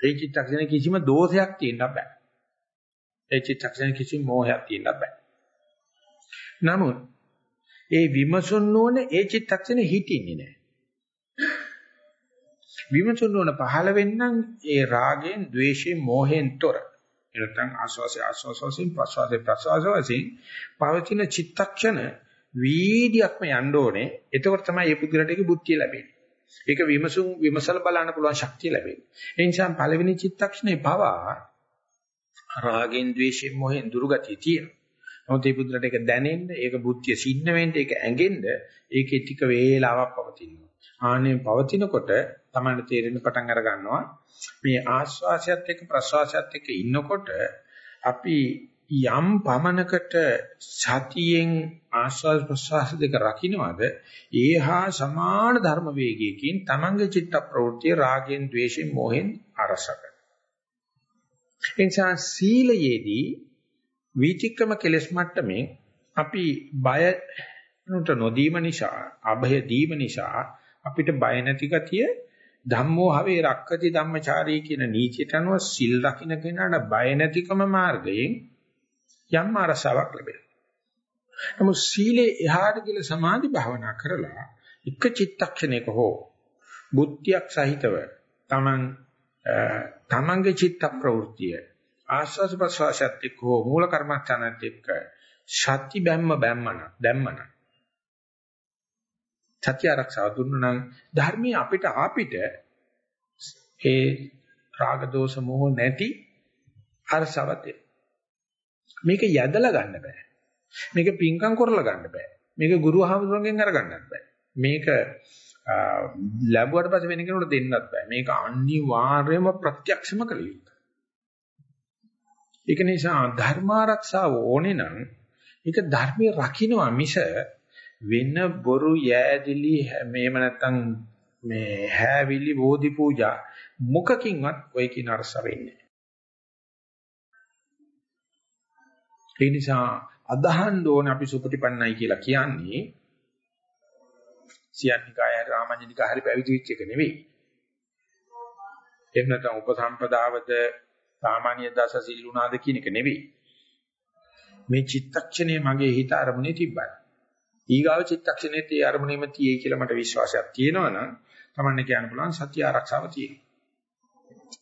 ඒ චිත්තක්ෂණ කිසිම දෝෂයක් තියෙන්න බෑ. ඒ චිත්තක්ෂණ කිසිම මෝහයක් තියෙන්න බෑ. නමුත් ඒ විමසුන් නුවණ ඒ චිත්තක්ෂණ හිටින්නේ නෑ. විමසුන්න ඕන පහළ වෙන්නම් ඒ රාගයෙන්, ద్వේෂයෙන්, මෝහයෙන් තොර. එනතන් ආස්වාසය ආස්වාසයෙන් ප්‍රසවාසය ප්‍රසවාසයෙන් පවතින චිත්තක්ෂණ වීදියක්ම යන්න ඕනේ. එතකොට තමයි මේ පුදුරටේක බුද්ධිය ලැබෙන්නේ. ඒක විමසුම් විමසල බලන්න පුළුවන් ශක්තිය ලැබෙන්නේ. ඒ නිසා පළවෙනි චිත්තක්ෂණේ පවා රාගෙන්, ద్వේෂයෙන්, මොහෙන් දුරුගතිය තියෙනවා. නමුත් මේ බුදුරට ඒක දැනෙන්න, ඒක බුද්ධිය සින්න වෙන්න, ඒක ඇඟෙන්න, ඒකේ ටික වේලාවක් පවතිනවා. ආනේ පවතිනකොට තමයි තේරෙන්න පටන් අර ගන්නවා. මේ ආස්වාසයත් එක්ක ප්‍රස්වාසයත් එක්ක ඉන්නකොට අපි යම් පමනකට සතියෙන් ආස්වාද ප්‍රස්වාස දෙක රකින්නවද ඒහා සමාන ධර්ම වේගයකින් තමන්ගේ චිත්ත ප්‍රවෘත්ති රාගෙන් ద్వේෂෙන් මොහෙන් අරසක. එනිසා සීලයේදී වීතික්‍රම කෙලස් මට්ටමින් අපි බය නුට නොදීම නිසා අභය දීම නිසා අපිට බය නැති ගතිය ධම්මෝ හවේ රක්කති ධම්මචාරී කියන නීතියට අනුව සිල් රකින්න කෙනාට බය නැතිකම මාර්ගයෙන් යම් අරසාවක් ලැබෙනවා. නමුත් සීලේ එහාට ගිල සමාධි භාවනා කරලා එක චිත්තක්ෂණයක හෝ බුද්ධියක් සහිතව තමන් තමන්ගේ චිත්ත ප්‍රවෘත්තිය ආස්වාද ප්‍රසවාසයත් එක්ක හෝ මූල කර්මස්ථානත් එක්ක සත්‍ය බැම්ම බැම්මන දැම්මන සත්‍ය ආරක්ෂාව දුන්නා නම් ධර්මයේ අපිට අපිට ඒ රාග දෝෂ මොහ නැති අරසවත. මේක යදලා ගන්න බෑ. මේක පිංකම් කරලා ගන්න බෑ. මේක ගුරු හාමුදුරන්ගෙන් අරගන්නත් බෑ. මේක ලැබුවට පස්සේ වෙන කෙනෙකුට දෙන්නත් බෑ. මේක අනිවාර්යයෙන්ම ප්‍රත්‍යක්ෂම කළ යුතුයි. ඒක නිසා ධර්මාරක්ෂාව ඕනේ නම් ඒක ධර්මයේ රකින්නවා මිස වෙන බොරු යෑදිලි මේව නැත්තම් මේ හැවිලි බෝධි පූජා මොකකින්වත් ඔය කියන අරස වෙන්නේ ඒ නිසා අදහන්න ඕන අපි සුපටිපන්නයි කියලා කියන්නේ සියන්නිකාය රාමඤ්ඤනිකා හරි පැවිදි වෙච්ච එක නෙවෙයි. එහෙම නැත්නම් උපසම්පදාවද සාමාන්‍ය දස සිල්ුණාද කියන එක නෙවෙයි. මේ චිත්තක්ෂණය මගේ හිත අරමුණේ තිබ්බයි. ඊගාව චිත්තක්ෂණයේ තේ අරමුණේම තියේ කියලා මට විශ්වාසයක් තියෙනවා නම් තමන්න කියන්න පුළුවන් සත්‍ය ආරක්ෂාව තියෙනවා.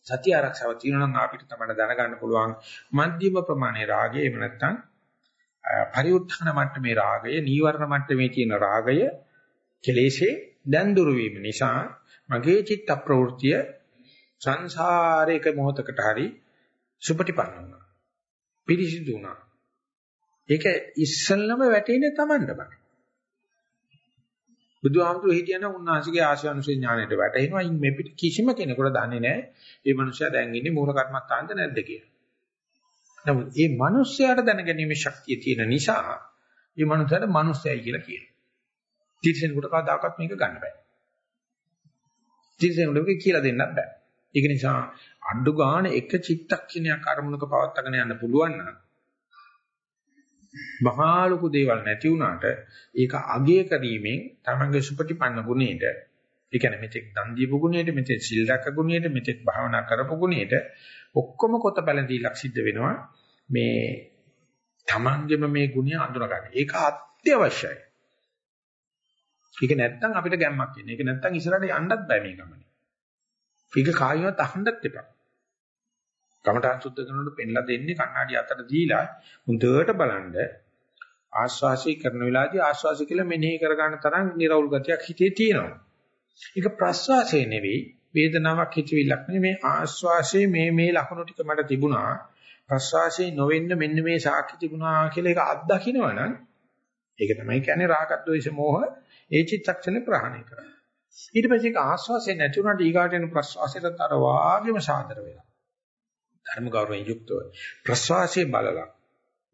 සත්‍ය ආරක්ෂාව තියෙනවා නම් අපිට තමයි දැනගන්න පුළුවන් මධ්‍යම ප්‍රමාණයේ රාගය එහෙම නැත්නම් පරිඋත්ථාන මට්ටමේ රාගය, නීවරණ මට්ටමේ තියෙන රාගය කෙලෙසේ දැන් දුරු වීම නිසා මගේ චිත්ත ප්‍රවෘත්තිය සංසාරයක මොහතකට හරි සුපටිපන්න වුණා. පිරිසිදු වුණා. ඒක ඉස්සල්ලාම වැටෙන්නේ Tamandමයි. බුදුහාමුදුරුවෝ හිටියනම් උන්වහන්සේගේ ආශානුසේ ඥාණයට වැටෙනවා. ඉන් මේ පිට කිසිම කෙනෙකුට දන්නේ නැහැ මේ මනුස්සයා දැන් ඉන්නේ මූල කර්මස්ථානද නැද්ද කියලා. නමුත් මේ මනුස්සයාට දැනගැනීමේ ශක්තිය තියෙන නිසා මේ මනුස්සයාට මනුස්සයයි කියලා කියනවා. තිරසෙනෙකුට කවදාකවත් මේක ගන්න බෑ. තිරසෙනෙකුට කියලා දෙන්නත් බෑ. ඒක නිසා අඩු ගන්න එක චිත්තක්ෂණයක් අරමුණක පවත්වාගෙන යන්න පුළුවන් නම් මහා ලොකු දේවල් නැති වුණාට ඒක අගය කිරීමෙන් තමන්ගේ සුපටිපන්න ගුණයට ඒ කියන්නේ මෙතෙක් දන් දීපු ගුණයට මෙතෙක් සිල් රැක ගුණයට මෙතෙක් භාවනා කරපු ගුණයට ඔක්කොම කොත පැලඳීලක් සිද්ධ වෙනවා මේ තමන්ගේම මේ ගුණය අඳුන ගන්න. ඒක අත්‍යවශ්‍යයි. ඒක නැත්තම් අපිට ගැම්මක් එන්නේ. ඒක නැත්තම් ඉස්සරහට යන්නත් බෑ මේ ගමනේ. ඒක කායිමත් අහන්නත් එපා. කමඨාන් සුද්ධ කරනකොට පෙන්ලා දෙන්නේ කණ්ණාඩි අතට දීලා හොඳට බලන්න ආශ්වාසය කරන වෙලාවදී ආශ්වාසය කියලා මෙනෙහි කර ගන්න තරම් නිර්වුල් ගතියක් හිතේ තියෙනවා. ඒක ප්‍රශ්වාසය නෙවෙයි වේදනාවක් හිතවිල්ලක් නෙවෙයි මේ ආශ්වාසයේ මේ මේ ලක්ෂණ ටික මට තිබුණා ප්‍රශ්වාසයේ නොවෙන්න මෙන්න මේ සාක්ෂි තිබුණා කියලා ඒක අත්දකින්නවනම් ඒක තමයි කියන්නේ රාගද්වේෂ මෝහ ඒ චිත්තක්ෂණය ප්‍රහාණය කරනවා. ඊට පස්සේ ඒක ආශ්වාසය නැති වුණාට ඊගාට එන ප්‍රශ්වාසයට අර වාගේම සාදර වෙලා. ධර්ම ගෞරවයෙන් යුක්තව ප්‍රශ්වාසයේ බලලා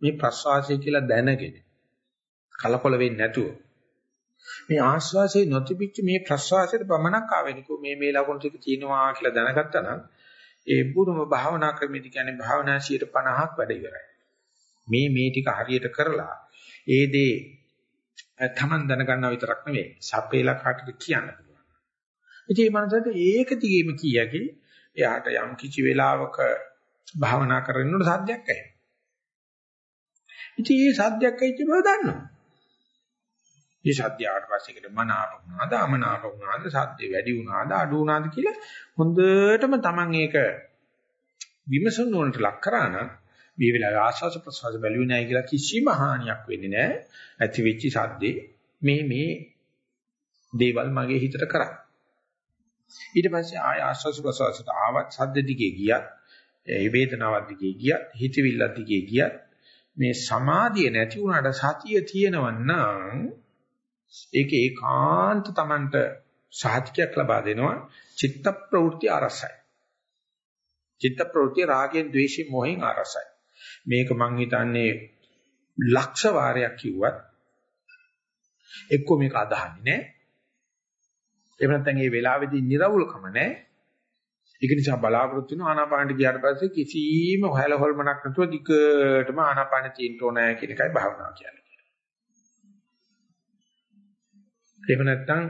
මේ ප්‍රශ්වාසය කියලා දැනගෙන කලකොල වෙන්නේ නැතුව මේ ආශ්වාසයේ නොතිබිච්ච මේ ප්‍රශ්වාසයට පමණක් ආවෙනිකෝ මේ මේ ලකුණු ටික තියෙනවා කියලා දැනගත්තා නම් ඒ බුදුම භාවනා ක්‍රමෙදි කියන්නේ භාවනා 50ක් වැඩ ඉවරයි. මේ මේ ටික හරියට කරලා ඒ දේ තමන් දැනගන්නවා විතරක් නෙවෙයි සපේලා කාටද කියන්න පුළුවන්. ඉතින් මේ මනසට ඒක දිගේම කියකි එයාට යම් කිසි වෙලාවක භාවනා කරනකොට සද්දයක් ඇහෙනවා. ඉතින් මේ සද්දයක් ඇහිච්ච බව දන්නවා. මේ සද්දය ආවට පස්සේ ඒකට මනාප වුණාද අමනාප වුණාද සද්දේ වැඩි වුණාද අඩු වුණාද කියලා හොඳටම තමන් ඒක විමසන වලට ලක් කරා නම් මේ වෙලාවේ ආස්වාස ප්‍රසවාස බැලුවේ නැහැ කියලා කිසිම හානියක් වෙන්නේ නැහැ. ඇති වෙච්ච සද්දේ මේ මේ දේවල් මගේ හිතට කරා. ඊට පස්සේ ආය ආස්වාස ප්‍රසවාසට ආවත් සද්ද දිගේ ගියත්, ඒ වේදනාවක් දිගේ ගියත්, හිතවිල්ලක් දිගේ ගියත් මේ සමාධිය නැති වුණාට සතිය තියෙනව නම් ඒක ඒකාන්ත Tamanට සාහිත්‍යයක් ලබා දෙනවා චිත්ත ප්‍රවෘත්ති අරසයි. චිත්ත ප්‍රවෘත්ති රාගෙන් ද්වේෂයෙන් මොහෙන් අරසයි. මේක මං හිතන්නේ ලක්ෂ වාරයක් කිව්වත් එක්ක මේක අදහන්නේ නැහැ. එහෙම නැත්නම් මේ වෙලාවේදී निराවුල්කම නැහැ. ඒක නිසා බලාපොරොත්තු වෙන ආනාපානට ගියාට පස්සේ කිසිම හොයල හොල්මනක් නැතුව දිගටම ආනාපාන තියෙන්න ඕනෑ කියන එකයි භාවනාව කියන්නේ. එහෙම නැත්නම්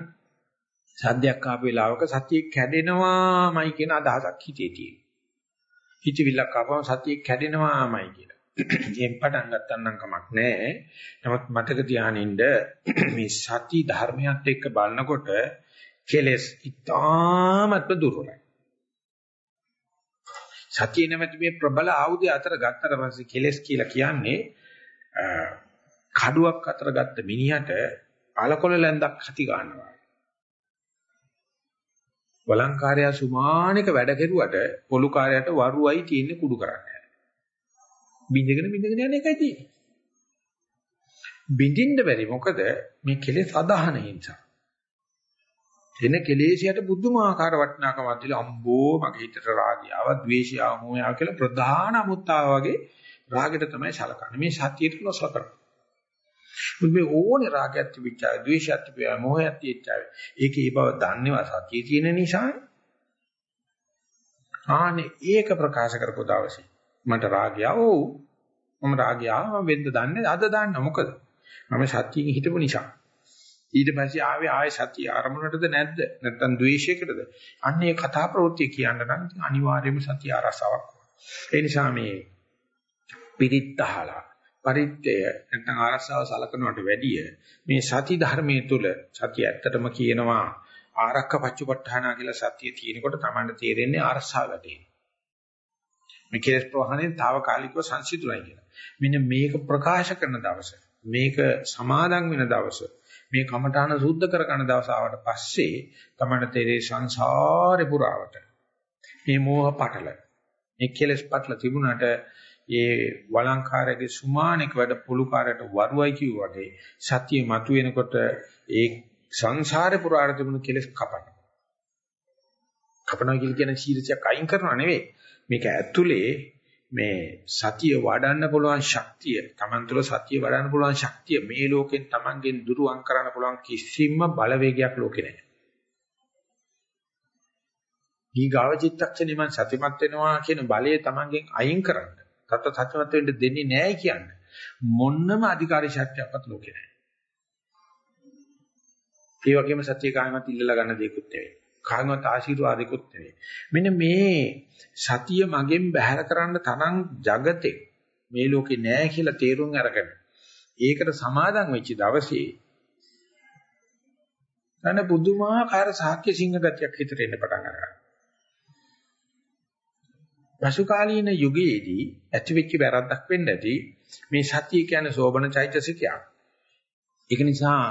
සද්දයක් ආපු වෙලාවක සතිය කැඩෙනවාමයි කියන අදහසක් හිතේ තියෙනවා. හිතවිල්ලක් ආපුවම සතිය කැඩෙනවාමයි කියලා. එහෙන් පටන් ගත්තා නම් කමක් නැහැ. නමුත් මතක තියානින්න මේ සති ධර්මයත් එක්ක බලනකොට කෙලස් ඉතාමත්ම දුර්වලයි. සතිය නැමැති මේ ප්‍රබල ආයුධය අතර ගත්තට පස්සේ කෙලස් කියලා කියන්නේ කඩුවක් අතර ගත්ත මිනිහට අලකොල ලැන්දක් හති ගන්නවා. වළංකාරය සුමානික වැඩ කෙරුවට පොලුකාරයට වරුවයි තියෙන්නේ කුඩු කරන්නේ. බින්දගෙන බින්දගෙන යන එකයි තියෙන්නේ. බින්දින්න බැරි මොකද මේ කෙලෙස් අදහන නිසා. එන කෙලෙසියට බුදුමාකාර වටිනාකමක් දීලා අම්බෝ මගේ හිතට රාගය ආව, ද්වේෂය ආව, මොහය ආව කියලා ප්‍රධාන අමුත්තාව වගේ රාගෙට තමයි සලකන්නේ. මේ සතියට නොසලකන. මේ ඕනේ රාගයක් තිබිච්චා, ද්වේෂයක් තිබියා, මොහයක් තිබිච්චා. ඒකේ ඒ බව දන්නේවා සතිය තියෙන නිසා. ආනේ ඒක ප්‍රකාශ කරපු දවසේ මට රාගය ඔව් මම රාගය ආව වෙන්ද දන්නේ අද දන්න මොකද මම සතියෙන් හිටපු නිසා ඊට පස්සේ ආවේ ආයේ සතිය ආරමුණටද නැද්ද? නැත්නම් ද්වේෂයකටද? අන්න ඒ කතා ප්‍රවෘත්ති කියන්න නම් අනිවාර්යයෙන්ම සතිය ආරසාවක් ඒ නිසා මේ පිරිත්තහලා පරිත්‍ය නැත්නම් ආරසාව සලකනවට වැඩිය මේ සති ධර්මයේ තුල සතිය ඇත්තටම කියනවා ආරක්ක පච්චපට්ඨානා කියලා සතිය තියෙනකොට තමයි තේරෙන්නේ ආරසාව වැඩේ මේ කෙලස් ප්‍රවාහනේ తాවකාලිකව සංසිඳුණයි කියලා. මෙන්න මේක ප්‍රකාශ කරන දවස මේක සමාදන් වෙන දවස මේ කමඨාන සුද්ධ කර ගන්න දවස ආවට පස්සේ තමයි තේරේ සංසාරේ පුරාවට මේ මෝහ පටල මේ කෙලස් පටල තිබුණාට ඒ වළංකාරයේ සුමානික වැඩ පුලුකාරයට වරුවයි කිව්වා වගේ සතිය මතුවෙනකොට ඒ සංසාරේ පුරාට තිබුණු කෙලස් කපන. කපනවා කියන සීලයක් අයින් කරනවා නෙවෙයි. මේක ඇතුලේ මේ සතිය වඩන්න පුළුවන් ශක්තිය, Taman තුල සතිය වඩන්න පුළුවන් ශක්තිය මේ ලෝකෙන් Tamanගෙන් දුරුවන් කරන්න පුළුවන් කිසිම බලවේගයක් ලෝකේ නැහැ. ඊගාව චිත්තක්ෂණය මං සතිමත් වෙනවා කියන බලය Tamanගෙන් අයින් කරන්න. තත්ත සත්‍යමත් වෙන්න දෙන්නේ නැහැ කියන්නේ. මොන්නම අධිකාරී ශක්තියක්වත් ලෝකේ නැහැ. ඒ වගේම සත්‍ය කායමත් ඉල්ලලා ගන්න දෙයක්වත් නෙවෙයි. කාගෙන්වත් ආශිර්වාදිකුත් නෙවෙයි. මෙන්න මේ සතිය මගෙන් බැහැර කරන්න තරම් జగතේ මේ ලෝකේ නෑ කියලා තේරුම් අරගෙන ඒකට සමාදන් වෙච්ච දවසේ තන බුදුමාකාර සාක්‍ය සිංහ ගතියක් හිතට එන්න පටන් ගන්නවා. පසුකාලීන යුගයේදී ඇතිවෙච්ච වැරද්දක් වෙන්න ඇති මේ සතිය කියන්නේ සෝබන චෛතසිකයක්. ඒක නිසා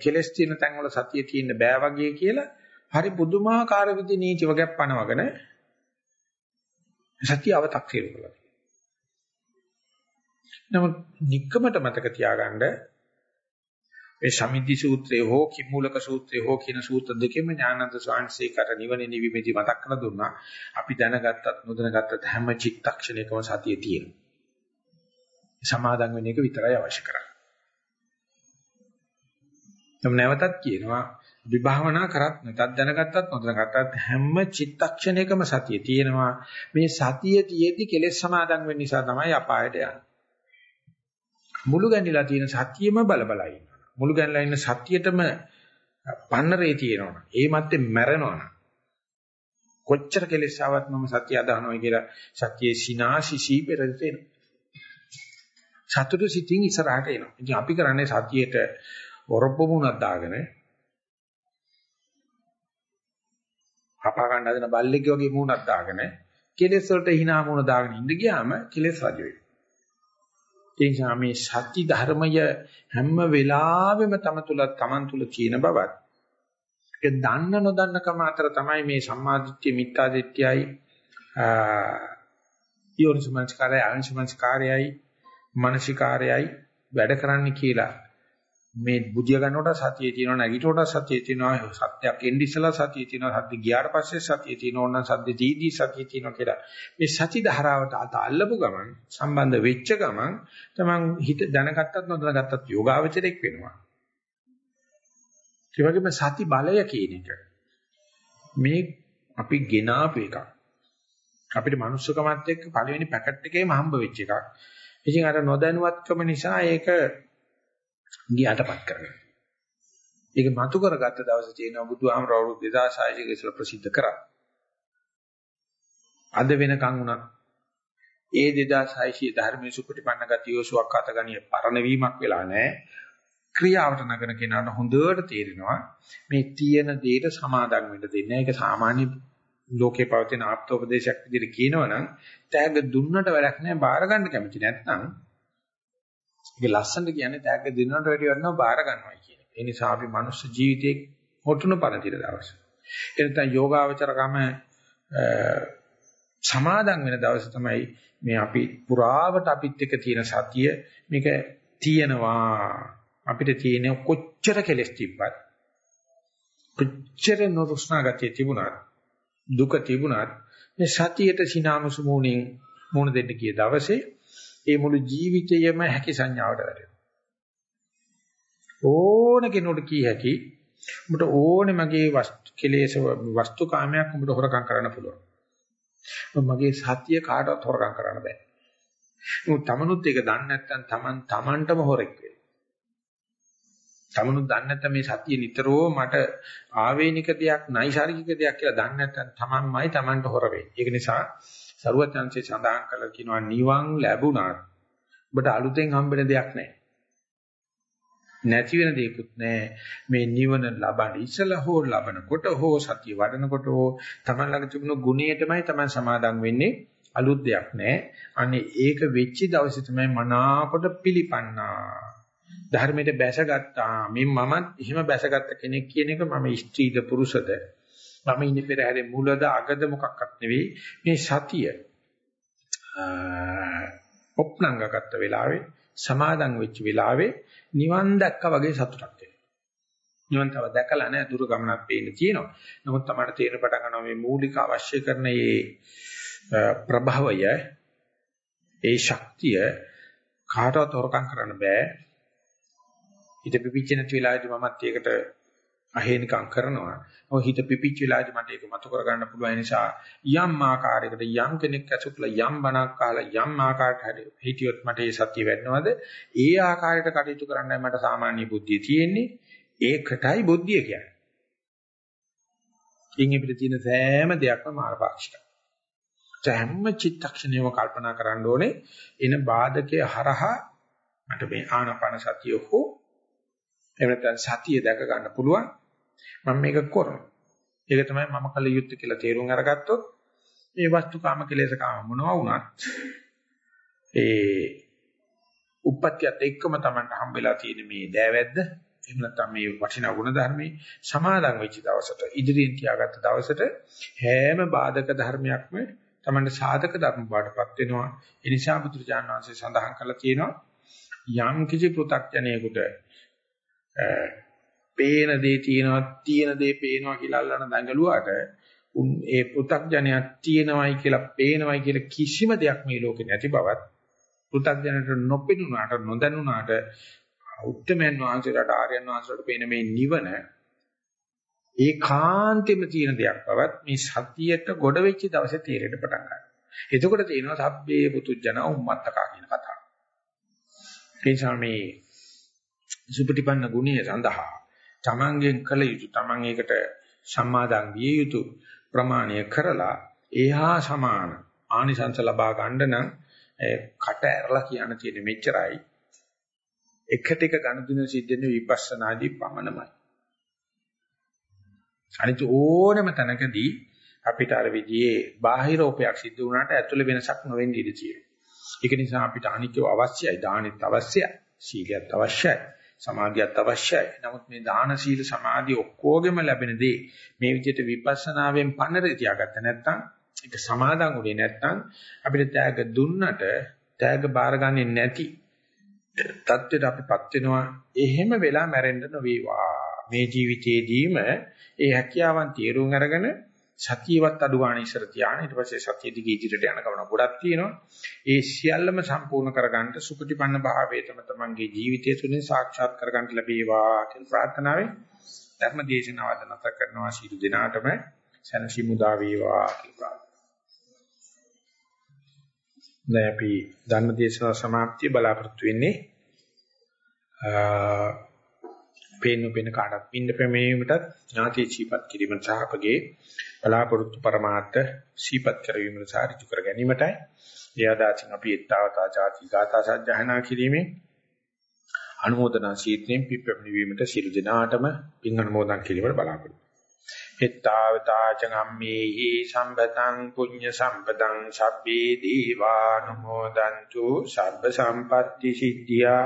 කෙලස් තියෙන තැන්වල සතිය තියෙන්න බෑ වගේ කියලා හරි පුදුමාකාර විදිහේ නීති වගේක් පනවගෙන සත්‍ය අව탁සිරු කරලා. නමුත් নিকකමට මතක තියාගන්න මේ සමිද්දි සූත්‍රයේ හෝ කිම්මූලක සූත්‍රයේ හෝ කියන සූත්‍ර දෙකෙම ඥානන්ද ස්වාමීන්සේ කර නිවන නිවිමෙති මතක් කරලා දුන්නා. අපි දැනගත්තත් නොදැනගත්තත් හැම චිත්තක්ෂණයකම සතිය තියෙනවා. සමාදන් වෙන එක විතරයි අවශ්‍ය කරන්නේ. නම් නැවතත් කියනවා විභාවනා කරත් නැතත් දැනගත්තත් නොදැනගත්තත් හැම චිත්තක්ෂණයකම සතිය තියෙනවා. මේ සතිය තියෙද්දි කෙලෙස් සමාදන් වෙන්න නිසා තමයි අපායට යන්නේ. මුළු ගැන්විලා තියෙන සතියෙම බල බල ඉන්නවා. මුළු ගැන්විලා ඉන්න සතියෙටම පන්නරේ තියෙනවා. ඒ මැත්තේ මැරෙනවා කොච්චර කෙලෙස් ආවත් මම සතිය අදහනවා කියලා සතියේ සිනාසිසී පෙරට එනවා සතුටු සිතින් ඉස්සරහට එනවා. ඉතින් අපි කරන්නේ සතියේට ඔරොප්පු මුණක් දාගෙන හපා ගන්න හදන බල්ලෙක් වගේ මූණක් දාගෙන කෙලෙස් වලට hina මූණ දාගෙන ඉඳ ගියාම කෙලෙස් රජ වෙනවා. ඒ නිසා මේ සත්‍ය ධර්මය හැම වෙලාවෙම තම තුල තමන් තුල කියන බවත් ඒක දන්න නොදන්නකම අතර තමයි මේ සම්මාදිට්ඨිය මිත්‍යාදිට්ඨියයි යෝනිසමංස්කාරය අංශමංස්කාරයයි මානසිකාරයයි වැඩ කරන්න කියලා මේ බුදිය ගන්නකොට සතියේ තියෙනවා නැගිටකොට සතියේ තියෙනවා සත්‍යයක් එන්නේ ඉස්සලා සතියේ තියෙනවා සත්‍ය ගියාට පස්සේ සතියේ තියෙනවා නම් සද්ද තීදී සතියේ තියෙනවා කියලා. මේ සති ධාරාවට අත අල්ලපු ගමන් සම්බන්ධ වෙච්ච ගමන් තමන් හිත දැනගත්තත් නොදැනගත්තත් යෝගාවචරයක් වෙනවා. ඒ වගේම සති බලය කියන එක. මේ අපි ගෙනාපු එකක්. අපිට මනුස්සකමත් එක්ක පළවෙනි පැකට් එකේම හම්බ වෙච්ච එකක්. ඉතින් අර නොදැනුවත්කම නිසා ඒක ගියාටපත් කරගන්න. ඒක මතු කරගත්ත දවසේ තියෙනවා බුදුහාමර අවුරුදු 2600 ක ඉස්සෙල්ලා ප්‍රසිද්ධ කරා. අද වෙනකන් උනත් ඒ 2600 ධර්මයේ සුපටිපන්න ගතිය සුවක්කාත ගණිය පරණ වීමක් වෙලා නැහැ. ක්‍රියාවට නගන කෙනාට හොඳට තේරෙනවා මේ තියෙන දෙයට සමාදම් වෙන්න දෙන්නේ. ඒක සාමාන්‍ය ලෝකේ පවතින ආප්තෝපදේශයක් විදිහට කියනවනම් තෑග්ග දුන්නට වැඩක් නැහැ බාර ගන්න කැමති නැත්නම් ඒක ලස්සනට කියන්නේ තෑග්ග දෙනවට වැඩි වටනවා බාර ගන්නවා කියන එක. ඒ නිසා අපි මනුස්ස ජීවිතේ හොටුන පරදින දවස. එනතන යෝගාවචරකම සමාදන් වෙන දවස තමයි මේ අපි පුරාවට අපිත් එක්ක තියෙන සතිය මේක තියෙනවා අපිට තියෙන කොච්චර කෙලස් තිබ්බත් කොච්චර නොරුස්නා ගතිය තිබුණත් දුක තිබුණත් මේ සතියට සිනාමසු මුණින් මුණ දෙන්න කිය දවසේ ඒ මුළු ජීවිතයම හැකි සංඥාවට වැටෙනවා. ඕන කෙනෙකුට කී හැකි උඹට ඕනේ මගේ වස්තු කෙලෙස් වස්තු කාමයක් උඹට හොරකම් කරන්න පුළුවන්. මගේ සත්‍ය කාටවත් හොරකම් කරන්න බෑ. මොකද තමනුත් ඒක දන්නේ නැත්නම් Taman Tamanටම හොරෙක් වෙයි. තමනුත් දන්නේ නැත්නම් මේ සත්‍ය නිතරම මට ආවේනික දෙයක් නයිසાર્ගික දෙයක් කියලා දන්නේ නැත්නම් Tamanමයි Tamanට හොර වෙන්නේ. ඒක නිසා සරුවචාන්සේ සඳහන් කළා කියනවා නිවන් ලැබුණා. ඔබට අලුතෙන් හම්බෙන දෙයක් නැහැ. නැති වෙන දෙයක්වත් නැහැ. මේ නිවන ලබන ඉස්සලා හෝ ලබනකොට හෝ සතිය වඩනකොට හෝ Taman ළඟ තිබුණු ගුණයටමයි Taman සමාදම් වෙන්නේ. අලුත් දෙයක් නැහැ. අනේ ඒක වෙච්ච දවසේ තමයි මනාකොට පිළිපන්නා. ධර්මයට බැසගත්තා. මේ මමත් එහෙම බැසගත්ත කෙනෙක් කියන එක මම ස්ත්‍රීද පුරුෂද මම ඉන්නේ පෙරහැරේ මුලද අගද මොකක්වත් නෙවෙයි. මේ සතිය ඔප්නංගගත්ත වෙලාවේ සමාදන් වෙච්ච වෙලාවේ නිවන් දැක්කා වගේ සතුටක් එනවා. නිවන් තව දැකලා නැහැ දුර ගමනක් පේන්න තියෙනවා. නමුත් තමයි තේරෙන පටන් ගන්නවා මේ මූලික අවශ්‍ය කරන මේ ප්‍රභවය ඒ ශක්තිය කාටවත් හොරකම් කරන්න බෑ. හිත පිපිච්ච නැති වෙලාවේදී මමත් ඒකට අහේනිකම් කරනවා. ඔය හිත පිපිච්ච වෙලාවේදී මට ඒක මතු කරගන්න පුළුවන් නිසා යම් ආකාරයකට යම් කෙනෙක් ඇසුట్లా යම් බණක් අහලා යම් ආකාරයකට හරි හිතියොත් මට ඒ සත්‍ය වෙන්නවද? ඒ ආකාරයට කටයුතු කරන්නයි මට සාමාන්‍ය බුද්ධිය තියෙන්නේ. ඒකටයි බුද්ධිය කියන්නේ. ඉන් අපිට තියෙන සෑම දෙයක්ම මාර්ගපාක්ෂිකයි. හැම චිත්තක්ෂණයම කල්පනා කරන්න ඕනේ එන බාධකයේ හරහා මට මේ ආනාපාන සතිය හෝ එහෙම නැත්නම් සතිය දැක ගන්න පුළුවන් මම මේක කරනවා. ඒක තමයි මම කල යුත්තේ කියලා තේරුම් අරගත්තොත් මේ වස්තුකාම කෙලෙස කාම මොනවා වුණත් ඒ උප්පත්තියත් එක්කම Tamanට හම්බෙලා තියෙන මේ දෑවැද්ද එහෙම නැත්නම් මේ වටිනා ගුණ ධර්මයේ සමාදන් වෙච්ච දවසට ඉදිරියෙන් තියාගත්ත දවසට හැම බාධක ධර්මයක්ම Tamanට සාධක ධර්ම බාටපත් වෙනවා ඒ නිසා බුදුරජාණන් වහන්සේ සඳහන් කරලා තියෙනවා යම් කිසි පෘ탁ජනයෙකුට පේන දේ තියෙනවා තියෙන දේ පේනවා කියලා අල්ලන දඟලුවාට උන් ඒ පෘථග්ජනයක් තියෙනවයි කියලා පේනවයි කියලා කිසිම දෙයක් මේ ලෝකේ නැති බවත් පෘථග්ජනට නොපෙනුනාට නොදැනුනාට උත්තමයන් වහන්සේලාට ආර්යයන් වහන්සේලාට පේන මේ නිවන ඒකාන්තෙම තියෙන දෙයක් බවත් මේ සතියට ගොඩ වෙච්ච දවසේ තේරෙන්න පටන් ගන්නවා. එතකොට තියෙනවා සබ්බේ පුතුජන උම්මත්තකා කියන කතාව. ඒ නිසා මේ සුපටිපන්න ගුණය සඳහා තමන්ගෙන් කළ යුතු තමන් ඒකට සම්මාදන් විය යුතු ප්‍රමාණය කරලා ඒහා සමාන ආනිසංස ලබා ගන්න නම් කට ඇරලා කියන්න තියෙන මෙච්චරයි එකට එක ගනුදෙන සිද්ධෙන විපස්සනාදී පමණමයි අනිත් ඕනම තැනකදී අපිට අර විදිහේ බාහිරෝපයක් සිද්ධ වුණාට ඇතුළේ වෙනසක් නොවෙන්න ඉඩ තියෙනවා. ඒක නිසා අපිට අනිත්‍යව අවශ්‍යයි, දානෙත් අවශ්‍යයි, සීලයත් අවශ්‍යයි. සමාධියත් අවශ්‍යයි. නමුත් මේ දාන සීල සමාධි ඔක්කොගෙම ලැබෙන දේ මේ විදිහට විපස්සනාවෙන් පන්නරේ තියාගත්ත නැත්නම් ඒක සමාදන් උනේ නැත්නම් අපිට තෑග දුන්නට තෑග බාරගන්නේ නැති தත්වෙට අපිපත් වෙනවා. එහෙම වෙලා මැරෙන්න නොවේවා. මේ ජීවිතේදීම ඒ හැකියාවන් තීරුම් අරගෙන සතියවත් අඩු ගන්න ඉස්සර තියාන ඊට පස්සේ සතිය දිගේ ඉදිරියට යන ගමන ගොඩක් තියෙනවා. ඒ සියල්ලම සම්පූර්ණ කරගන්න සුපටිපන්න භාවයේ තම තමන්ගේ ජීවිතය තුළින් සාක්ෂාත් කරගන්න ලැබේවා කියන ප්‍රාර්ථනාවෙන් ධර්ම දේශනාව අද නැත කරනවා ශීල දිනාටම සනසිමුදා වේවා කියලා. දැන් අපි ධර්ම දේශනාව સમાප්තිය බලාපොරොත්තු වෙන්නේ පේන්න පේන කාටත් පින්න ප්‍රමේයයටත් ඥාති ජීපත් කිරීම සහ අපගේ බලාපොරොත්තු પરමාර්ථ සීපත් කරවීම සාර්ථක කර ගැනීමටයි. එයාදාචින් අපි ඊත්තාවතා ජාති ගාථා සජ්ජහනා කිරීමේ අනුමೋದනා සීත්‍රයෙන් පිප්පෙමණි වීමට සිළු දිනාටම පින් අනුමෝදන් කිරීමට බලාපොරොත්තු. හිතාවතාචගම්මේහි සම්පතං පුඤ්ඤ සම්පතං සබ්බේ දීවානුමෝදන්තු සබ්බ සම්පත්‍ති සිද්ධියා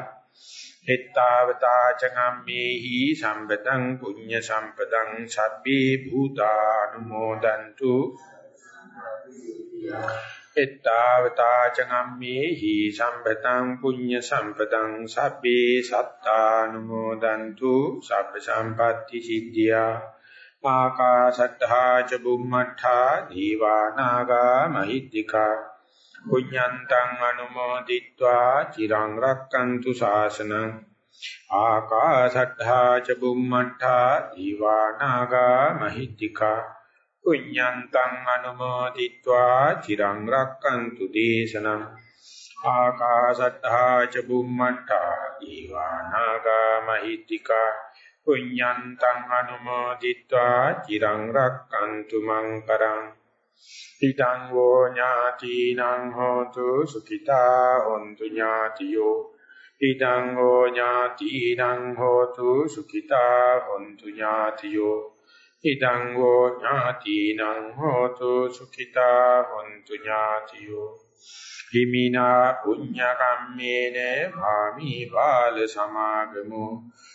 එත්තාවතා චගම්මේහි සම්පතං පුඤ්ඤ සම්පතං සබ්බේ භූතානුමෝදන්තු. එත්තාවතා චගම්මේහි සම්පතං පුඤ්ඤ සම්පතං සබ්බේ සත්තානුමෝදන්තු. සබ්බ සම්පatti සිද්ධියා. ආකාශත්තා ච බුම්මඨා දීවානාගා මහිද්దికා. පුඤ්ඤන්තං අනුමෝදිत्वा චිරං රක්칸තු ශාසනං ආකාශට්ඨා ච බුම්මට්ඨා දීවානාගා මහිත්‍තිකා පුඤ්ඤන්තං අනුමෝදිत्वा චිරං රක්칸තු දේශනං ආකාශට්ඨා ච බුම්මට්ඨා දීවානාගා මහිත්‍තිකා පුඤ්ඤන්තං අනුමෝදිत्वा චිරං රක්칸තු මං කරං ඉදං වෝ ඥාතිනං හෝතු සුඛිතා හොන්තු ඥාතියෝ. ඉදං හෝ ඥාතිනං හෝතු සුඛිතා හොන්තු ඥාතියෝ. ඉදං හෝ ඥාතිනං හෝතු සුඛිතා හොන්තු ඥාතියෝ. හිමිනා පුඤ්ඤ කම්මේන භාමි බාල සමාගමෝ.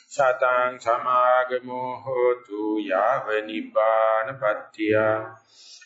සතං සමාගමෝ හෝතු යාව නිබ්බාන පත්‍තිය.